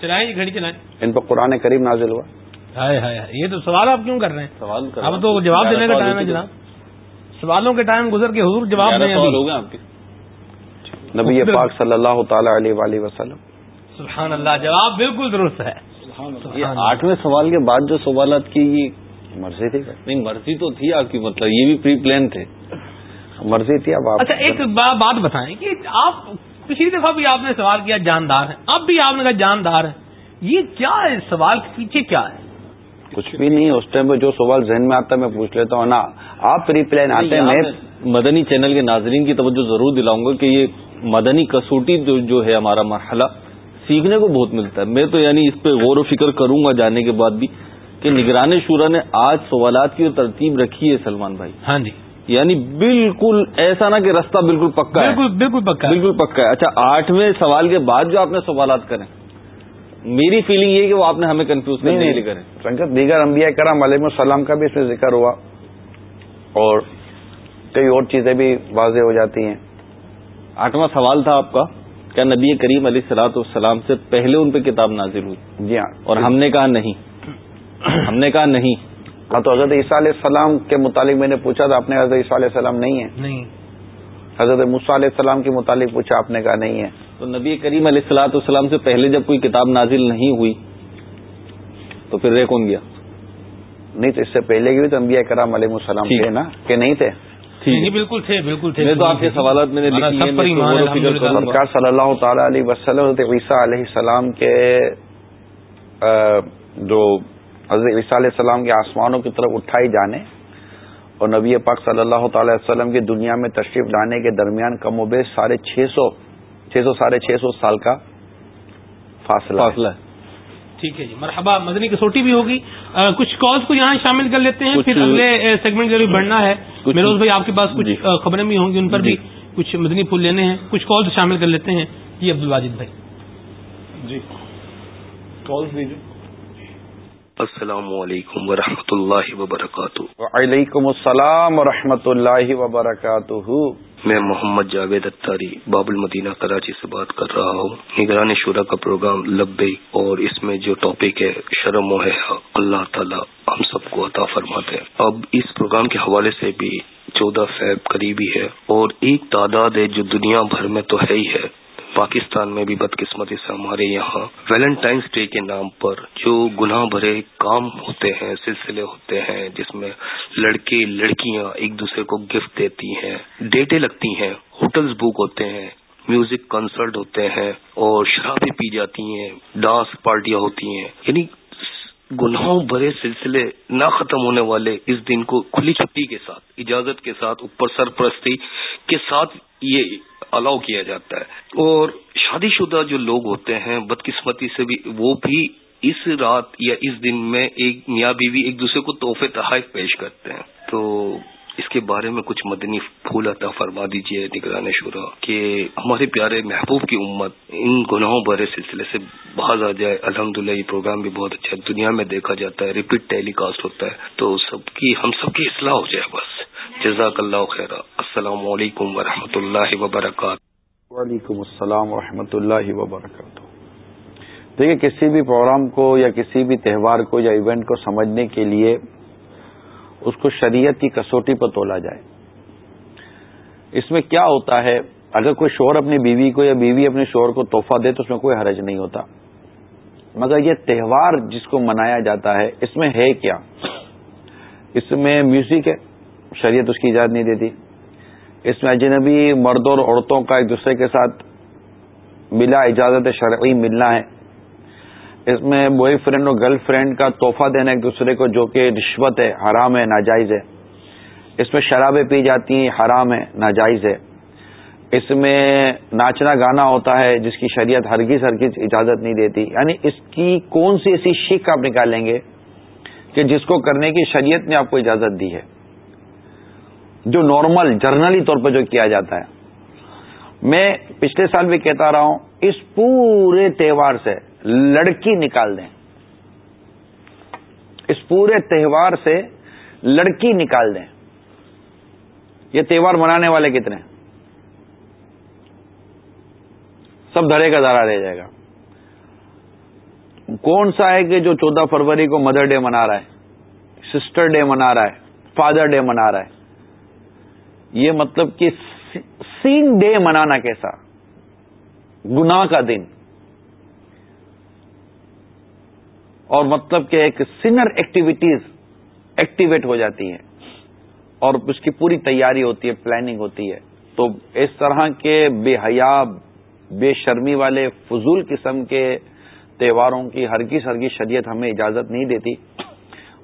چلائیں جی گھڑی چلائیں۔ ان پر قرآن کریم نازل ہوا۔ ہائے ہائے یہ تو سوال آپ کیوں کر رہے ہیں؟ سوال کر اب تو جواب دینے کا ٹائم ہے جناب۔ سوالوں کے ٹائم گزر کے حضور جواب کے۔ نبی پاک صلی اللہ تعالی علیہ وآلہ وسلم۔ سبحان اللہ جواب بالکل درست ہے۔ آٹھویں سوال کے بعد جو سوالات کی یہ مرضی تھی نہیں مرضی تو تھی آپ کی مطلب یہ بھی پری پلان تھے۔ مرضی تھی اب آپ اچھا ایک با- بات بتائیں کہ آپ پچھلی دفعہ بھی آپ نے سوال کیا جاندار ہے اب بھی آپ نے کہا جاندار ہے یہ کیا ہے؟ سوال کے پیچھے کیا ہے؟ کچھ بھی نہیں اس ٹائم پہ جو سوال ذہن میں آتا ہے میں پوچھ لیتا ہوں نا آپ پری پلان آتے ہیں میں مدنی چینل کے ناظرین کی توجہ ضرور دلاؤں گا کہ یہ مدنی کسوٹی جو جو ہے ہمارا مرحلہ سیکھنے کو بہت ملتا ہے۔ میں تو یعنی اس پہ غور و فکر کروں گا جانے کے بعد بھی۔ کہ نگران شورا نے آج سوالات کی ترتیب رکھی ہے سلمان بھائی۔ ہاں جی۔ یعنی بالکل ایسا نا کہ رستہ بالکل پکا ہے۔ بالکل بالکل پکا بالکل پکا ہے۔ اچھا آٹھویں سوال کے بعد جو آپ نے سوالات کریں میری فیلنگ یہ کہ وہ آپ نے ہمیں کنفیوز لیے کریں۔ سنگت دیگر انبیاء کرام علیہ السلام کا بھی اس میں ذکر ہوا اور کئی اور چیزیں بھی واضح ہو جاتی ہیں۔ آٹھواں سوال تھا آپ کا کیا نبی کریم علیہ سلاۃ والسلام سے پہلے ان پہ کتاب نازل ہوئی؟ جی ہاں۔ اور ہم نے کہا نہیں۔ ہم نے کہا نہیں. ہاں تو حضرت عیسیٰ علیہ السلام کے متعلق میں نے پوچھا تھا آپ نے حضرت عیسیٰ علیہ السلام نہیں ہے نہیں. حضرت مصع علیہ السلام کے متعلق پوچھا آپ نے کہا نہیں ہے تو نبی کریم علیہ السلاۃ والسلام سے پہلے جب کوئی کتاب نازل نہیں ہوئی تو پھر رے کون گیا؟ نہیں تو اس سے پہلے کی بھی تو انبیاء کرام علیہ السلام تھے نا؟ کہ نہیں تھے؟ بالکل تھے بالکل تھے. میں تو آپ کے سوالات میں نے۔ سرکار صلی اللہ تعالی علیہ وسلم عیسیٰ علیہ السلام کے جو حضرت عیسیٰ علیہ السلام کے آسمانوں کی طرف اٹھائی جانے اور نبی پاک صلی اللہ تعالی وسلم کی دنیا میں تشریف لانے کے درمیان کم و بیش ساڑھے چھ سو چھ سو ساڑھے چھ سو سال کا فاصلہ۔ فاصلہ ہے۔ ٹھیک ہے جی مرحبا مدنی کسوٹی بھی ہوگی۔ آ، کچھ کالز کو یہاں شامل کر لیتے ہیں پھر اگلے سیگمنٹ ضرور بڑھنا ہے۔ میروز بھائی آپ کے پاس کچھ جی۔ خبریں بھی ہوں گی ان پر بھی۔ کچھ مدنی پھول لینے ہیں کچھ کالز شامل کر لیتے ہیں۔ جی عبد الواجد بھائی۔ جی کال دیجیے السلام علیکم ورحمۃ اللہ وبرکاتہ۔ وعلیکم السلام ورحمۃ اللہ وبرکاتہ۔ میں محمد جاوید اتاری باب المدینہ کراچی سے بات کر رہا ہوں۔ نگران شورا کا پروگرام لبے اور اس میں جو ٹاپک ہے شرم و حیا اللہ تعالی ہم سب کو عطا فرماتے ہیں۔ اب اس پروگرام کے حوالے سے بھی چودہ فیب قریبی ہے اور ایک تعداد ہے جو دنیا بھر میں تو ہے ہی ہے۔ پاکستان میں بھی بدقسمتی سے ہمارے یہاں ویلنٹائنس ڈے کے نام پر جو گناہ بھرے کام ہوتے ہیں، سلسلے ہوتے ہیں، جس میں لڑکے، لڑکیاں ایک دوسرے کو گفٹ دیتی ہیں ڈیٹیں لگتی ہیں، ہوٹلز بک ہوتے ہیں، میوزک کنسرٹ ہوتے ہیں اور شرابیں پی جاتی ہیں، ڈانس پارٹیاں ہوتی ہیں۔ یعنی گناہوں بھرے سلسلے نہ ختم ہونے والے اس دن کو کھلی چھٹی کے ساتھ، اجازت کے ساتھ، اوپر سرپرستی کے ساتھ یہ الاؤ کیا جاتا ہے۔ اور شادی شدہ جو لوگ ہوتے ہیں، بدقسمتی سے بھی، وہ بھی اس رات یا اس دن میں ایک میاں بیوی ایک دوسرے کو تحفے تحائف پیش کرتے ہیں۔ تو اس کے بارے میں کچھ مدنی پھول عطا فرما دیجیے نگران شورا، کہ ہمارے پیارے محبوب کی امت ان گناہوں بھرے سلسلے سے باز آ جائے۔ الحمد یہ پروگرام بھی بہت اچھا ہے۔ دنیا میں دیکھا جاتا ہے ریپیٹ ٹیلی کاسٹ ہوتا ہے۔ تو سب کی، ہم سب کی اصلاح ہو جائے بس۔ جزاک اللہ خیر السلام علیکم ورحمۃ اللہ وبرکاتہ۔ وعلیکم السلام ورحمۃ اللہ وبرکاتہ۔ دیکھیے کسی بھی پروگرام کو یا کسی بھی تہوار کو یا ایونٹ کو سمجھنے کے لیے اس کو شریعت کی کسوٹی پر تولا جائے۔ اس میں کیا ہوتا ہے، اگر کوئی شوہر اپنی بیوی کو یا بیوی اپنے شوہر کو تحفہ دے تو اس میں کوئی حرج نہیں ہوتا۔ مگر یہ تہوار جس کو منایا جاتا ہے، اس میں ہے کیا؟ اس میں میوزک ہے۔ شریعت اس کی اجازت نہیں دیتی۔ اس میں اجنبی مردوں اور عورتوں کا ایک دوسرے کے ساتھ بلا اجازت شرعی ملنا ہے۔ اس میں بوائے فرینڈ اور گرل فرینڈ کا تحفہ دینا ایک دوسرے کو جو کہ رشوت ہے، حرام ہے، ناجائز ہے۔ اس میں شرابیں پی جاتی ہیں، حرام ہے، ناجائز ہے۔ اس میں ناچنا گانا ہوتا ہے، جس کی شریعت ہرگز ہرگز اجازت نہیں دیتی۔ یعنی اس کی کون سی ایسی شیخ آپ نکالیں گے کہ جس کو کرنے کی شریعت نے آپ کو اجازت دی ہے؟ جو نارمل جرنلی طور پر جو کیا جاتا ہے۔ میں پچھلے سال بھی کہتا رہا ہوں، اس پورے تہوار سے لڑکی نکال دیں۔ اس پورے تہوار سے لڑکی نکال دیں۔ یہ تہوار منانے والے کتنے سب دھڑے کا دھڑا رہ جائے گا۔ کون سا ہے کہ جو چودہ فروری کو مدر ڈے منا رہا ہے سسٹر ڈے منا رہا ہے فادر ڈے منا رہا ہے؟ یہ مطلب کہ سین ڈے منانا کیسا؟ گناہ کا دن۔ اور مطلب کہ ایک سینر ایکٹیویٹیز ایکٹیویٹ ہو جاتی ہیں اور اس کی پوری تیاری ہوتی ہے، پلاننگ ہوتی ہے۔ تو اس طرح کے بے حیا، بے شرمی والے فضول قسم کے تہواروں کی ہرگز ہرگز شریعت ہمیں اجازت نہیں دیتی۔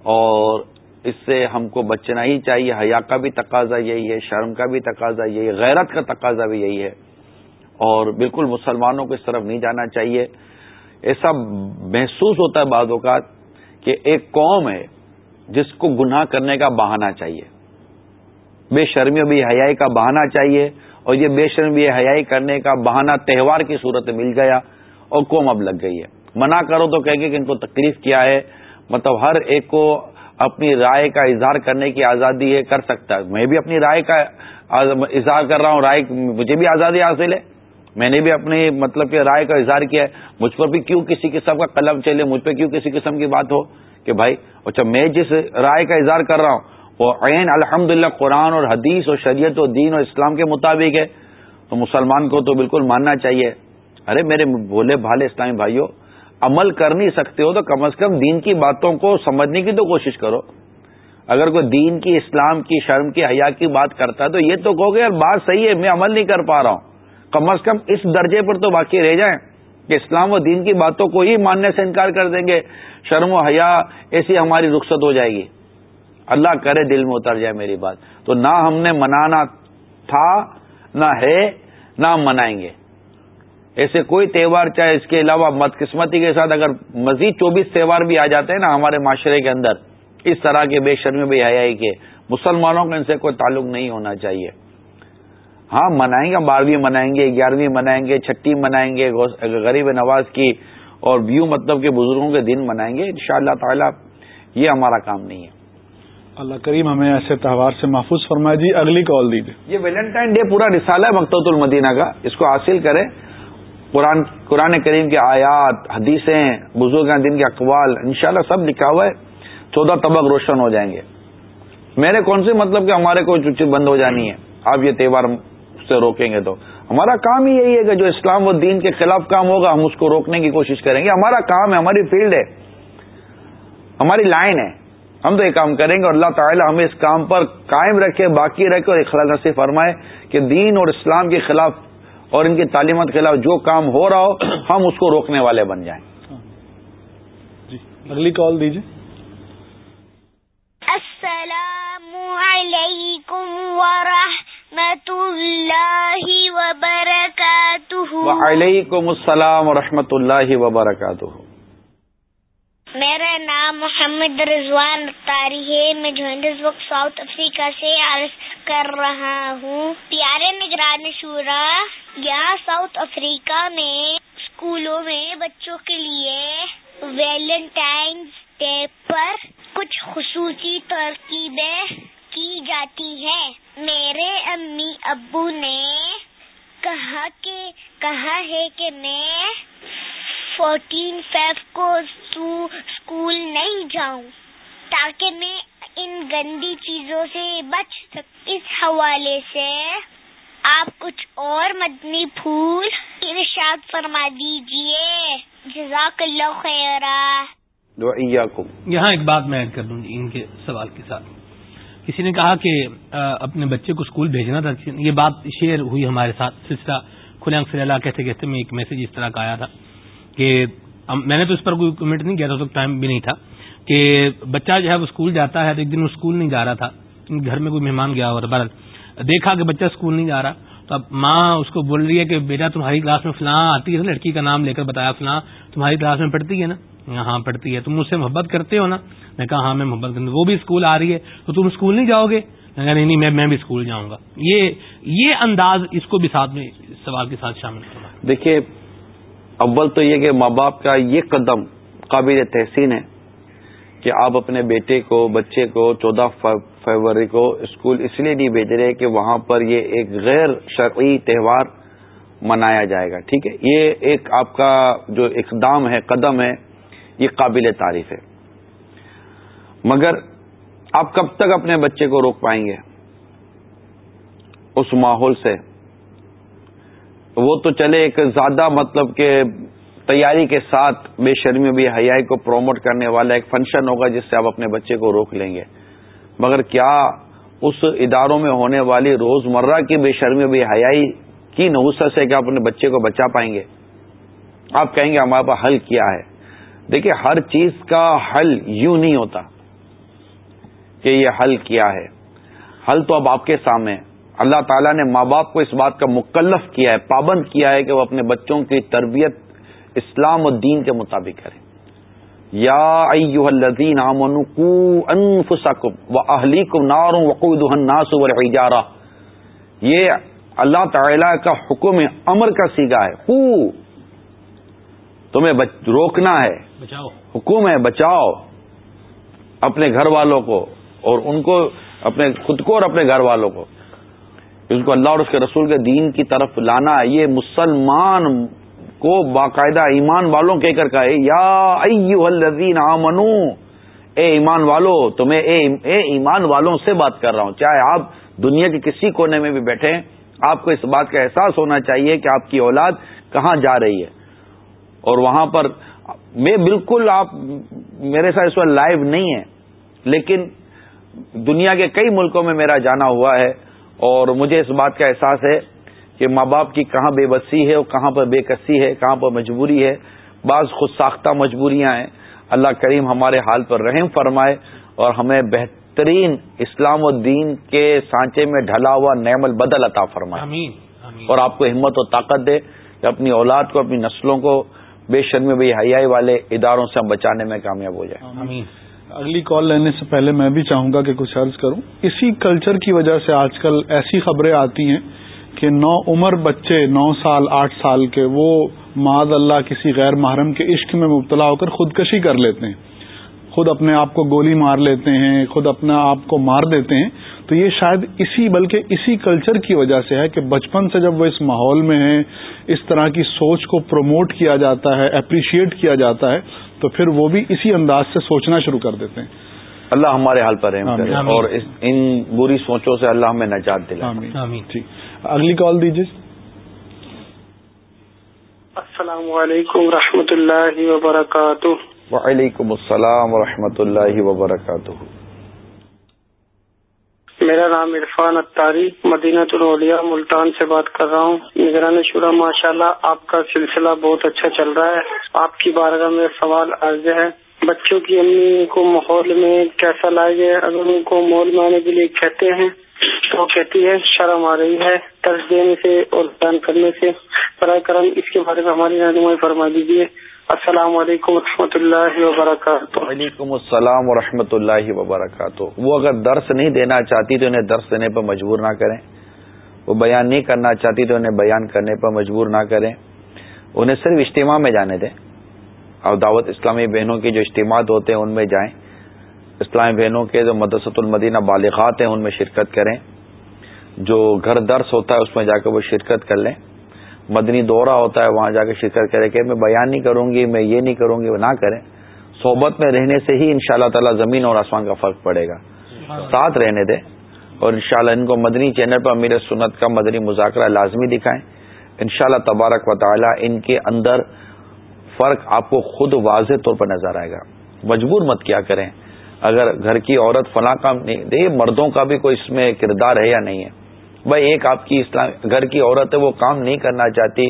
اور اس سے ہم کو بچنا ہی چاہیے، حیا کا بھی تقاضا یہی ہے، شرم کا بھی تقاضا یہی ہے، غیرت کا تقاضا بھی یہی ہے۔ اور بالکل مسلمانوں کو اس طرف نہیں جانا چاہیے۔ ایسا محسوس ہوتا ہے بعض اوقات کہ ایک قوم ہے جس کو گناہ کرنے کا بہانہ چاہیے۔ بے شرمی و بے حیائی کا بہانہ چاہیے۔ اور یہ بے شرمی بے حیائی کرنے کا بہانہ تہوار کی صورت مل گیا اور قوم اب لگ گئی ہے۔ منع کرو تو کہیں گے کہ ان کو تکلیف کیا ہے۔ مطلب ہر ایک کو اپنی رائے کا اظہار کرنے کی آزادی ہے کر سکتا ہے۔ میں بھی اپنی رائے کا اظہار کر رہا ہوں، رائے مجھے بھی آزادی حاصل ہے۔ میں نے بھی اپنی مطلب کہ رائے کا اظہار کیا ہے۔ مجھ پر بھی کیوں کسی قسم کا قلم چلے؟ مجھ پہ کیوں کسی قسم کی بات ہو کہ بھائی اچھا میں جس رائے کا اظہار کر رہا ہوں، وہ عین الحمد قرآن اور حدیث اور شریعت و دین اور اسلام کے مطابق ہے۔ تو مسلمان کو تو بالکل ماننا چاہیے۔ ارے میرے بولے بھالے اسلامی بھائیوں عمل کر نہیں سکتے ہو تو کم از کم دین کی باتوں کو سمجھنے کی تو کوشش کرو۔ اگر کوئی دین کی، اسلام کی، شرم کی، حیا کی بات کرتا ہے تو یہ تو کہو گے، یار بات صحیح ہے، میں عمل نہیں کر پا رہا ہوں۔ کم از کم اس درجے پر تو باقی رہ جائیں کہ اسلام و دین کی باتوں کو ہی ماننے سے انکار کر دیں گے۔ شرم و حیا، ایسی ہماری رخصت ہو جائے گی۔ اللہ کرے دل میں اتر جائے میری بات۔ تو نہ ہم نے منانا تھا، نہ ہے، نہ ہم منائیں گے۔ ایسے کوئی تہوار چاہے اس کے علاوہ بدقسمتی کے ساتھ اگر مزید چوبیس تہوار بھی آ جاتے ہیں نا ہمارے معاشرے کے اندر اس طرح کے بے شرمی بے حیائی کے مسلمانوں کا ان سے کوئی تعلق نہیں ہونا چاہیے۔ ہاں منائیں گے بارہویں منائیں گے گیارہویں منائیں گے چھٹی منائیں گے غریب نواز کی اور ویو مطلب کے بزرگوں کے دن منائیں گے۔ ان شاء اللہ تعالی یہ ہمارا کام نہیں ہے۔ اللہ کریم ہمیں ایسے تہوار سے محفوظ فرمائے۔ جی اگلی کال دیجیے یہ ویلنٹائن ڈے پورا رسالہ ہے مکتوت المدینہ کا۔ اس کو حاصل کریں۔ قرآن قرآن کریم کے آیات، حدیثیں بزرگ دن کے اقوال، انشاءاللہ سب لکھا ہوا ہے، چودہ طبق روشن ہو جائیں گے۔ میرے کون سے مطلب کہ ہمارے کوئی چچی بند ہو جانی ہے؟ آپ یہ تہوار سے روکیں گے تو۔ ہمارا کام ہی یہی ہے کہ جو اسلام و دین کے خلاف کام ہوگا، ہم اس کو روکنے کی کوشش کریں گے۔ ہمارا کام ہے، ہماری فیلڈ ہے۔ ہماری لائن ہے۔ ہم تو یہ کام کریں گے اور اللہ تعالیٰ ہمیں اس کام پر قائم رکھے، باقی رکھے اور اخلاق نصیب فرمائے کہ دین اور اسلام کے خلاف اور ان کی تعلیمات کے خلاف جو کام ہو رہا ہو ہم اس کو روکنے والے بن جائیں۔ جی اگلی کال دیجیے السلام علیکم ورحمۃ اللہ وبرکاتہ۔ وعلیکم السلام ورحمۃ اللہ وبرکاتہ۔ میرا نام محمد رضوان اختاری ہے۔ میں اس وقت ساؤتھ افریقہ سے عرض کر رہا ہوں۔ پیارے نگران شورا گیا ساؤتھ افریقہ میں اسکولوں میں بچوں کے لیے ویلنٹائنس ڈے پر کچھ خصوصی ترکیبیں کی جاتی ہے میرے امی ابو نے کہا کہ کہا ہے کہ میں فورٹین فیف کو اسکول نہیں جاؤں تاکہ میں ان گندی چیزوں سے بچ سک اس حوالے سے آپ کچھ اور مدنی پھول ارشاد فرما دیجیے جزاک اللہ خیر یہاں ایک بات میں ایڈ کر دوں گی ان کے سوال کے ساتھ۔ کسی نے کہا کہ اپنے بچے کو اسکول بھیجنا تھا۔ یہ بات شیئر ہوئی ہمارے ساتھ۔ سلسلہ کھلے صلی اللہ کہتے کہتے میں ایک میسج اس طرح کا آیا تھا کہ میں نے تو اس پر کوئی کمنٹ نہیں کیا تھا، اس ٹائم بھی نہیں تھا، کہ بچہ جو ہے وہ اسکول جاتا ہے تو ایک دن وہ اسکول نہیں جا رہا تھا۔ گھر میں کوئی مہمان گیا ہوا تھا۔ دیکھا کہ بچہ اسکول نہیں جا رہا۔ تو اب ماں اس کو بول رہی ہے کہ بیٹا تمہاری کلاس میں فلاں آتی ہے، لڑکی کا نام لے کر بتایا، فلاں تمہاری کلاس میں پڑھتی ہے نا۔ ہاں پڑھتی ہے، تم مجھ سے محبت کرتے ہو نا؟ میں کہا ہاں میں محبت کرتا وہ بھی اسکول آ رہی ہے۔ تو تم اسکول نہیں جاؤ گے؟ نہیں نہیں، میں بھی اسکول جاؤں گا۔ یہ یہ انداز اس کو بھی ساتھ میں سوال کے ساتھ شامل کرنا دیکھیے، اول تو یہ کہ ماں باپ کا یہ قدم قابل تحسین ہے کہ آپ اپنے بیٹے کو، بچے کو چودہ فروری کو اسکول اس لیے نہیں بھیج رہے کہ وہاں پر یہ ایک غیر شرعی تہوار منایا جائے گا۔ ٹھیک ہے؟ یہ ایک آپ کا جو اقدام ہے، قدم ہے یہ قابل تعریف ہے۔ مگر آپ کب تک اپنے بچے کو روک پائیں گے؟ اس ماحول سے۔ وہ تو چلے ایک زیادہ مطلب کہ تیاری کے ساتھ بے شرمی بے حیائی کو پروموٹ کرنے والا ایک فنکشن ہوگا جس سے آپ اپنے بچے کو روک لیں گے۔ مگر کیا اس اداروں میں ہونے والی روز مرہ کی بے شرمی بے حیائی کی نوسط سے کیا اپنے بچے کو بچا پائیں گے؟ آپ کہیں گے ہمارے پاس حل کیا ہے؟ دیکھیے، ہر چیز کا حل یوں نہیں ہوتا کہ یہ حل کیا ہے۔ حل تو اب آپ کے سامنے۔ اللہ تعالیٰ نے ماں باپ کو اس بات کا مکلف کیا ہے، پابند کیا ہے کہ وہ اپنے بچوں کی تربیت اسلام و دین کے مطابق کریں یا ایوہ الذین آمنوا قو انفسکم و اہلیکم نار وقودها الناس والحجارہ۔ یہ اللہ تعالی کا حکم امر کا سیگا ہے۔ قو، تمہیں روکنا ہے۔ بچاؤ۔ حکم ہے بچاؤ اپنے گھر والوں کو اور ان کو اپنے خود کو اور اپنے گھر والوں کو۔ اس کو اللہ اور اس کے رسول کے دین کی طرف لانا ہے۔ یہ مسلمان کو باقاعدہ ایمان والوں کہہ کر کہا یا ایوہ الذین آمنو، اے ایمان والو، تمہیں اے اے ایمان والوں سے بات کر رہا ہوں۔ چاہے آپ دنیا کے کسی کونے میں بھی بیٹھے آپ کو اس بات کا احساس ہونا چاہیے کہ آپ کی اولاد کہاں جا رہی ہے۔ اور وہاں پر میں بالکل آپ میرے ساتھ اس وقت لائیو نہیں ہے لیکن دنیا کے کئی ملکوں میں میرا جانا ہوا ہے اور مجھے اس بات کا احساس ہے کہ ماں باپ کی کہاں بے بسی ہے اور کہاں پر بے کسی ہے کہاں پر مجبوری ہے۔ بعض خود ساختہ مجبوریاں ہیں۔ اللہ کریم ہمارے حال پر رحم فرمائے اور ہمیں بہترین اسلام و دین کے سانچے میں ڈھلا ہوا نعم البدل عطا فرمائے۔ آمین آمین۔ اور آپ کو ہمت و طاقت دے کہ اپنی اولاد کو اپنی نسلوں کو بے شرمی بے حیائی والے اداروں سے ہم بچانے میں کامیاب ہو جائیں۔ آمین۔ اگلی کال لینے سے پہلے میں بھی چاہوں گا کہ کچھ عرض کروں۔ اسی کلچر کی وجہ سے آج کل ایسی خبریں آتی ہیں کہ نو عمر بچے، نو سال، آٹھ سال کے وہ معذ اللہ کسی غیر محرم کے عشق میں مبتلا ہو کر خودکشی کر لیتے ہیں۔ خود اپنے آپ کو گولی مار لیتے ہیں، خود اپنے آپ کو مار دیتے ہیں۔ تو یہ شاید اسی بلکہ اسی کلچر کی وجہ سے ہے کہ بچپن سے جب وہ اس ماحول میں ہیں اس طرح کی سوچ کو پروموٹ کیا جاتا ہے اپریشیٹ کیا جاتا ہے تو پھر وہ بھی اسی انداز سے سوچنا شروع کر دیتے ہیں۔ اللہ ہمارے حال پر رحم۔ کرے۔ اور اس ان بری سوچوں سے اللہ ہمیں نجات دلائے۔ ٹھیک۔ اگلی کال دیجیے۔ السلام علیکم ورحمۃ اللہ وبرکاتہ۔ وعلیکم السلام ورحمۃ اللہ وبرکاتہ۔ میرا نام عرفان اتاری مدینہ الاولیاء ملتان سے بات کر رہا ہوں۔ نگران شورا ماشاء اللہ آپ کا سلسلہ بہت اچھا چل رہا ہے۔ آپ کی بارگاہ میں سوال عرض ہے، بچوں کی امی کو ماحول میں کیسا لائے گئے؟ اگر ان کو مول میں آنے کے لیے کہتے ہیں، تو کہتی ہے، شرم آ رہی ہے۔ طرز دینے سے اور بیان کرنے سے۔ برائے کرم اس کے بارے میں ہماری رہنمائی فرما دیجیے السلام علیکم و رحمۃ اللہ وبرکاتہ۔ وعلیکم السلام ورحمۃ اللہ وبرکاتہ۔ وہ اگر درس نہیں دینا چاہتی تو انہیں درس دینے پر مجبور نہ کریں۔ وہ بیان نہیں کرنا چاہتی تو انہیں بیان کرنے پر مجبور نہ کریں۔ انہیں صرف اجتماع میں جانے دیں۔ اور دعوت اسلامی بہنوں کے جو اجتماعات ہوتے ہیں ان میں جائیں۔ اسلامی بہنوں کے جو مدرسۃ المدینہ بالغات ہیں، ان میں شرکت کریں۔ جو گھر درس ہوتا ہے، اس میں جا کے وہ شرکت کر لیں۔ مدنی دورہ ہوتا ہے، وہاں جا کے شرکت کرے کہ میں بیان نہیں کروں گی، میں یہ نہیں کروں گی، وہ نہ کریں۔ صحبت میں رہنے سے ہی ان شاء اللہ تعالی زمین اور آسمان کا فرق پڑے گا۔ ساتھ رہنے دیں اور انشاءاللہ ان کو مدنی چینل پر امیر سنت کا مدنی مذاکرہ لازمی دکھائیں۔ انشاءاللہ تبارک و تعالی ان کے اندر فرق آپ کو خود واضح طور پر نظر آئے گا۔ مجبور مت کیا کریں۔ اگر گھر کی عورت فلاں کام نہیں، دیکھیے مردوں کا بھی کوئی اس میں کردار ہے یا نہیں ہے۔ بھائی ایک آپ کی اسلام گھر کی عورت ہے، وہ کام نہیں کرنا چاہتی،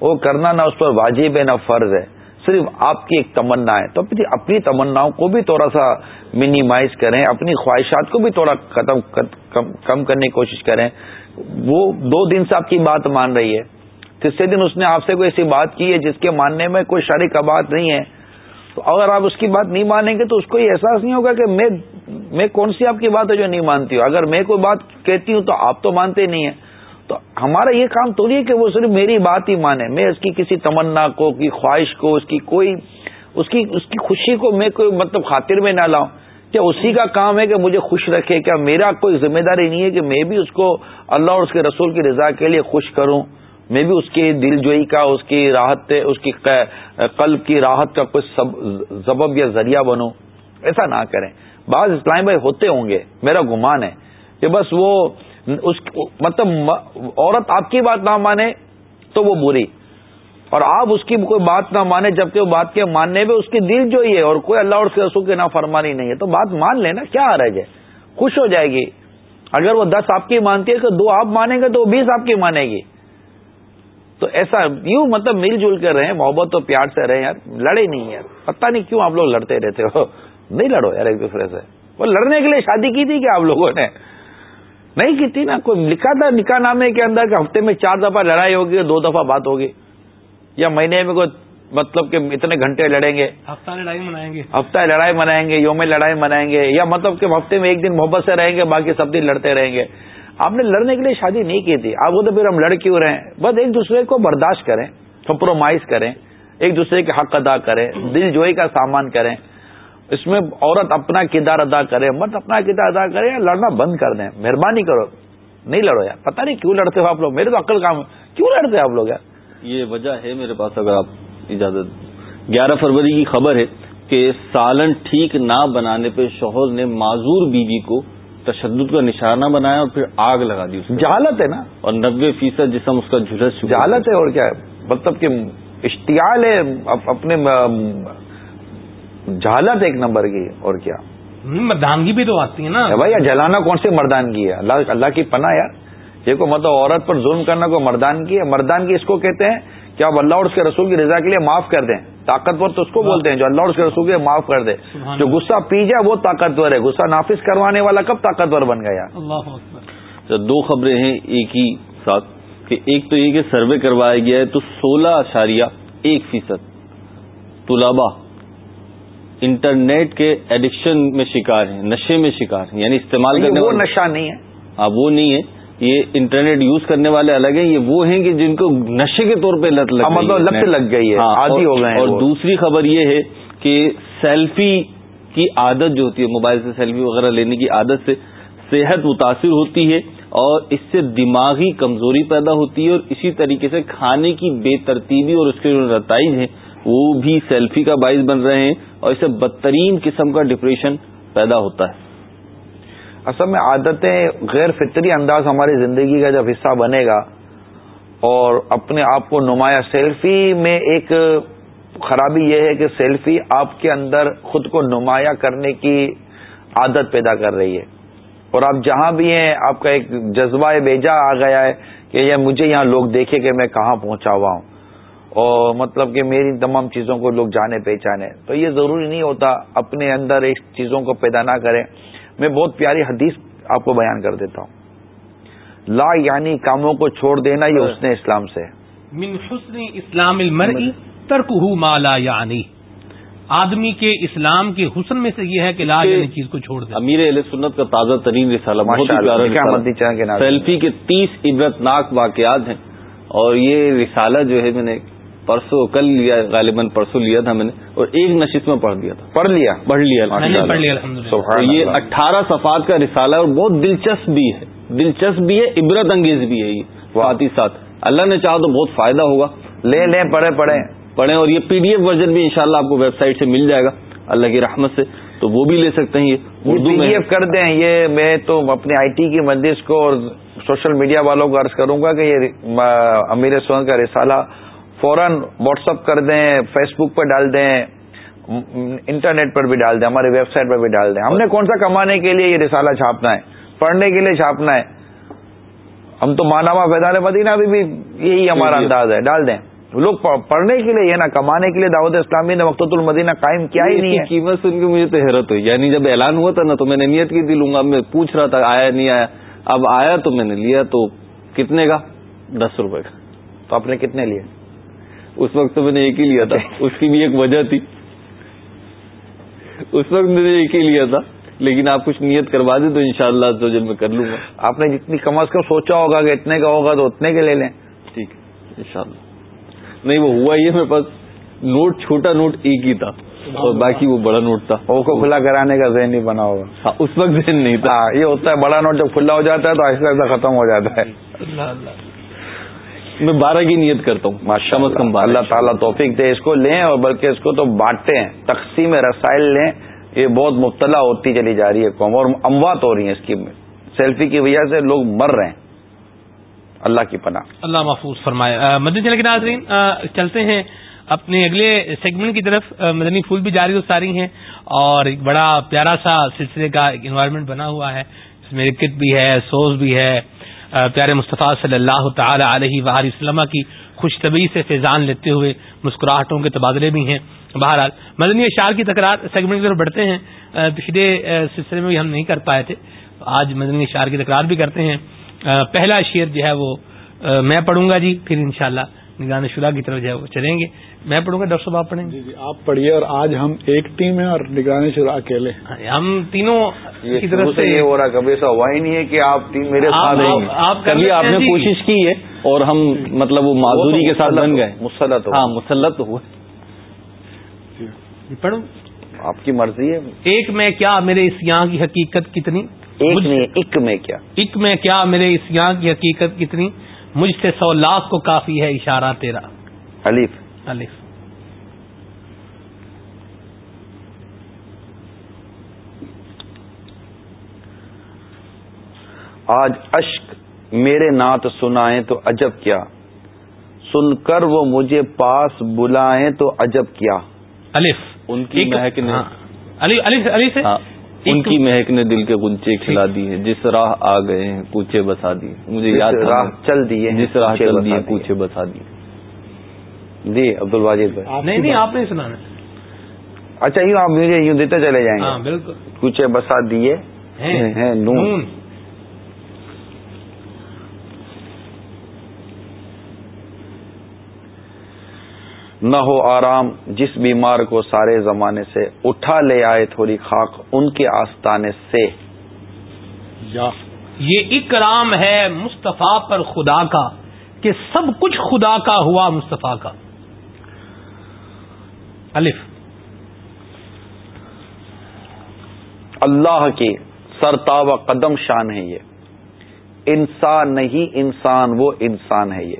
وہ کرنا نہ اس پر واجب ہے، نہ فرض ہے، صرف آپ کی ایک تمنا ہے۔ تو اپنی تمناؤں کو بھی تھوڑا سا منیمائز کریں، اپنی خواہشات کو بھی تھوڑا ختم کم کرنے کی کوشش کریں۔ وہ دو دن سے آپ کی بات مان رہی ہے۔ تیسرے دن اس نے آپ سے کوئی ایسی بات کی ہے جس کے ماننے میں کوئی شریک بات نہیں ہے۔ تو اگر آپ اس کی بات نہیں مانیں گے تو اس کو یہ احساس نہیں ہوگا کہ میں میں کون سی آپ کی بات ہے جو نہیں مانتی ہوں؟ اگر میں کوئی بات کہتی ہوں تو آپ تو مانتے نہیں ہیں۔ تو ہمارا یہ کام تو نہیں ہے کہ وہ صرف میری بات ہی مانے۔ میں اس کی کسی تمنا کو، کی خواہش کو، اس کی کوئی اس کی اس کی خوشی کو میں کوئی مطلب خاطر میں نہ لاؤں۔ کیا اسی کا کام ہے کہ مجھے خوش رکھے؟ کیا میرا کوئی ذمہ داری نہیں ہے کہ میں بھی اس کو اللہ اور اس کے رسول کی رضا کے لیے خوش کروں؟ میں بھی اس کی دل جوئی کا، اس کی راحت، اس کی قلب کی راحت کا کوئی ضبب یا ذریعہ بنوں ایسا نہ کریں۔ بعض اسلام بھائی ہوتے ہوں گے، میرا گمان ہے کہ بس وہ اس مطلب عورت آپ کی بات نہ مانے تو وہ بری۔ اور آپ اس کی کوئی بات نہ مانے جبکہ وہ بات کے ماننے میں اس کی دل جو ہی ہے اور کوئی اللہ اور اس کے رسول کی نہ فرمانی نہیں ہے۔ تو بات مان لینا کیا آ رہے خوش ہو جائے گی۔ اگر وہ دس آپ کی مانتی ہے تو دو آپ مانیں گے تو وہ بیس آپ کی مانے گی۔ تو ایسا یوں مطلب مل جل کر رہے محبت تو پیار سے رہے یار لڑے نہیں یار پتہ نہیں کیوں آپ لوگ لڑتے رہتے ہو۔ نہیں لڑو یار ایک دوسرے سے۔ وہ لڑنے کے لیے شادی کی تھی کیا آپ لوگوں نے؟ نہیں کی تھی نا کوئی لکھا تھا نکاح نامے کے اندر کہ ہفتے میں چار دفعہ لڑائی ہوگی دو دفعہ بات ہوگی۔ یا مہینے میں کوئی مطلب کہ اتنے گھنٹے لڑیں گے۔ ہفتہ لڑائی منائیں گے۔ ہفتہ لڑائی منائیں گے یوم لڑائی منائیں گے۔ یا مطلب کہ ہفتے میں ایک دن محبت سے رہیں گے باقی سب دن لڑتے رہیں گے۔ آپ نے لڑنے کے لیے شادی نہیں کی تھی۔ آپ وہ تو پھر ہم لڑ کیوں رہے ہیں؟ بس ایک دوسرے کو برداشت کریں کمپرومائز کریں، ایک دوسرے کے حق ادا کریں، دل جوئی کا سامان کریں۔ اس میں عورت اپنا کردار ادا کرے، مرد اپنا کردار ادا کرے یا لڑنا بند کر دیں۔ مہربانی کرو۔ نہیں لڑو یار۔ پتہ نہیں کیوں لڑتے ہو آپ لوگ۔ میرے تو عقل کام کیوں لڑتے آپ لوگ یار؟ یہ وجہ ہے میرے پاس اگر آپ اجازت گیارہ فروری کی خبر ہے کہ سالن ٹھیک نہ بنانے پہ شوہر نے معذور بیوی کو تشدد کا نشانہ بنایا اور پھر آگ لگا دی جہالت ہے نا؟ اور نبے فیصد جسم اس کا جھلس جہالت ہے اور کیا ہے؟ مطلب کہ اشتعال ہے اپنے جہالت ایک نمبر کی اور کیا۔ مردانگی بھی تو آتی ہے نا۔ بھائی جلانا کون سی مردانگی ہے؟ اللہ اللہ کی پناہ یار۔ یہ کو مطلب عورت پر ظلم کرنا کو مردانگی ہے؟ مردانگی اس کو کہتے ہیں کہ آپ اللہ اور اس کے رسول کی رضا کے لیے معاف کر دیں۔ طاقتور تو اس کو بولتے ہیں جو اللہ اور اس کے رسول کے معاف کر دے۔ جو غصہ پی جائے وہ طاقتور ہے۔ غصہ نافذ کروانے والا کب طاقتور بن گیا؟ اچھا، دو خبریں ہیں ایک ہی ساتھ کہ ایک تو یہ کہ سروے کروایا گیا ہے تو سولہ اشاریہ ایک فیصد۔ طلبا انٹرنیٹ کے ایڈکشن میں شکار ہیں نشے میں شکار ہیں یعنی استعمال کرنے وہ نشہ نہیں ہے۔ ہاں وہ نہیں ہے۔ یہ انٹرنیٹ یوز کرنے والے الگ ہیں یہ وہ ہیں کہ جن کو نشے کے طور پہ لت لگ ہاں، مطلب لت لگ گئی ہے ہاں، ہو گئے اور دوسری خبر یہ ہے کہ سیلفی کی عادت جو ہوتی ہے موبائل سے سیلفی وغیرہ لینے کی عادت سے صحت متاثر ہوتی ہے اور اس سے دماغی کمزوری پیدا ہوتی ہے اور اسی طریقے سے کھانے کی بے ترتیبی اور اس کے جو نتائج ہیں وہ بھی سیلفی کا باعث بن رہے ہیں اور اس سے بدترین قسم کا ڈپریشن پیدا ہوتا ہے۔ اصل میں عادتیں غیر فطری انداز ہماری زندگی کا جب حصہ بنے گا اور اپنے آپ کو نمایاں سیلفی میں ایک خرابی یہ ہے کہ سیلفی آپ کے اندر خود کو نمایاں کرنے کی عادت پیدا کر رہی ہے اور آپ جہاں بھی ہیں، آپ کا ایک جذبہ بیجا آ گیا ہے کہ یہ مجھے یہاں لوگ دیکھے کہ میں کہاں پہنچا ہوا ہوں۔ اور مطلب کہ میری تمام چیزوں کو لوگ جانے پہچانے۔ تو یہ ضروری نہیں ہوتا اپنے اندر ایک چیزوں کو پیدا نہ کریں۔ میں بہت پیاری حدیث آپ کو بیان کر دیتا ہوں۔ لا یعنی کاموں کو چھوڑ دینا یہ اس نے اسلام سے۔ من حسن اسلام المرئی ترک مالا یعنی۔ آدمی کے اسلام کے حسن میں سے یہ ہے کہ لا یعنی چیز کو چھوڑ دے۔ امیر علیہ سنت کا تازہ ترین رسالہ سیلفی کے تیس عبرت ناک واقعات ہیں۔ اور یہ رسالہ جو ہے میں نے پرسوں کل لیا غالباً پرسوں لیا تھا میں نے اور ایک نشست میں پڑھ دیا تھا۔ پڑھ لیا؟ پڑھ لیا۔ یہ اٹھارہ صفات کا رسالہ اور بہت دلچسپ بھی ہے۔ دلچسپ بھی ہے عبرت انگیز بھی ہے یہ۔ ساتھ ہی ساتھ۔ اللہ نے چاہا تو بہت فائدہ ہوگا۔ لے لیں پڑھے پڑھیں۔ پڑھیں اور یہ پی ڈی ایف ورژن بھی انشاءاللہ آپ کو ویب سائٹ سے مل جائے گا۔ اللہ کی رحمت سے۔ تو وہ بھی لے سکتے ہیں یہ۔ اردو پی ڈی ایف کر دیں۔ یہ میں تو اپنے آئی ٹی کی مجلس کو اور سوشل میڈیا والوں کو عرض کروں گا کہ یہ امیر سون کا رسالہ فوراً واٹس اپ کر دیں فیس بک پہ ڈال دیں انٹرنیٹ پر بھی ڈال دیں ہماری ویب سائٹ پر بھی ڈال دیں۔ ہم نے کون سا کمانے کے لیے یہ رسالہ چھاپنا ہے؟ پڑھنے کے لیے چھاپنا ہے۔ ہم تو مانوا فیضان مدینہ بھی, بھی یہی ہمارا انداز ہے۔ ڈال دیں۔ لوگ پڑھنے کے لیے یہ نا کمانے کے لیے دعوت اسلامی نے وقت المدینہ قائم کیا ہی نہیں ہے۔ قیمت سن کے مجھے تو حیرت ہوئی۔ یعنی جب اعلان ہوا تھا نا تو میں نے نیت کی تھی لوں گا میں پوچھ رہا تھا آیا نہیں آیا؟ اب آیا تو میں نے لیا تو کتنے کا؟ دس روپے کا۔ تو آپ نے کتنے لیے؟ اس وقت تو میں نے ایک ہی لیا تھا۔ اس کی بھی ایک وجہ تھی۔ اس وقت میں نے ایک ہی لیا تھا۔ لیکن آپ کچھ نیت کروا دیں تو ان شاء اللہ میں کر لوں گا۔ آپ نے جتنی کم از کم سوچا ہوگا کہ اتنے کا ہوگا تو اتنے کے لے لیں۔ ٹھیک ہے ان شاء اللہ نہیں وہ ہوا یہ میرے پاس۔ نوٹ چھوٹا نوٹ ایک ہی تھا۔ اور باقی وہ بڑا نوٹ تھا۔ وہ کو کھلا کرانے کا ذہن نہیں بنا ہوگا۔ ہاں اس وقت ذہن نہیں تھا۔ ہاں، یہ ہوتا ہے بڑا نوٹ جب کھلا ہو جاتا ہے تو آہستہ آہستہ ختم ہو جاتا ہے۔ میں بارہ کی نیت کرتا ہوں۔ کم از کم اللہ تعالیٰ توفیق دے اس کو لیں اور بلکہ اس کو تو بانٹتے ہیں۔ تقسیم رسائل لیں۔ یہ بہت مبتلا ہوتی چلی جا رہی ہے قوم اور اموات ہو رہی ہیں اس کی۔ سیلفی کی وجہ سے لوگ مر رہے ہیں۔ اللہ کی پناہ۔ اللہ محفوظ فرمائے۔ مدنی ناظرین چلتے ہیں اپنے اگلے سیگمنٹ کی طرف۔ مدنی پھول بھی جاری و ساری ہیں اور ایک بڑا پیارا سا سلسلے کا انوائرمنٹ بنا ہوا ہے۔ اس میں رکت بھی ہے سوز بھی ہے۔ پیارے مصطفیٰ صلی اللہ تعالی علیہ وآلہ وسلم کی خوش طبی سے فیضان لیتے ہوئے مسکراہٹوں کے تبادلے بھی ہیں۔ بہرحال، مدنی اشار کی تکرار سیگمنٹ کی طرف بڑھتے ہیں۔ پچھلے سلسلے میں بھی ہم نہیں کر پائے تھے۔ آج مدنی اشار کی تکرار بھی کرتے ہیں۔ پہلا شعر جو ہے وہ میں پڑھوں گا جی پھر انشاءاللہ نگران شورا کی طرف جو ہے وہ چلیں گے۔ میں پڑھوں گا ڈاکٹر صاحب آپ پڑھیں جی جی آپ پڑھیے اور آج ہم ایک ٹیم ہیں اور نگرانی شورا اکیلے ہاں، ہم تینوں کی طرف سے یہ ہو رہا کبھی ایسا ہوا ہی نہیں ہے کہ آپ ٹیم میرے آپ- ساتھ کبھی آپ نے جی۔ کوشش کی ہے اور ہم مطلب وہ معذوری کے ساتھ بن گئے۔ مسلط ہو۔ ہاں مسلط ہوا جی، پڑھوں آپ کی مرضی ہے۔ ایک میں کیا میرے اس یہاں کی حقیقت کتنی؟ ایک نہیں ایک میں کیا؟ ایک میں کیا میرے اس یہاں کی حقیقت کتنی؟ مجھ سے سو لاکھ کو کافی ہے اشارہ تیرا۔ حلیف الف۔ آج اشک میرے نعت سنائیں تو عجب کیا۔ سن کر وہ مجھے پاس بلائیں تو عجب کیا۔ الف۔ ان کی مہک نے ہاں۔ ہاں۔ ان کی مہک نے دل کے گنچے کھلا دی ہے جس راہ آ گئے ہیں کوچے بسا دیے مجھے یاد راہ چل دیے جس راہ چل دیے دیے۔ کوچے بسا دیے جی عبد الواجد بھائی۔ نہیں نہیں آپ نہیں سنانا۔ اچھا یوں آپ مجھے یوں دیتے چلے جائیں ہاں گے بالکل۔ کچھ بسا دیے۔ نون۔ نہ ہو آرام جس بیمار کو سارے زمانے سے اٹھا لے آئے تھوڑی خاک ان کے آستانے سے۔ یہ اکرام ہے مصطفیٰ پر خدا کا کہ سب کچھ خدا کا ہوا مصطفیٰ کا۔ الف. اللہ کی سرتاب قدم شان ہے یہ. انسان نہیں انسان وہ انسان ہے یہ.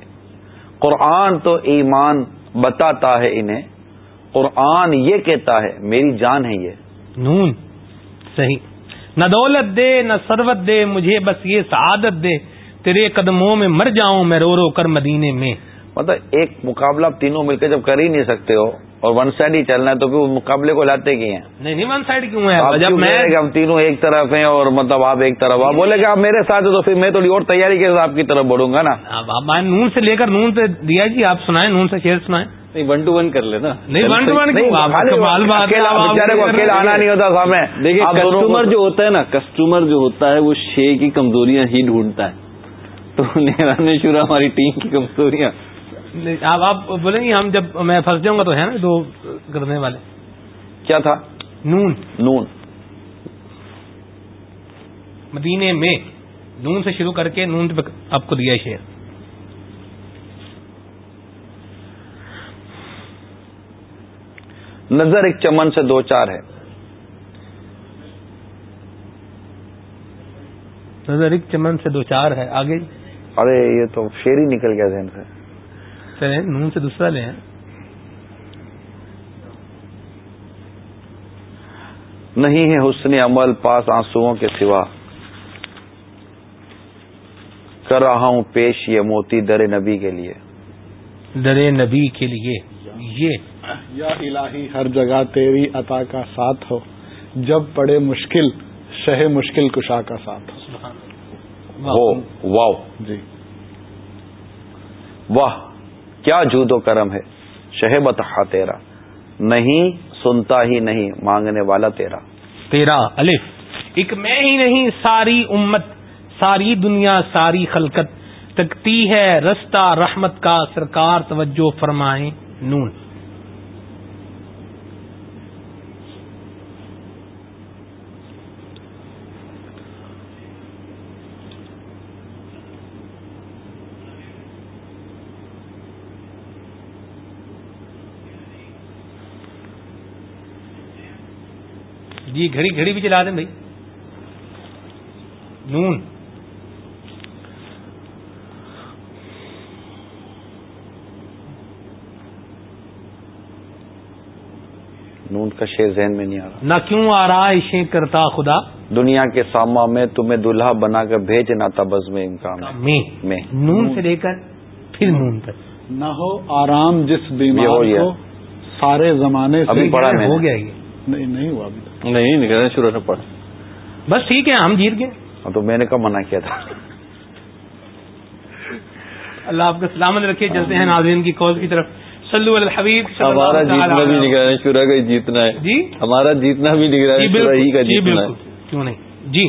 قرآن تو ایمان بتاتا ہے انہیں. قرآن یہ کہتا ہے میری جان ہے یہ. نون. صحیح. نہ دولت دے نہ سروت دے مجھے بس یہ سعادت دے. تیرے قدموں میں مر جاؤں میں رو رو کر مدینے میں. مطلب ایک مقابلہ آپ تینوں مل کے جب کر ہی نہیں سکتے ہو اور ون سائڈ ہی چلنا ہے تو پھر مقابلے کو لاتے کی ہیں؟ نہیں نہیں ون سائڈ کیوں ہے جب میں ہم تینوں ایک طرف ہیں اور مطلب آپ ایک طرف آپ بولے کہ آپ میرے ساتھ تو پھر میں تھوڑی اور تیاری کے ساتھ آپ کی طرف بڑھوں گا نا؟ میں نون سے لے کر نون پہ دیا جی آپ سنائیں نون سے شیر سنائیں۔ نہیں ون ٹو ون کر لینا۔ نہیں ون ٹو ون بیچارے کو اکیلا آنا نہیں ہوتا سامنے۔ دیکھیے کسٹمر جو ہوتا ہے نا کسٹمر جو ہوتا ہے وہ شے کی کمزوریاں ہی ڈھونڈتا ہے۔ تو نگران شورا ہماری ٹیم کی کمزوریاں۔ آپ آپ بولیں گے ہم جب میں پھنس جاؤں گا تو ہے نا دو کرنے والے۔ کیا تھا؟ نون۔ نون۔ مدینے میں نون سے شروع کر کے نون آپ کو دیا شیر نظر ایک چمن سے دو چار ہے۔ نظر ایک چمن سے دو چار ہے۔ آگے۔ ارے یہ تو شیر ہی نکل گیا ذہن سے۔ چلیں نون سے دوسرا لیں۔ نہیں ہے حسن عمل پاس آنسوؤں کے سوا۔ کر رہا ہوں پیش یہ موتی در نبی کے لیے۔ درے نبی کے لیے۔ یہ۔ یا الہی ہر جگہ تیری عطا کا ساتھ ہو۔ جب پڑے مشکل شہ مشکل کشا کا ساتھ ہو۔ واو جی۔ واہ۔ کیا جود و کرم ہے؟ شہبت تہا تیرا۔ نہیں سنتا ہی نہیں مانگنے والا تیرا۔ تیرا الف۔ ایک میں ہی نہیں، ساری امت، ساری دنیا، ساری خلقت۔ تکتی ہے رستہ رحمت کا، سرکار توجہ فرمائیں نون۔ جی گھڑی گھڑی بھی چلا دیں بھائی۔ نون۔ نون کا شیر ذہن میں نہیں آ رہا۔ نہ کیوں آرائشیں کرتا خدا؟ دنیا کے ساما میں تمہیں دلہا بنا کر بھیجنا تھا بز میں امکان میں۔ نون سے لے کر پھر نون تک۔ نہ ہو آرام جس بیمار۔ کو سارے زمانے سے۔ ہو گیا یہ۔ نہیں نہیں ہوا ابھی۔ نہیں نگران شورا نے پڑھا بس ٹھیک ہے ہم جیت گئے۔ ہاں، تو میں نے کب منع کیا تھا؟ اللہ آپ کا سلامت رکھے چلتے ہیں ناظرین کی کال کی طرف۔ سلو الحبیب ہمارا جیتنا بھی علیہ نگران شورا کا جیتنا ہے۔ جی؟ ہمارا جیتنا بھی نگران جی شورا ہی کا جی جیتنا ہے۔ بالکل۔ کیوں نہیں؟ جی۔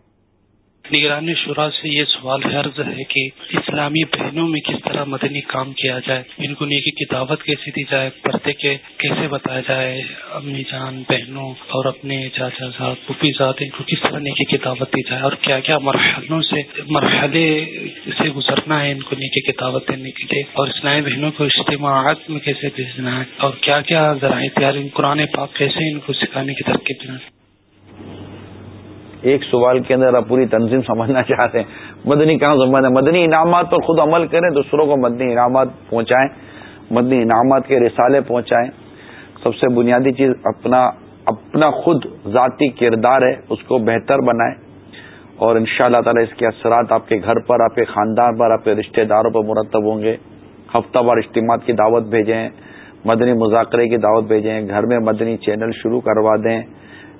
نگرانی شورا سے یہ سوال حرض ہے کہ اسلامی بہنوں میں کس طرح مدنی کام کیا جائے؟ ان کو نیکی کی دعوت کیسے دی جائے؟ پردے کے کیسے بتایا جائے؟ امی جان، بہنوں اور اپنے چاچا صاحب پھوپھی ذات ان کو کس طرح نیکی کی دعوت دی جائے؟ اور کیا کیا مرحلوں سے، مرحلے سے گزرنا ہے ان کو نیکی کی دعوت دینے کے لیے؟ اور اسلامی بہنوں کو اجتماعات میں کیسے بھیجنا ہے؟ اور کیا کیا ذرائع تیار قرآن پاک کیسے ان کو سکھانے کی ترکیب دینا ہے؟ ایک سوال کے اندر آپ پوری تنظیم سمجھنا چاہتے ہیں۔ مدنی کہاں سمجھنا مدنی؟ انعامات پر خود عمل کریں دوسروں کو مدنی انعامات پہنچائیں، مدنی انعامات کے رسالے پہنچائیں۔ سب سے بنیادی چیز اپنا اپنا خود ذاتی کردار ہے، اس کو بہتر بنائیں۔ اور ان شاء اللہ تعالی اس کے اثرات آپ کے گھر پر، آپ کے خاندان پر، آپ کے رشتہ داروں پر مرتب ہوں گے۔ ہفتہ وار اجتماعات کی دعوت بھیجیں، مدنی مذاکرے کی دعوت بھیجیں، گھر میں مدنی چینل شروع کروا دیں۔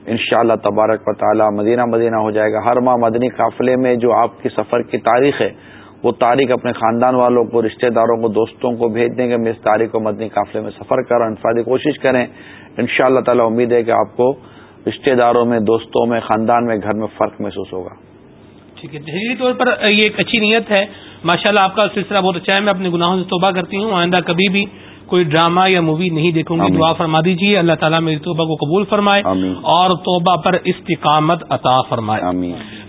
ان شاء اللہ تبارک و تعالی مدینہ مدینہ ہو جائے گا۔ ہر ماہ مدنی قافلے میں جو آپ کی سفر کی تاریخ ہے، وہ تاریخ اپنے خاندان والوں کو، رشتہ داروں کو، دوستوں کو بھیج دیں گے۔ میں اس تاریخ کو مدنی قافلے میں سفر کروں انفرادی کوشش کریں۔ ان شاء اللہ تعالی امید ہے کہ آپ کو رشتہ داروں میں، دوستوں میں، خاندان میں، گھر میں فرق محسوس ہوگا۔ ٹھیک ہے۔ تحریری طور پر یہ ایک اچھی نیت ہے۔ ماشاء اللہ آپ کا سلسلہ بہت اچھا ہے۔ میں اپنے گناہوں سے توبہ کرتی ہوں۔ آئندہ کبھی بھی کوئی ڈرامہ یا مووی نہیں دیکھوں گی دعا فرما دیجیے اللہ تعالیٰ میری توبہ کو قبول فرمائے اور توبہ پر استقامت عطا فرمائے۔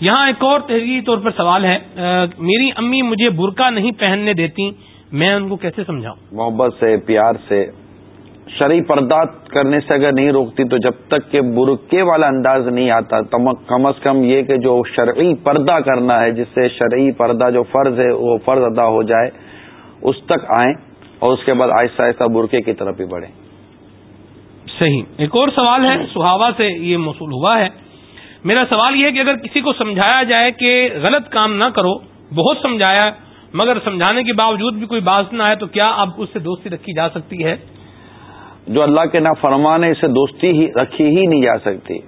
یہاں ایک اور تحریری طور پر سوال ہے میری امی مجھے برقع نہیں پہننے دیتی میں ان کو کیسے سمجھاؤں؟ محبت سے پیار سے شرعی پردہ کرنے سے اگر نہیں روکتی تو جب تک کہ برقے والا انداز نہیں آتا کم از کم یہ کہ جو شرعی پردہ کرنا ہے جس سے شرعی پردہ جو فرض ہے وہ فرض ادا ہو جائے اس تک آئیں۔ اور اس کے بعد آہستہ آہستہ برقعے کی طرف بھی بڑھے۔ صحیح۔ ایک اور سوال ہے سہاوا سے یہ موصول ہوا ہے۔ میرا سوال یہ ہے کہ اگر کسی کو سمجھایا جائے کہ غلط کام نہ کرو بہت سمجھایا مگر سمجھانے کے باوجود بھی کوئی باز نہ ہے تو کیا اب اس سے دوستی رکھی جا سکتی ہے؟ جو اللہ کے نا فرمان ہے اسے دوستی ہی رکھی ہی نہیں جا سکتی۔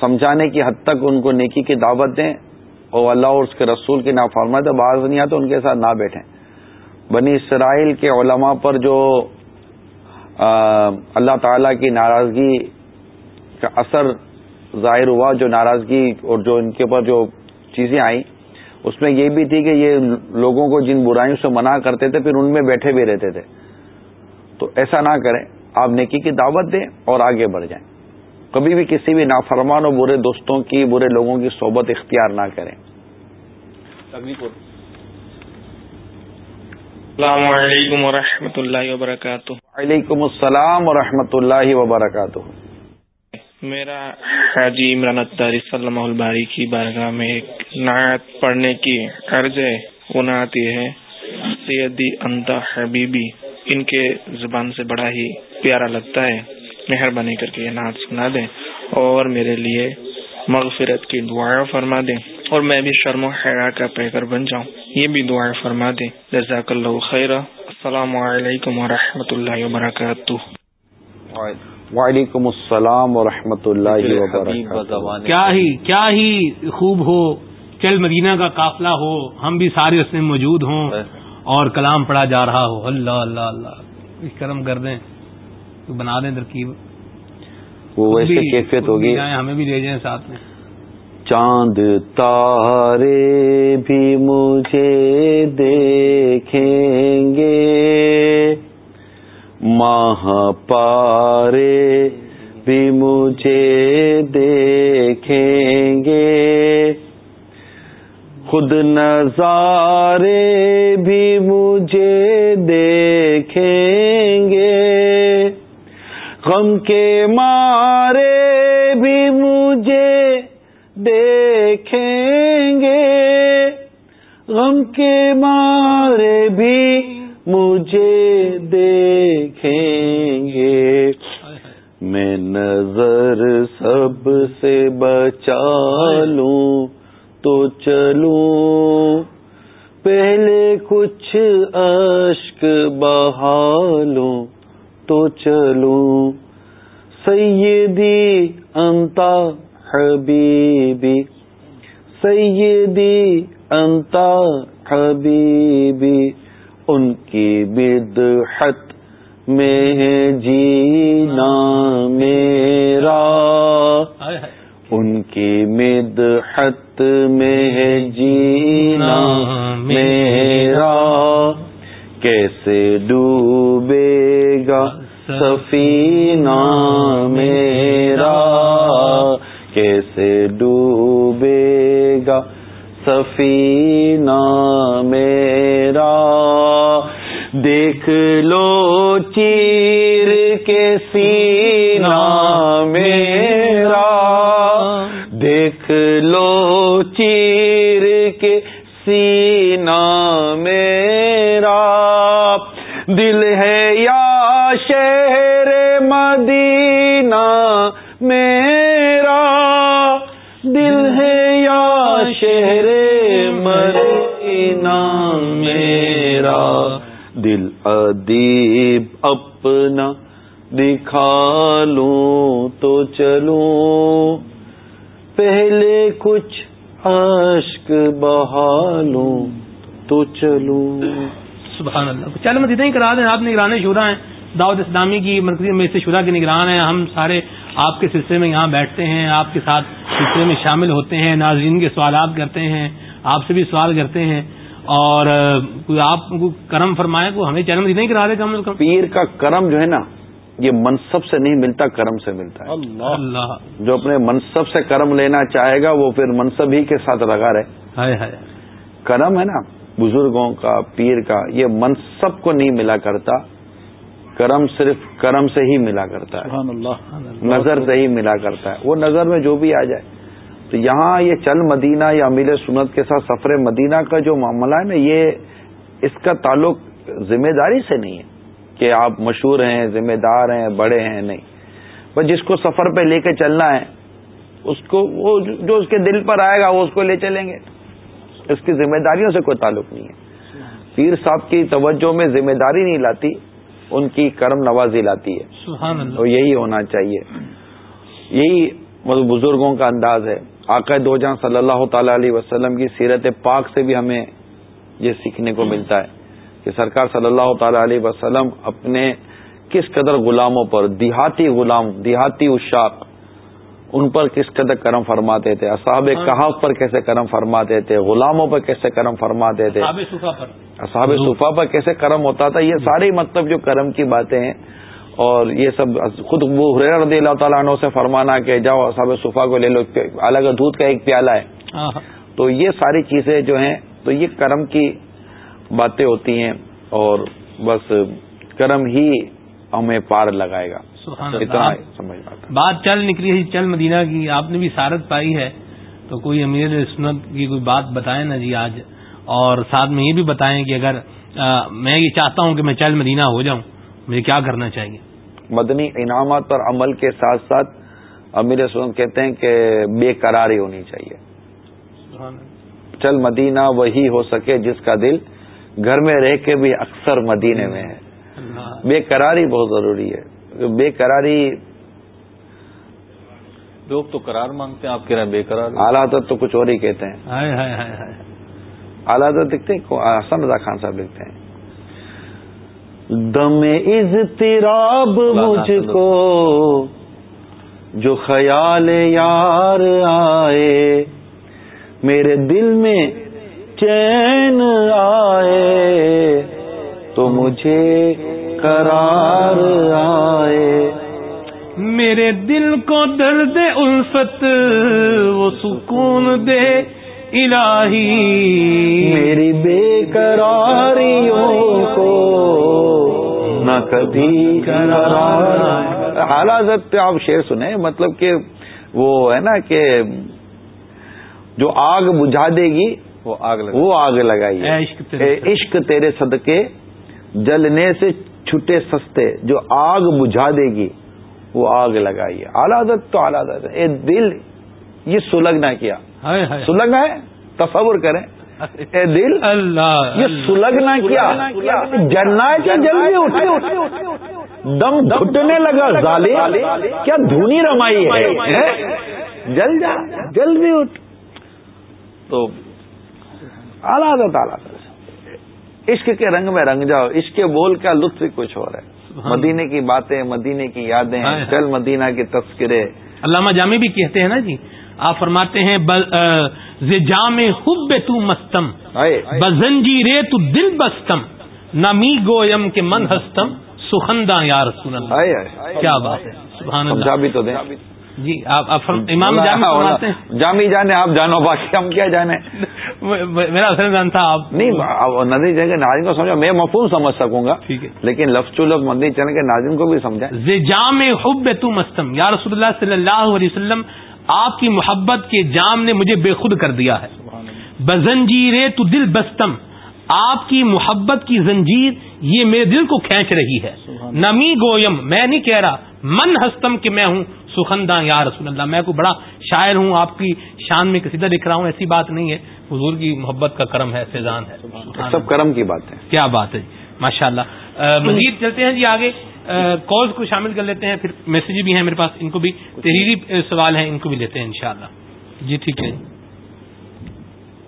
سمجھانے کی حد تک ان کو نیکی کی دعوت دیں اور اللہ اور اس کے رسول کی نا فرما باز نہیں آتے ان کے ساتھ نہ بیٹھیں۔ بنی اسرائیل کے علماء پر جو اللہ تعالی کی ناراضگی کا اثر ظاہر ہوا، جو ناراضگی اور جو ان کے اوپر جو چیزیں آئیں، اس میں یہ بھی تھی کہ یہ لوگوں کو جن برائیوں سے منع کرتے تھے، پھر ان میں بیٹھے بھی رہتے تھے۔ تو ایسا نہ کریں، آپ نیکی کی دعوت دیں اور آگے بڑھ جائیں۔ کبھی بھی کسی بھی نافرمان و برے دوستوں کی، برے لوگوں کی صحبت اختیار نہ کریں۔ السلام علیکم ورحمۃ اللہ وبرکاتہ۔ وعلیکم السلام ورحمۃ اللہ وبرکاتہ۔ میرا حاجی عمران اطاری صلی الباری کی بارگاہ میں ایک نعت پڑھنے کی عرض ہے وہ نعت یہ ہے سیدی انتا حبیبی ان کے زبان سے بڑا ہی پیارا لگتا ہے مہربانی کر کے یہ نعت سنا دیں۔ اور میرے لیے مغفرت کی دعائیں فرما دیں اور میں بھی شرم و حیرا کا پیکر بن جاؤں یہ بھی دعائیں فرما دیں۔ جزاک اللہ خیر السلام علیکم و اللہ وبرکاتہ۔ وعلیکم السلام و اللہ وبرکاتہ۔ کیا ہی کیا ہی خوب ہو۔ چل مدینہ کا قافلہ ہو ہم بھی سارے اس میں موجود ہوں۔ اور کلام پڑھا جا رہا ہو۔ اللہ اللہ اللہ۔ کرم کر دیں بنا دیں ترکیب۔ وہ ویسے کیفیت ہوگی۔ ہمیں بھی لے جائیں ساتھ میں۔ چاند تارے بھی مجھے دیکھیں گے۔ ماہ پارے بھی مجھے دیکھیں گے۔ خود نظارے بھی مجھے دیکھیں گے۔ غم کے مارے بھی مجھے دیکھیں گے۔ غم کے مارے بھی مجھے دیکھیں گے۔ میں نظر سب سے بچا لوں تو چلوں۔ پہلے کچھ اشک بہالوں تو چلوں سیدی انتا حبیبی، سیدی انتا حبیبی، ان کی بدحت میں ہے جینا میرا۔ ان کی مدحت میں ہے جینا میرا۔ کیسے ڈوبے گا؟ سفینہ میرا کیسے ڈوبے گا؟ سفینہ میرا دیکھ لو چیر کے سینہ میرا دیکھ لو چیر کے سینہ میرا دل ہے یا شہر مدینہ میرا؟ دل ہے یا شہر مدینہ میرا؟ دل ادیب اپنا دکھا لوں تو چلوں، پہلے کچھ اشک بہالوں تو چلوں۔ سبحان اللہ۔ چل مدینہ ہی کرا دیں آپ نگران شورا ہیں۔ دعوت اسلامی کی مرکزی میں سے شورا کے نگران ہیں۔ ہم سارے آپ کے سلسلے میں یہاں بیٹھتے ہیں آپ کے ساتھ سلسلے میں شامل ہوتے ہیں ناظرین کے سوالات کرتے ہیں آپ سے بھی سوال کرتے ہیں۔ اور آپ کو کرم فرمائے کو ہمیں مدینہ ہی کرا دیں کم از کم۔ پیر کا کرم جو ہے نا یہ منصب سے نہیں ملتا کرم سے ملتا ہے۔ اللہ۔ اللہ۔ جو اپنے منصب سے کرم لینا چاہے گا وہ پھر منصب ہی کے ساتھ لگا رہے۔ کرم ہے نا بزرگوں کا پیر کا یہ منصب کو نہیں ملا کرتا کرم صرف کرم سے ہی ملا کرتا ہے۔ اللہ۔ نظر سے ہی ملا کرتا ہے۔ وہ نظر میں جو بھی آ جائے۔ تو یہاں یہ چل مدینہ یا امیل سنت کے ساتھ سفر مدینہ کا جو معاملہ ہے نا یہ اس کا تعلق ذمہ داری سے نہیں ہے کہ آپ مشہور ہیں ذمہ دار ہیں بڑے ہیں نہیں۔ بس جس کو سفر پہ لے کے چلنا ہے اس کو وہ جو اس کے دل پر آئے گا وہ اس کو لے چلیں گے۔ اس کی ذمہ داریوں سے کوئی تعلق نہیں ہے۔ پیر صاحب کی توجہ میں ذمہ داری نہیں لاتی ان کی کرم نوازی لاتی ہے۔ سبحان اللہ۔ تو یہی ہونا چاہیے۔ یہی مطلب بزرگوں کا انداز ہے۔ آقا دو جہاں صلی اللہ تعالی علیہ وسلم کی سیرت پاک سے بھی ہمیں یہ سیکھنے کو ملتا ہے کہ سرکار صلی اللہ تعالی علیہ وسلم اپنے کس قدر غلاموں پر دیہاتی غلام دیہاتی اشاق ان پر کس قدر کرم فرماتے تھے؟ اصحاب کہاف پر کیسے کرم فرماتے تھے؟ غلاموں پر کیسے کرم فرماتے تھے؟ اصحاب صفا پر. کیسے کرم ہوتا تھا؟ یہ سارے مطلب جو کرم کی باتیں ہیں اور یہ سب خود وہ حریر رضی اللہ تعالیٰ عنہ سے فرمانا کہ جاؤ اصحاب صفا کو لے لو الگ دودھ کا ایک پیالہ ہے۔ ہاں ہاں. تو یہ ساری چیزیں جو ہیں تو یہ کرم کی باتیں ہوتی ہیں اور بس کرم ہی ہمیں پار لگائے گا۔ سبحان اللہ. بات چل نکلی ہے چل مدینہ کی آپ نے بھی سارت پائی ہے تو کوئی امیر سنت کی کوئی بات بتائیں نا جی آج؟ اور ساتھ میں یہ بھی بتائیں کہ اگر میں یہ چاہتا ہوں کہ میں چل مدینہ ہو جاؤں مجھے کیا کرنا چاہیے؟ مدنی انعامات پر عمل کے ساتھ ساتھ امیر سنت کہتے ہیں کہ بے قراری ہونی چاہیے۔ چل مدینہ وہی ہو سکے جس کا دل گھر میں رہ کے بھی اکثر مدینے میں ہے۔ بے قراری بہت ضروری ہے۔ بے قراری لوگ تو قرار مانگتے ہیں آپ کہہ رہے ہیں بے قرار اعلیٰ حضرت تو کچھ اور ہی کہتے ہیں۔ ہائے ہائے ہائے ہائے۔ اعلیٰ حضرت لکھتے ہیں حسن رضا خان صاحب لکھتے ہیں۔ دم اضطراب مجھ کو جو خیال یار آئے میرے دل میں چین آئے تو مجھے قرار آئے۔ میرے دل کو درد الفت وہ سکون دے الہی۔ میری بے قراریوں کو نہ کبھی قرار حالات آپ شعر سنیں مطلب کہ وہ ہے نا کہ جو آگ بجھا دے گی وہ آگ وہ آگ لگائی عشق تیرے صدقے جلنے سے چھٹے سستے جو آگ بجھا دے گی وہ آگ لگائی حالات تو حالات اے دل یہ سلگنا کیا؟ ہائے ہائے۔ سلگنا ہے؟ تصور کریں۔ اے دل اللہ یہ سلگنا کیا؟ جلنا ہے کہ جلدی اٹھ۔ دم گھٹنے لگا ظالے کیا دھونی رمائی ہے؟ جل جا جل بھی اٹھ۔ تو اعلیٰ تعالیٰ عشق کے رنگ میں رنگ جاؤ عشق کے بول کا لطف ہی کچھ اور ہے۔ مدینے کی باتیں مدینے کی یادیں چل مدینہ کے تذکرے۔ علامہ جامع بھی کہتے ہیں نا جی آپ فرماتے ہیں جام خوب تو مستم بزنجی رے تو دل بستم نمی گویم کے من ہستم سخندہ یا رسول اللہ۔ کیا بات ہے؟ سبحان اللہ۔ بھی تو دیں۔ جی آپ امام جامی جانے آپ جانو باقی ہم کیا جانے؟ میرا جان تھا آپ نہیں ندی چل کے ناظرین کو سمجھا میں مفہوم سمجھ سکوں گا لیکن لفظ چلو ندی چل کے ناظرین کو بھی سمجھا جام حب تو مستم۔ یا رسول اللہ صلی اللہ علیہ وسلم آپ کی محبت کے جام نے مجھے بے خود کر دیا ہے۔ بزنجیر تو دل بستم۔ آپ کی محبت کی زنجیر یہ میرے دل کو کھینچ رہی ہے۔ نمی گویم میں نہیں کہہ رہا من ہستم کہ میں ہوں۔ سخندہ یا رسول اللہ میں کوئی بڑا شاعر ہوں آپ کی شان میں کسی طرح لکھ رہا ہوں ایسی بات نہیں ہے۔ حضور کی محبت کا کرم ہے فیضان ہے۔ سب کرم کی بات ہے۔ کیا بات ہے ماشاء اللہ مزید چلتے ہیں جی آگے۔ کالز کو شامل کر لیتے ہیں پھر میسج بھی ہیں میرے پاس ان کو بھی تحریری سوال ہیں ان کو بھی لیتے ہیں انشاءاللہ۔ جی ٹھیک ہے۔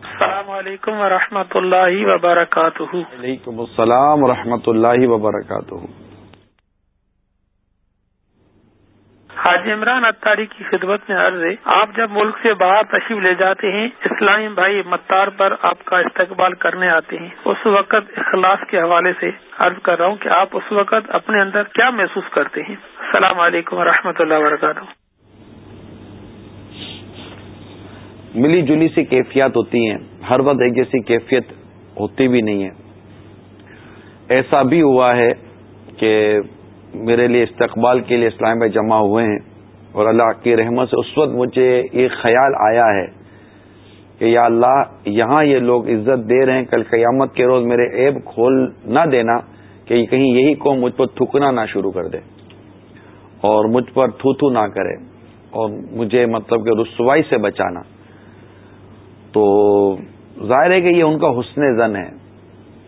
السلام علیکم ورحمۃ اللہ وبرکاتہ۔ وعلیکم السلام و اللہ وبرکاتہ۔ حاجی عمران اتاری کی خدمت میں عرض ہے، آپ جب ملک سے باہر تشریف لے جاتے ہیں اسلامی بھائی متار پر آپ کا استقبال کرنے آتے ہیں۔ اس وقت اخلاص کے حوالے سے عرض کر رہا ہوں کہ آپ اس وقت اپنے اندر کیا محسوس کرتے ہیں۔ السلام علیکم و اللہ وبرکاتہ۔ ملی جلی سی کیفیات ہوتی ہیں۔ ہر وقت ایک جیسی کیفیت ہوتی بھی نہیں ہے۔ ایسا بھی ہوا ہے کہ میرے لیے استقبال کے لیے اسلام میں جمع ہوئے ہیں اور اللہ کی رحمت سے اس وقت مجھے ایک خیال آیا ہے کہ یا اللہ، یہاں یہ لوگ عزت دے رہے ہیں، کل قیامت کے روز میرے عیب کھول نہ دینا کہ کہیں یہی قوم مجھ پر تھکنا نہ شروع کر دے اور مجھ پر تھو تھو نہ کرے اور مجھے مطلب کہ رسوائی سے بچانا۔ تو ظاہر ہے کہ یہ ان کا حسن زن ہے۔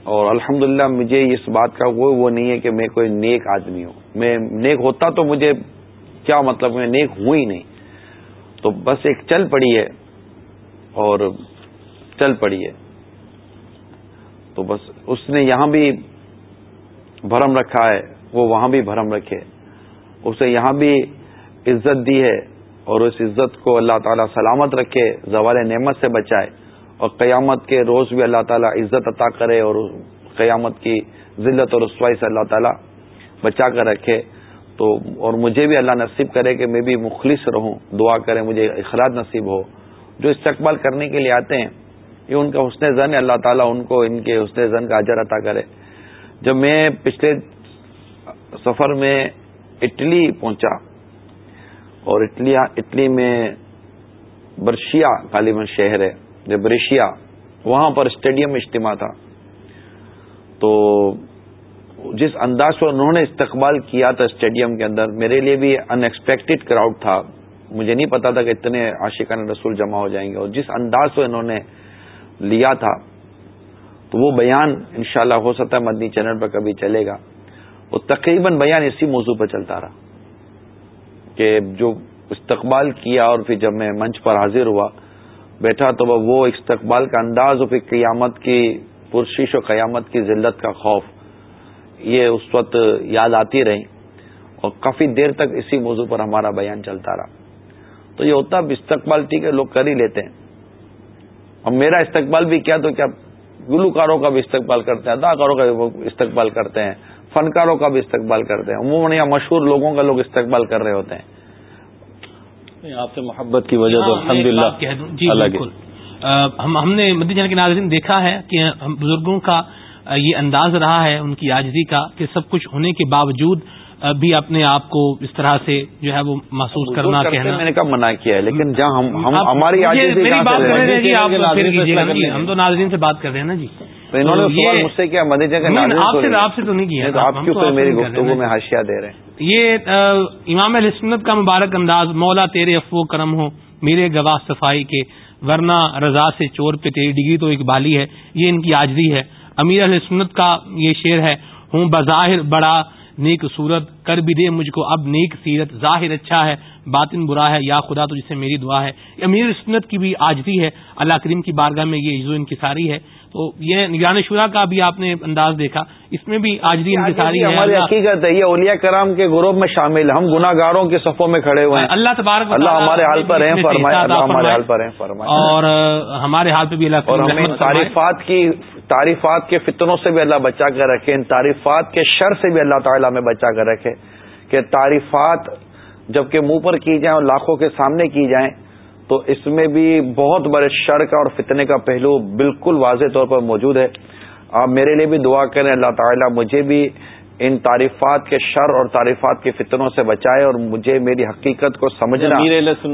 اور الحمدللہ مجھے اس بات کا وہ وہ نہیں ہے کہ میں کوئی نیک آدمی ہوں۔ میں نیک ہوتا تو مجھے کیا مطلب میں نیک ہوں ہی نہیں۔ تو بس ایک چل پڑی ہے اور چل پڑی ہے۔ تو بس اس نے یہاں بھی بھرم رکھا ہے، وہ وہاں بھی بھرم رکھے۔ اسے یہاں بھی عزت دی ہے اور اس عزت کو اللہ تعالیٰ سلامت رکھے، زوال نعمت سے بچائے۔ اور قیامت کے روز بھی اللہ تعالیٰ عزت عطا کرے اور قیامت کی ذلت اور رسوائی سے اللہ تعالیٰ بچا کر رکھے۔ تو اور مجھے بھی اللہ نصیب کرے کہ میں بھی مخلص رہوں، دعا کرے، مجھے اخراج نصیب ہو۔ جو استقبال کرنے کے لیے آتے ہیں، یہ ان کا حسن زن ہے، اللہ تعالیٰ ان کو ان کے حسن زن کا اجر عطا کرے۔ جب میں پچھلے سفر میں اٹلی پہنچا اور اٹلی اٹلی میں برشیا غالباً شہر ہے۔ بریشیا وہاں پر اسٹیڈیم اجتماع تھا۔ تو جس انداز سے انہوں نے استقبال کیا تھا اسٹیڈیم کے اندر، میرے لیے بھی ان ایکسپیکٹڈ کراؤڈ تھا۔ مجھے نہیں پتا تھا کہ اتنے عاشقان رسول جمع ہو جائیں گے۔ اور جس انداز سے انہوں نے لیا تھا، تو وہ بیان انشاءاللہ ہو سکتا ہے مدنی چینل پر کبھی چلے گا۔ وہ تقریباً بیان اسی موضوع پر چلتا رہا کہ جو استقبال کیا اور پھر جب میں منچ پر حاضر ہوا بیٹھا تو وہ استقبال کا انداز اور پھر قیامت کی پرشش و قیامت کی ذلت کا خوف، یہ اس وقت یاد آتی رہی اور کافی دیر تک اسی موضوع پر ہمارا بیان چلتا رہا۔ تو یہ ہوتا استقبال ٹھیک ہے، لوگ کر ہی لیتے ہیں۔ اور میرا استقبال بھی کیا تو کیا گلوکاروں کا بھی استقبال کرتے ہیں، اداکاروں کا بھی استقبال کرتے ہیں، فنکاروں کا بھی استقبال کرتے ہیں۔ عموماً یا مشہور لوگوں کا لوگ استقبال کر رہے ہوتے ہیں۔ آپ سے محبت کی وجہ تو الحمد للہ جی بالکل۔ ہم نے مدی جان کے ناظرین دیکھا ہے کہ ہم بزرگوں کا یہ انداز رہا ہے ان کی آجزی کا کہ سب کچھ ہونے کے باوجود بھی اپنے آپ کو اس طرح سے جو ہے وہ محسوس کرنا کہنا۔ میں نے کب منع کیا ہے لیکن جہاں ہم ہماری ہم تو ناظرین سے بات کر رہے ہیں نا جی۔ انہوں نے مجھ سے کیا مدی آپ سے تو نہیں کیا۔ آپ کیوں میری گفتگو میں حاشیہ دے رہے ہیں؟ یہ امام السنت کا مبارک انداز مولا تیرے افو کرم ہو میرے گواہ صفائی کے ورنہ رضا سے چور پہ تیری ڈگری تو ایک بالی ہے یہ ان کی آجری ہے۔ امیر السنت کا یہ شعر ہے ہوں بظاہر بڑا نیک صورت کر بھی دے مجھ کو اب نیک سیرت ظاہر اچھا ہے باطن برا ہے یا خدا تو جسے میری دعا ہے۔ امیر سنت کی بھی آجری ہے اللہ کریم کی بارگاہ میں یہ عزو انکساری ہے۔ تو یہ نگران شورا کا بھی آپ نے انداز دیکھا۔ اس میں بھی آجری انتظاری ہماری حقیقت ہے یہ اولیاء کرام کے گروہ میں شامل ہم گناہ گاروں کے صفوں میں کھڑے ہوئے ہیں۔ اللہ تبارک اللہ ہمارے حال پر ہیں ہمارے حال پر ہیں اور ہمارے حال پہ بھی اللہ اور ہمیں تعریفات کی تعریفات کے فتنوں سے بھی اللہ بچا کر رکھے ان تعریفات کے شر سے بھی اللہ تعالیٰ میں بچا کر رکھے کہ تعریفات جبکہ منہ پر کی جائیں اور لاکھوں کے سامنے کی جائیں تو اس میں بھی بہت بڑے شر کا اور فتنے کا پہلو بالکل واضح طور پر موجود ہے۔ آپ میرے لیے بھی دعا کریں اللہ تعالیٰ مجھے بھی ان تعریفات کے شر اور تعریفات کے فتنوں سے بچائے اور مجھے میری حقیقت کو سمجھنا۔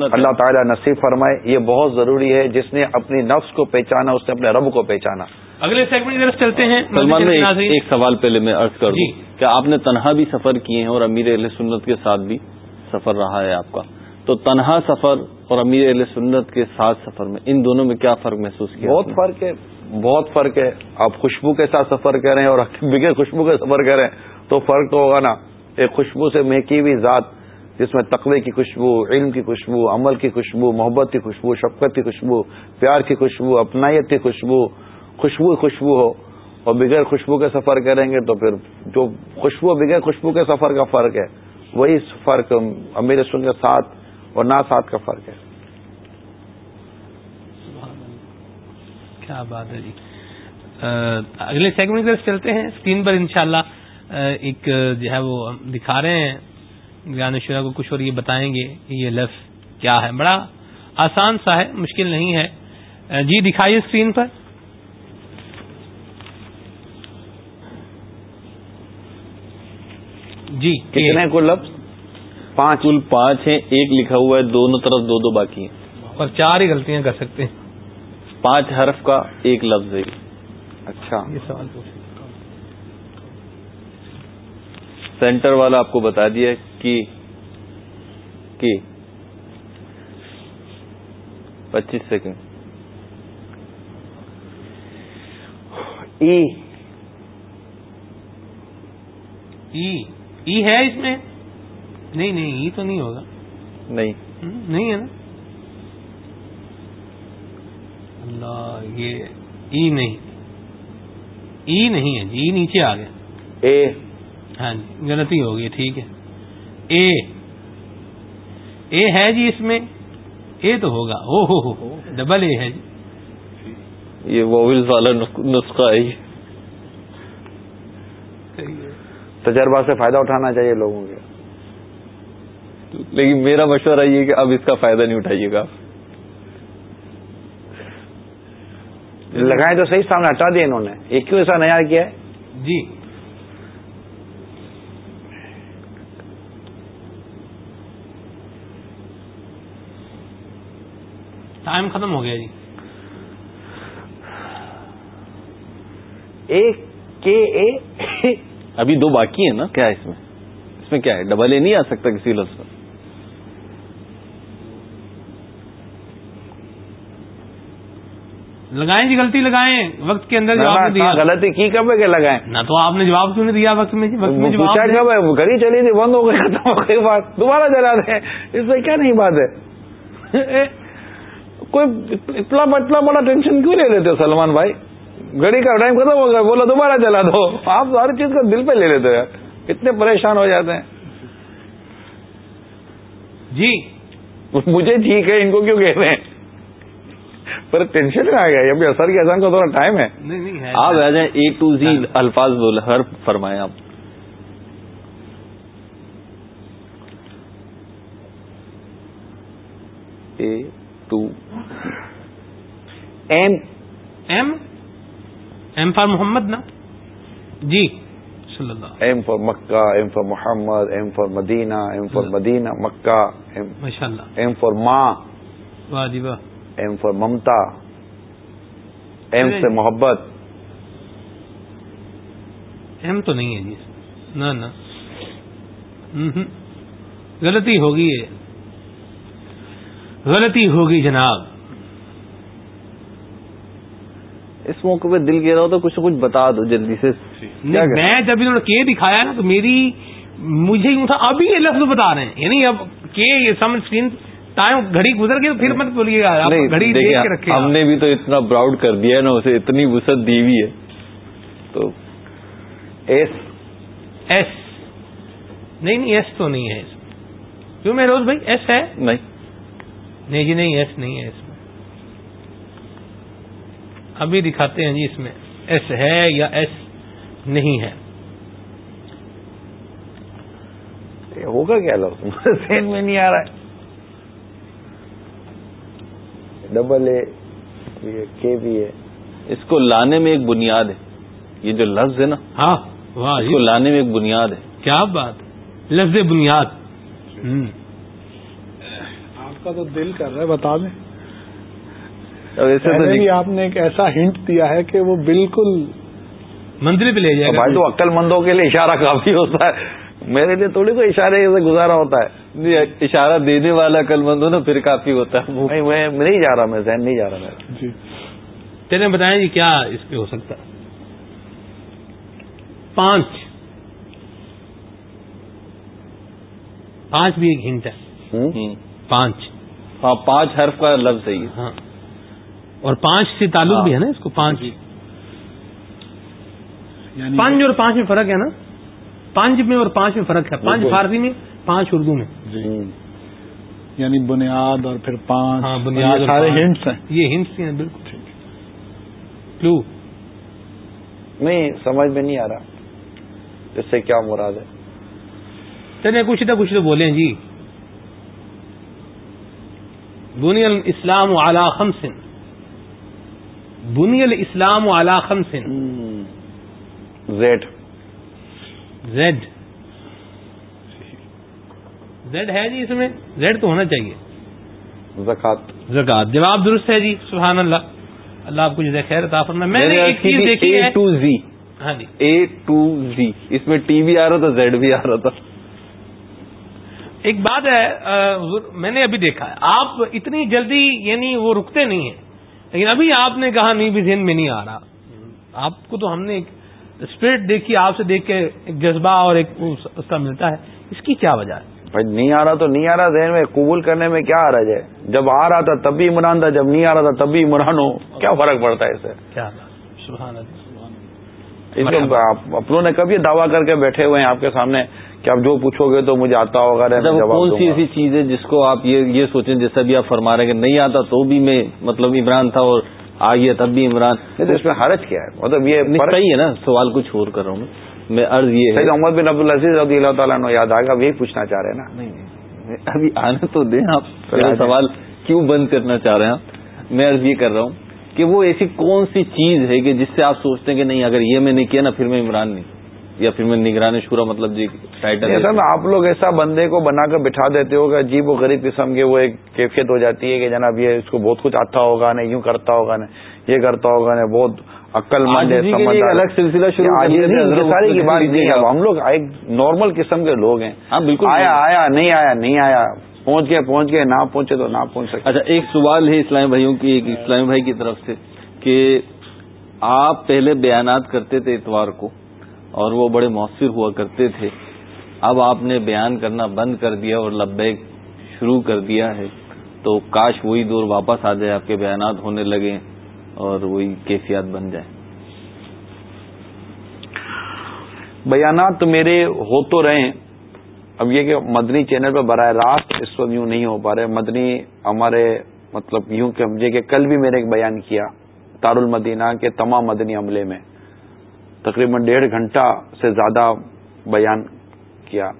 اللہ تعالیٰ نصیب فرمائے یہ بہت ضروری ہے جس نے اپنی نفس کو پہچانا اس نے اپنے رب کو پہچانا۔ اگلے سیگمنٹ چلتے ہیں۔ سلمان میں ایک سوال پہلے میں عرض کر دوں۔ جی۔ کیا آپ نے تنہا بھی سفر کیے ہیں اور امیر علیہ سنت کے ساتھ بھی سفر رہا ہے آپ کا۔ تو تنہا سفر اور امیر علیہ سنت کے ساتھ سفر میں ان دونوں میں کیا فرق محسوس کیا بہت فرق ہے بہت فرق ہے۔ آپ خوشبو کے ساتھ سفر کریں اور بغیر خوشبو کے سفر کریں تو فرق تو ہوگا نا۔ ایک خوشبو سے مہکی ہوئی ذات جس میں تقوی کی خوشبو علم کی خوشبو عمل کی خوشبو محبت کی خوشبو شفقت کی خوشبو پیار کی خوشبو اپنائیت کی خوشبو خوشبو خوشبو ہو اور بغیر خوشبو کے سفر کریں گے تو پھر جو خوشبو بغیر خوشبو کے سفر کا فرق ہے وہی فرق امیر سن کے ساتھ اور نہ ساتھ کا فرق ہے۔ کیا بات ہے جی۔ اگلے سیگمنٹ کی طرف چلتے ہیں۔ اسکرین پر انشاءاللہ ایک جو ہے وہ دکھا رہے ہیں۔ شرح کو کچھ اور یہ بتائیں گے کہ یہ لفظ کیا ہے۔ بڑا آسان سا ہے مشکل نہیں ہے۔ جی دکھائیے اسکرین پر۔ جی کتنے کو لفظ؟ پانچ۔ کل پانچ ہیں ایک لکھا ہوا ہے دونوں طرف دو دو باقی ہیں۔ اور چار ہی غلطیاں کر سکتے ہیں۔ پانچ حرف کا ایک لفظ ہے۔ اچھا۔ یہ سوال سینٹر والا آپ کو بتا دیا کہ پچیس سیکنڈ۔ ای ہے اس میں؟ نہیں نہیں ای تو نہیں ہوگا۔ نہیں۔ نہیں ہے نا؟ اللہ یہ ای نہیں۔ ای نہیں ہے جی ای نیچے آ گیا۔ اے۔ ہاں جی غلطی ہوگی ٹھیک ہے۔ اے۔ اے ہے جی اس میں اے تو ہوگا۔ او ہو ہو ڈبل اے ہے جی۔ یہ وویلز والا نسخہ ہے۔ تجربہ سے فائدہ اٹھانا چاہیے لوگوں کے۔ لیکن میرا مشورہ یہ کہ اب اس کا فائدہ نہیں اٹھائیے گا لگائے تو صحیح سامنے ہٹا دیا انہوں نے۔ یہ کیوں ایسا نیا کیا ہے؟ جی۔ ٹائم ختم ہو گیا جی۔ ایک کے اے۔ ابھی دو باقی ہیں نا۔ کیا اس میں؟ اس میں کیا ہے؟ ڈبل اے نہیں آ سکتا کسی لفظ میں لگائیں جی غلطی لگائیں وقت کے اندر جواب دیا۔ غلطی کی کب ہے کہ لگائیں؟ نہ تو آپ نے جواب کیوں نہیں دیا وقت میں وقت میں پوچھا کب ہے؟ گھڑی چلی تھی بند ہو گئی ہو بات۔ دوبارہ چلا دیں۔ اس سے کیا نہیں بات ہے؟ کوئی اتنا اتنا بڑا ٹینشن کیوں لے لیتے سلمان بھائی؟ گھڑی کا ٹائم ختم ہو گیا بولا دوبارہ چلا دو۔ آپ ہر چیز کو دل پہ لے لیتے یار۔ اتنے پریشان ہو جاتے ہیں۔ جی۔ مجھے ٹھیک ہے ان کو کیوں کہہ رہے ہیں؟ پر ٹینشن میں آ گیا ابھی اثر کے اذان کا تھوڑا ٹائم ہے۔ آپ آ جائیں اے ٹو زی الفاظ بولے ہر فرمائیں آپ۔ A to M M M for محمد نا جی صلی اللہ M for Mecca M for Muhammad M for Medina M for Medina Mecca M for ماں واہ جی واہ ایم فار ممتا ایم سے محبت۔ ایم تو نہیں ہے جی۔ نہ نہ۔ غلطی ہوگی غلطی ہوگی جناب۔ اس موقع پہ دل کہہ رہا ہو تو کچھ کچھ بتا دو جلدی سے۔ میں جب انہوں نے کے دکھایا نا تو میری مجھے یوں تھا ابھی یہ لفظ بتا رہے ہیں۔ یعنی اب کے یہ سم اسکرین ٹائم گھڑی گزر گئی تو پھر مت بولیے گا گھڑی دیکھ کے رکھے ہم نے بھی تو اتنا براؤڈ کر دیا ہے نا اسے اتنی وسعت دی ہوئی ہے۔ تو ایس۔ ایس۔ نہیں نہیں ایس تو نہیں ہے۔ اس میں کیوں میں روز بھائی ایس ہے؟ نہیں۔ نہیں جی نہیں ایس نہیں ہے اس میں۔ ابھی دکھاتے ہیں جی اس میں ایس ہے یا ایس نہیں ہے۔ ہوگا کیا لفظ سین میں نہیں آ رہا ہے۔ ڈبل اے کے بھی ہے اس کو لانے میں ایک بنیاد ہے۔ یہ جو لفظ ہے نا ہاں واہ اس کو لانے میں ایک بنیاد ہے۔ کیا بات لفظ بنیاد۔ آپ کا تو دل کر رہا ہے بتا دیں۔ ویسے آپ نے ایک ایسا ہنٹ دیا ہے کہ وہ بالکل منتری پہ لے جائے گا۔ بھائی تو عقل مندوں کے لیے اشارہ کافی ہوتا ہے۔ میرے لیے تھوڑی کوئی اشارے سے گزارا ہوتا ہے۔ اشارہ دینے والا عقل مند ہو نا پھر کافی ہوتا ہے۔ نہیں میں نہیں جا رہا میں ذہن نہیں جا رہا میرا جی۔ تیرے بتائیں جی کیا اس پہ ہو سکتا؟ پانچ۔ پانچ بھی ایک ہنٹ ہے۔ پانچ۔ ہاں پانچ حرف کا لفظ ہے یہ۔ ہاں۔ اور پانچ سے تعلق ہاں۔ بھی ہے نا اس کو پانچ۔ یعنی پانچ اور پانچ میں فرق ہے نا۔ پانچ میں اور پانچ میں فرق ہے۔ پانچ فارسی میں پانچ اردو میں۔ جی۔ یعنی بنیاد اور پھر پانچ۔ ہاں بنیاد سارے پانچ۔ ہنٹس ہیں۔ یہ ہنٹس ہیں بالکل۔ کلو نہیں سمجھ میں نہیں آ رہا۔ اس سے کیا مراد ہے؟ چلے کچھ نہ کچھ تو بولیں جی۔ بنی الاسلام علی خمس۔ بنی الاسلام علی خمس۔ زیڈ زیڈ زیڈ ہے جی اس میں زیڈ تو ہونا چاہیے۔ زکات۔ زکات۔ جواب درست ہے جی سبحان اللہ۔ اللہ آپ کو خیر عطا فرمائے۔ میں نے ایک چیز دیکھی ہے۔ ٹو زی ہاں جی۔ اے ٹو زی اس میں ٹی بھی آ رہا تھا زیڈ بھی آ رہا تھا۔ ایک بات ہے میں نے ابھی دیکھا ہے۔ آپ اتنی جلدی یعنی وہ رکتے نہیں ہیں۔ لیکن ابھی آپ نے کہا نہیں بھی ذہن میں نہیں آ رہا۔ آپ کو تو ہم نے ایک اسپرٹ دیکھی آپ سے دیکھ کے ایک جذبہ اور ایک اس کا ملتا ہے۔ اس کی کیا وجہ ہے؟ بھائی نہیں آ رہا تو نہیں آ رہا ذہن میں قبول کرنے میں کیا آ رہا ہے؟ جب آ رہا تھا تب بھی عمران تھا جب نہیں آ رہا تھا تب بھی عمران ہو۔ کیا فرق پڑتا ہے اس سے؟ کیا سبحان اللہ اپنوں نے کبھی دعویٰ کر کے بیٹھے ہوئے ہیں آپ کے سامنے کہ آپ جو پوچھو گے تو مجھے آتا ہوگا اچھا، کون سی۔ ایسی چیز ہے جس کو آپ یہ یہ سوچیں جیسا بھی آپ فرما رہے ہیں کہ نہیں آتا تو بھی میں مطلب عمران تھا اور آ گیا تب بھی عمران۔ اس میں حرج کیا ہے؟ مطلب یہ صحیح ہے نا سوال کچھ اور کر رہا ہوں میں۔ میں عرض یہ ہے سید محمد بن عبدالعزیز رضی اللہ تعالیٰ نے یاد آئے گا یہی پوچھنا چاہ رہے ہیں نا۔ نہیں ابھی آنے تو دیں آپ۔ سوال کیوں بند کرنا چاہ رہے ہیں آپ؟ میں عرض یہ کر رہا ہوں کہ وہ ایسی کون سی چیز ہے کہ جس سے آپ سوچتے ہیں کہ نہیں اگر یہ میں نے کیا نا پھر میں عمران نہیں۔ یا پھر میں نگران شورا مطلب جی ٹائٹل میں آپ لوگ ایسا بندے کو بنا کر بٹھا دیتے ہو کہ عجیب و غریب قسم کے وہ ایک کیفیت ہو جاتی ہے کہ جناب یہ اس کو بہت کچھ آتا ہوگا نہیں یوں کرتا ہوگا نہیں یہ کرتا ہوگا نہیں بہت عقل مند۔ الگ سلسلہ شروع ساری کی بات نہیں ہے۔ ہم لوگ ایک نارمل قسم کے لوگ ہیں۔ ہاں بالکل آیا آیا نہیں آیا نہیں آیا۔ پہنچ گئے پہنچ گئے نہ پہنچے تو نہ پہنچ سکے۔ اچھا ایک سوال ہے اسلامی بھائیوں کی ایک اسلامی بھائی کی طرف سے کہ آپ پہلے بیانات کرتے تھے اتوار کو اور وہ بڑے مؤثر ہوا کرتے تھے۔ اب آپ نے بیان کرنا بند کر دیا اور لبیک شروع کر دیا ہے۔ تو کاش وہی دور واپس آ جائے آپ کے بیانات ہونے لگے۔ اور وہی کیفیات بن جائے۔ بیانات تو میرے ہو تو رہے ہیں۔ اب یہ کہ مدنی چینل پہ براہ راست اس وقت یوں نہیں ہو پا رہے۔ مدنی ہمارے مطلب یوں کہ سمجھے کہ کل بھی میں نے ایک بیان کیا تار المدینہ کے تمام مدنی عملے میں۔ تقریباً ڈیڑھ گھنٹہ سے زیادہ بیان کیا۔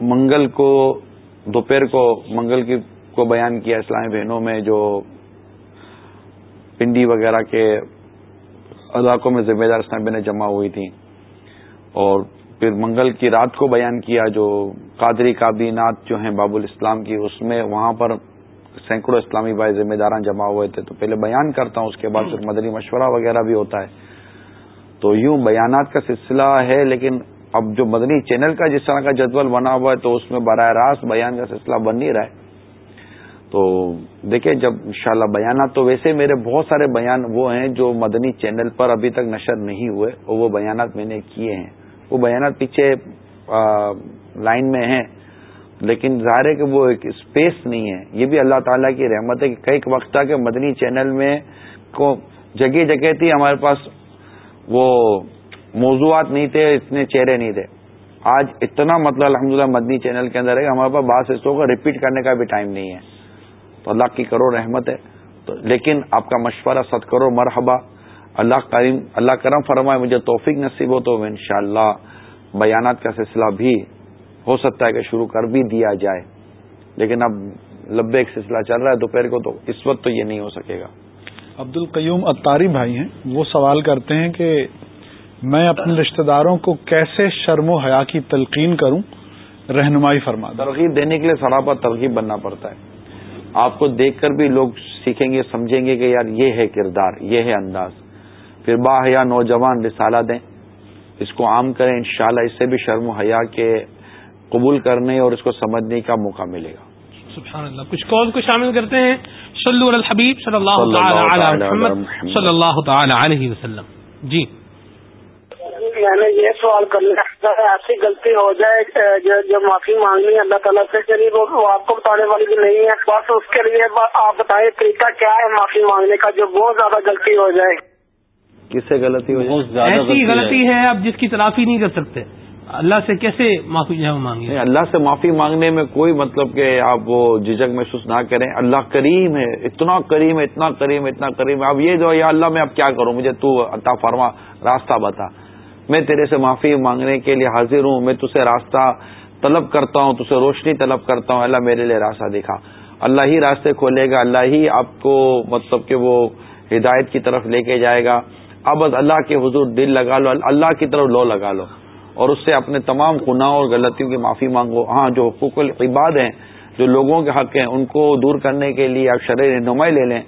منگل کو، دوپہر کو، منگل کی کو بیان کیا اسلامی بہنوں میں جو پنڈی وغیرہ کے علاقوں میں ذمہ دار اسلامی بہنیں جمع ہوئی تھیں۔ اور پھر منگل کی رات کو بیان کیا جو قادری کابینات جو ہیں باب الاسلام کی، اس میں وہاں پر سینکڑوں اسلامی بھائی ذمہ داران جمع ہوئے تھے۔ تو پہلے بیان کرتا ہوں، اس کے بعد پھر مدنی مشورہ وغیرہ بھی ہوتا ہے۔ تو یوں بیانات کا سلسلہ ہے، لیکن اب جو مدنی چینل کا جس طرح کا جدول بنا ہوا ہے، تو اس میں براہ راست بیان کا سلسلہ بن نہیں رہا ہے۔ تو دیکھیں، جب انشاءاللہ بیانات، تو ویسے میرے بہت سارے بیان وہ ہیں جو مدنی چینل پر ابھی تک نشر نہیں ہوئے، اور وہ بیانات میں نے کیے ہیں۔ وہ بیانات پیچھے لائن میں ہیں، لیکن ظاہر ہے کہ وہ ایک اسپیس نہیں ہے۔ یہ بھی اللہ تعالیٰ کی رحمت ہے کہ کئی وقت تھا کہ مدنی چینل میں کو جگہ جگہ تھی ہمارے پاس، وہ موضوعات نہیں تھے، اتنے چہرے نہیں تھے۔ آج اتنا مطلب الحمدللہ مدنی چینل کے اندر ہے کہ ہمارے پاس بعض حصوں کو ریپیٹ کرنے کا بھی ٹائم نہیں ہے۔ تو اللہ کی کرو رحمت ہے۔ تو لیکن آپ کا مشورہ ست کرو مرحبا اللہ کریم اللہ کرم فرمائے مجھے توفیق نصیب ہو تو ان شاء اللہ بیانات کا سلسلہ بھی ہو سکتا ہے کہ شروع کر بھی دیا جائے۔ لیکن اب لبے ایک سلسلہ چل رہا ہے دوپہر کو تو اس وقت تو یہ نہیں ہو سکے گا۔ عبد القیوم اتاری بھائی ہیں وہ سوال کرتے ہیں کہ میں اپنے رشتہ داروں کو کیسے شرم و حیا کی تلقین کروں؟ رہنمائی فرما ترغیب دینے کے لیے سراپا ترغیب بننا پڑتا ہے۔ آپ کو دیکھ کر بھی لوگ سیکھیں گے سمجھیں گے کہ یار یہ ہے کردار یہ ہے انداز۔ پھر با حیا نوجوان رسالہ دیں اس کو عام کریں انشاءاللہ اس سے بھی شرم و حیا کے قبول کرنے اور اس کو سمجھنے کا موقع ملے گا۔ سبحان اللہ۔ کچھ کال کو شامل کرتے ہیں۔ صلو علی الحبیب صلی اللہ تعالی علی محمد۔ صلی اللہ تعالی علیہ وسلم۔ جی۔ میں نے یہ سوال کرنا ہے ایسی غلطی ہو جائے جو معافی مانگنی ہے اللہ تعالیٰ سے چلیے وہ آپ کو بتانے والی بھی نہیں ہے۔ بس اس کے لیے آپ بتائیں طریقہ کیا ہے معافی مانگنے کا جو بہت زیادہ غلطی ہو جائے۔ کس سے غلطی ہو جائے؟ ایسی غلطی ہے۔ اب جس کی تلافی نہیں کر سکتے۔ اللہ سے کیسے معافی جو ہے مانگے اللہ سے معافی مانگنے میں کوئی مطلب کہ آپ وہ جھجک محسوس نہ کریں۔ اللہ کریم ہے اتنا کریم ہے اتنا کریم ہے اتنا کریم ہے۔ اب یہ جو یا اللہ میں اب کیا کروں؟ مجھے تو عطا فرما راستہ بتا۔ میں تیرے سے معافی مانگنے کے لیے حاضر ہوں، میں تجھے راستہ طلب کرتا ہوں، تجھے روشنی طلب کرتا ہوں، اللہ میرے لیے راستہ دکھا۔ اللہ ہی راستے کھولے گا، اللہ ہی آپ کو مطلب کہ وہ ہدایت کی طرف لے کے جائے گا۔ اب بس اللہ کے حضور دل لگا لو، اللہ کی طرف لو لگا لو۔ اور اس سے اپنے تمام گناہ اور غلطیوں کی معافی مانگو۔ ہاں جو حقوق العباد ہیں، جو لوگوں کے حق ہیں، ان کو دور کرنے کے لیے آپ شرح رہنمائی لے لیں۔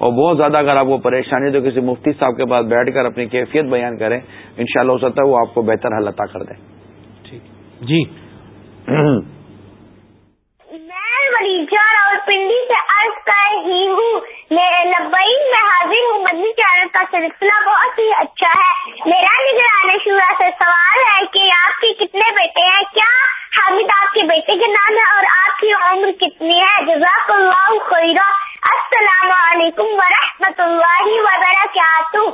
اور بہت زیادہ اگر آپ کو پریشانی تو کسی مفتی صاحب کے پاس بیٹھ کر اپنی کیفیت بیان کریں ان شاء اللہ ہو سکتا ہے وہ آپ کو بہتر حل عطا کر دیں۔ جی۔ اور پنڈی سے عرض کر رہی ہوں۔ لبئی میں حاضر ہوں۔ مدنی چینل کا سلسلہ بہت ہی اچھا ہے۔ میرا نگران شورا سے سوال ہے کہ آپ کے کتنے بیٹے ہیں؟ کیا حامد آپ کے بیٹے کے نام ہے اور آپ کی عمر کتنی ہے؟ جزاک اللہ خیرہ السلام علیکم ورحمۃ اللہ وبرکاتہ۔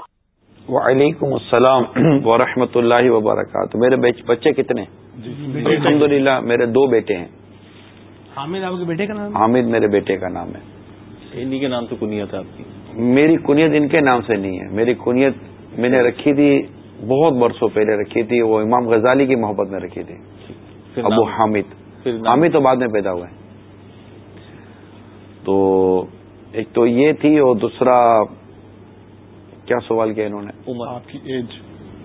وعلیکم السلام ورحمۃ اللہ وبرکاتہ۔ میرے بچے کتنے الحمد للہ میرے دو بیٹے ہیں۔ حامد آپ کے بیٹے کا نام حامد میرے بیٹے کا نام ہے۔ انہیں کے نام سے کنیت ہے آپ کی۔ میری کنیت ان کے نام سے نہیں ہے۔ میری کنیت میں نے رکھی تھی بہت برسوں پہلے رکھی تھی وہ امام غزالی کی محبت میں رکھی تھی۔ ابو حامد۔ حامد تو بعد میں پیدا ہوا ہے تو ایک تو یہ تھی اور دوسرا کیا سوال کیا انہوں نے؟ عمر۔ آپ کی ایج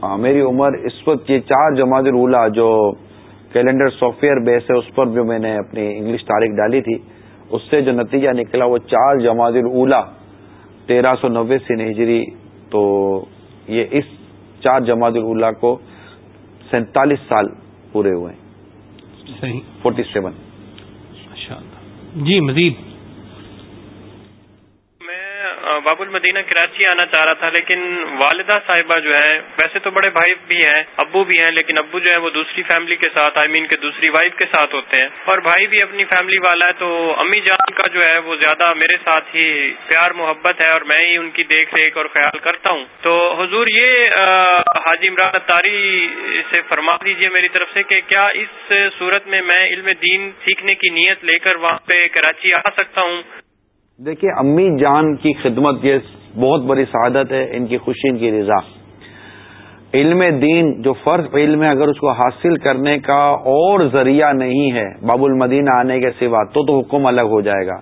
ہاں میری عمر اس وقت یہ چار جماعت رولا جو کیلنڈر سافٹ ویئر بیس ہے اس پر جو میں نے اپنی انگلش تاریخ ڈالی تھی اس سے جو نتیجہ نکلا وہ چار جماعت اولا تیرہ سو نوے سے نہجری تو یہ اس چار جماعت اولا کو سینتالیس سال پورے ہوئے فورٹی سیون۔ جی مزید۔ باب المدینہ کراچی آنا چاہ رہا تھا، لیکن والدہ صاحبہ جو ہے، ویسے تو بڑے بھائی بھی ہیں، ابو بھی ہیں، لیکن ابو جو ہے وہ دوسری فیملی کے ساتھ آئی مین کے دوسری وائف کے ساتھ ہوتے ہیں۔ اور بھائی بھی اپنی فیملی والا ہے، تو امی جان کا جو ہے وہ زیادہ میرے ساتھ ہی پیار، محبت ہے، اور میں ہی ان کی دیکھ ریکھ اور خیال کرتا ہوں۔ تو حضور یہ حاجی عمران تاری سے فرما دیجیے میری طرف سے کہ کیا اس صورت میں میں علم دین سیکھنے کی نیت لے کر وہاں پہ کراچی آ سکتا ہوں؟ دیکھیے امی جان کی خدمت یہ بہت بڑی سعادت ہے، ان کی خوشی، ان کی رضا۔ علم دین، جو فرض علم ہے، اگر اس کو حاصل کرنے کا اور ذریعہ نہیں ہے، باب المدینہ آنے کے سوا، تو تو حکم الگ ہو جائے گا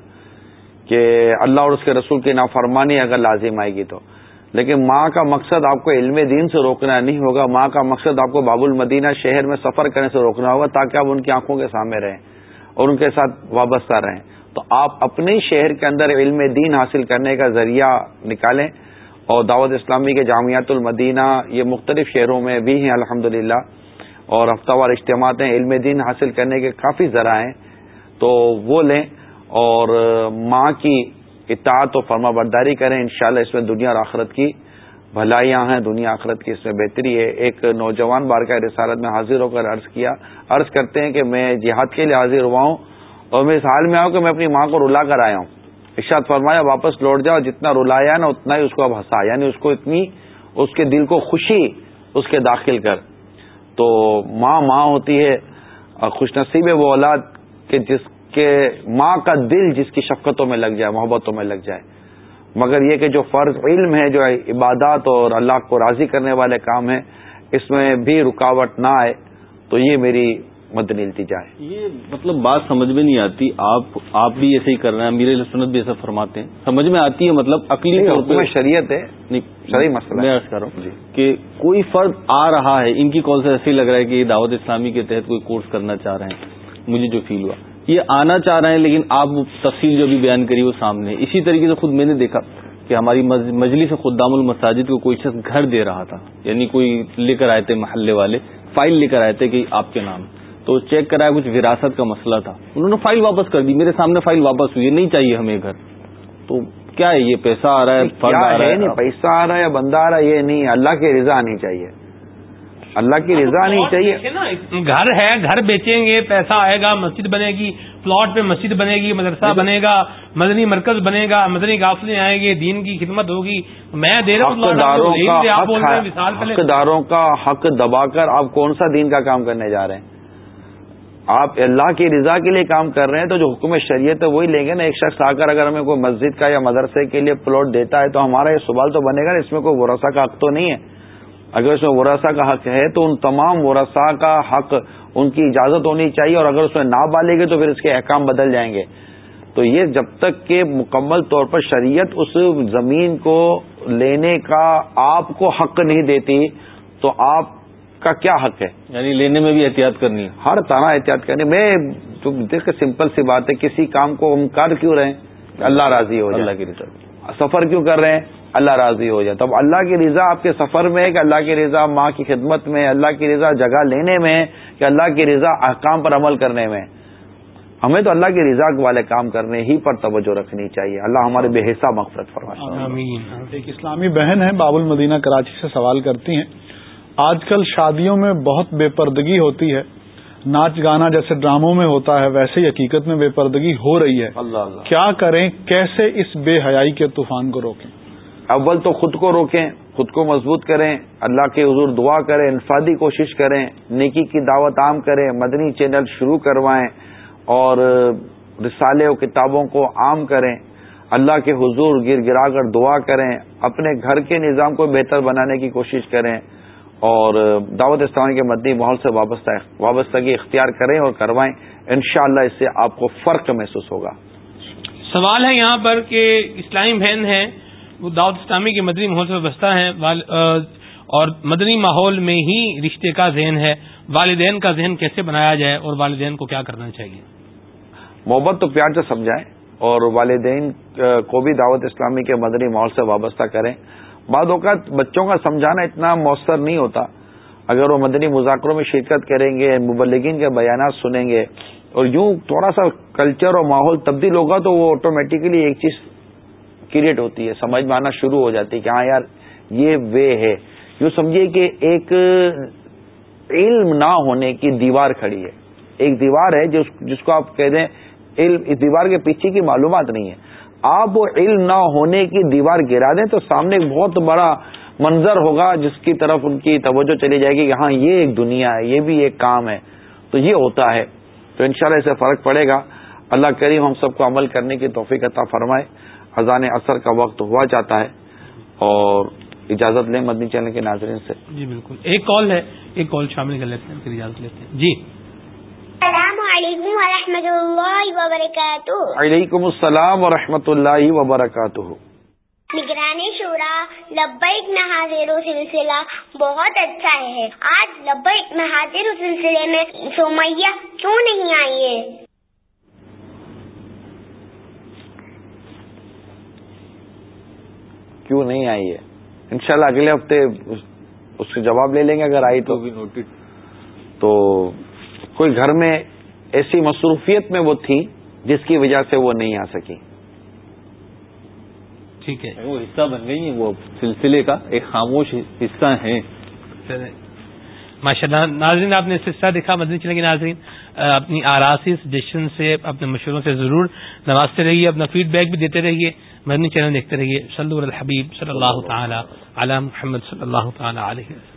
کہ اللہ اور اس کے رسول کی نافرمانی اگر لازم آئے گی تو۔ لیکن ماں کا مقصد آپ کو علم دین سے روکنا نہیں ہوگا، ماں کا مقصد آپ کو باب المدینہ شہر میں سفر کرنے سے روکنا ہوگا، تاکہ آپ ان کی آنکھوں کے سامنے رہیں اور ان کے ساتھ وابستہ رہیں۔ تو آپ اپنے شہر کے اندر علم دین حاصل کرنے کا ذریعہ نکالیں اور دعوت اسلامی کے جامعات المدینہ یہ مختلف شہروں میں بھی ہیں الحمد اور ہفتہ وار اجتماعات ہیں، علم دین حاصل کرنے کے کافی ذرائع ہیں، تو وہ لیں اور ماں کی اطاعت و فرما برداری کریں، انشاءاللہ اس میں دنیا اور آخرت کی بھلائیاں ہیں، دنیا آخرت کی اس میں بہتری ہے۔ ایک نوجوان بار کا رسالت میں حاضر ہو کر عرض کیا، عرض کرتے ہیں کہ میں جہاد کے لیے حاضر ہوا ہوں اور میں اس حال میں آؤں کہ میں اپنی ماں کو رلا کر آیا ہوں۔ ارشاد فرمایا، واپس لوٹ جاؤ، جتنا رلایا نا، اتنا ہی اس کو اب ہنسا یعنی اس کو اتنی اس کے دل کو خوشی اس کے داخل کر۔ تو ماں ماں ہوتی ہے اور خوش نصیب ہے وہ اولاد کہ جس کے ماں کا دل جس کی شفقتوں میں لگ جائے، محبتوں میں لگ جائے۔ مگر یہ کہ جو فرض علم ہے، جو عبادات اور اللہ کو راضی کرنے والے کام ہیں، اس میں بھی رکاوٹ نہ آئے، تو یہ میری مدنی التجا ہے یہ مطلب بات سمجھ میں نہیں آتی۔ آپ آپ بھی ایسے ہی کر رہے ہیں میرے سنت بھی ایسا فرماتے ہیں۔ سمجھ میں آتی ہے مطلب عقلی طور پہ شریعت ہے صحیح مسئلہ میں کر رہا ہوں جی۔ کہ کوئی فرد آ رہا ہے ان کی کال سے ایسے ہی لگ رہا ہے کہ دعوت اسلامی کے تحت کوئی کورس کرنا چاہ رہے ہیں۔ مجھے جو فیل ہوا۔ یہ آنا چاہ رہے ہیں لیکن آپ تفصیل جو بھی بیان کری وہ سامنے اسی طریقے سے خود میں نے دیکھا کہ ہماری مجلس خدام المساجد کو کوئی شخص گھر دے رہا تھا۔ یعنی کوئی لے کر آئے تھے محلے والے فائل لے کر آئے تھے کہ آپ کے نام۔ تو چیک کرایا کچھ وراثت کا مسئلہ تھا۔ انہوں نے فائل واپس کر دی میرے سامنے فائل واپس ہوئی نہیں چاہیے ہمیں گھر۔ تو کیا ہے یہ؟ پیسہ آ رہا ہے نہیں پیسہ آ رہا ہے یا بندہ آ رہا ہے یہ نہیں اللہ کی رضا آنی چاہیے۔ اللہ کی رضا آنی چاہیے۔ گھر ہے گھر بیچیں گے پیسہ آئے گا مسجد بنے گی پلاٹ پہ مسجد بنے گی مدرسہ بنے گا مدنی مرکز بنے گا مدنی قافلے آئیں گے دین کی خدمت ہوگی۔ میں دے رہا ہوں حقداروں کا حق دبا کر آپ کون سا دین کا کام کرنے جا رہے ہیں؟ آپ اللہ کی رضا کے لیے کام کر رہے ہیں تو جو حکم شریعت ہے وہی لیں گے نا؟ ایک شخص آ کر اگر ہمیں کوئی مسجد کا یا مدرسے کے لیے پلاٹ دیتا ہے تو ہمارا یہ سوال تو بنے گا نا، اس میں کوئی ورثہ کا حق تو نہیں ہے۔ اگر اس میں ورثہ کا حق ہے تو ان تمام ورثہ کا حق ان کی اجازت ہونی چاہیے اور اگر اس میں نہ بالے گے تو پھر اس کے احکام بدل جائیں گے۔ تو یہ جب تک کہ مکمل طور پر شریعت اس زمین کو لینے کا آپ کو حق نہیں دیتی تو آپ کا کیا حق ہے؟ یعنی لینے میں بھی احتیاط کرنی ہے۔ ہر طرح احتیاط کرنی میں دیکھ سمپل سی بات ہے کسی کام کو ہم کر کیوں رہے ہیں؟ اللہ راضی ہو جائے۔ اللہ کی رضا۔ سفر کیوں کر رہے ہیں؟ اللہ راضی ہو جائے۔ تو اب اللہ کی رضا آپ کے سفر میں ہے کہ اللہ کی رضا ماں کی خدمت میں اللہ کی رضا جگہ لینے میں کہ اللہ کی رضا احکام پر عمل کرنے میں ہمیں تو اللہ کی رضا والے کام کرنے ہی پر توجہ رکھنی چاہیے۔ اللہ ہمارے بے حصہ مغفرت فرما ایک اسلامی بہن ہے باب المدینہ کراچی سے سوال کرتی ہیں۔ آج کل شادیوں میں بہت بے پردگی ہوتی ہے۔ ناچ گانا جیسے ڈراموں میں ہوتا ہے ویسے ہی حقیقت میں بے پردگی ہو رہی ہے۔ اللہ اللہ۔ کیا کریں؟ کیسے اس بے حیائی کے طوفان کو روکیں؟ اول تو خود کو روکیں خود کو مضبوط کریں اللہ کے حضور دعا کریں انفادی کوشش کریں نیکی کی دعوت عام کریں مدنی چینل شروع کروائیں اور رسالے و کتابوں کو عام کریں۔ اللہ کے حضور گر گرا کر دعا کریں اپنے گھر کے نظام کو بہتر بنانے کی کوشش کریں۔ اور دعوت اسلامی کے مدنی ماحول سے وابستہ وابستگی اختیار کریں اور کروائیں انشاءاللہ اس سے آپ کو فرق محسوس ہوگا۔ سوال ہے یہاں پر کہ اسلامی بہن ہے وہ دعوت اسلامی کے مدنی ماحول سے وابستہ ہیں اور مدنی ماحول میں ہی رشتے کا ذہن ہے۔ والدین کا ذہن کیسے بنایا جائے اور والدین کو کیا کرنا چاہیے؟ محبت تو پیار سے سمجھائیں اور والدین کو بھی دعوت اسلامی کے مدنی ماحول سے وابستہ کریں۔ بعض اوقات بچوں کا سمجھانا اتنا مؤثر نہیں ہوتا۔ اگر وہ مدنی مذاکروں میں شرکت کریں گے مبلگین کے بیانات سنیں گے، اور یوں تھوڑا سا کلچر اور ماحول تبدیل ہوگا تو وہ آٹومیٹیکلی ایک چیز کریٹ ہوتی ہے، سمجھ میں آنا شروع ہو جاتی ہے کہ ہاں یار، یہ وے ہے۔ یوں سمجھیے کہ ایک علم نہ ہونے کی دیوار کھڑی ہے۔ ایک دیوار ہے جس کو آپ کہہ دیں، علم، اس دیوار کے پیچھے کی معلومات نہیں ہے۔ آپ وہ علم نہ ہونے کی دیوار گرا دیں تو سامنے ایک بہت بڑا منظر ہوگا جس کی طرف ان کی توجہ چلی جائے گی کہ ہاں یہ ایک دنیا ہے، یہ بھی ایک کام ہے۔ تو یہ ہوتا ہے۔ تو انشاءاللہ اسے فرق پڑے گا۔ اللہ کریم ہم سب کو عمل کرنے کی توفیق عطا فرمائے۔ اذان اثر کا وقت ہوا جاتا ہے اور اجازت لیں مدنی چینل کے ناظرین سے۔ جی بالکل۔ ایک کال ہے، ایک کال شامل کر لیتے ہیں، پھر اجازت لیتے ہیں۔ جی۔ السلام علیکم ورحمۃ اللہ وبرکاتہ۔ وعلیکم السلام ورحمۃ اللہ وبرکاتہ۔ نگرانی شورا لبیک میں حاضر سلسلہ بہت اچھا ہے۔ آج لبیک میں حاضر سلسلے میں سومیہ کیوں نہیں آئی ہے؟ کیوں نہیں آئی ہے؟ انشاءاللہ اگلے ہفتے اس سے جواب لے لیں گے۔ اگر آئی تو تو کوئی گھر میں ایسی مصروفیت میں وہ تھی جس کی وجہ سے وہ نہیں آ سکی۔ ٹھیک ہے۔ وہ حصہ بن گئی ہیں وہ سلسلے کا ایک خاموش حصہ ہیں۔ ماشاء اللہ ناظرین آپ نے سلسلہ دیکھا مدنی چلیں گے ناظرین۔ اپنی آراسی سجیشن سے اپنے مشوروں سے ضرور نوازتے رہیے اپنا فیڈ بیک بھی دیتے رہیے مدنی چینل دیکھتے رہیے۔ صلی اللہ الحبیب صلی اللہ تعالی علی محمد صلی اللہ تعالی علیہ وسلم۔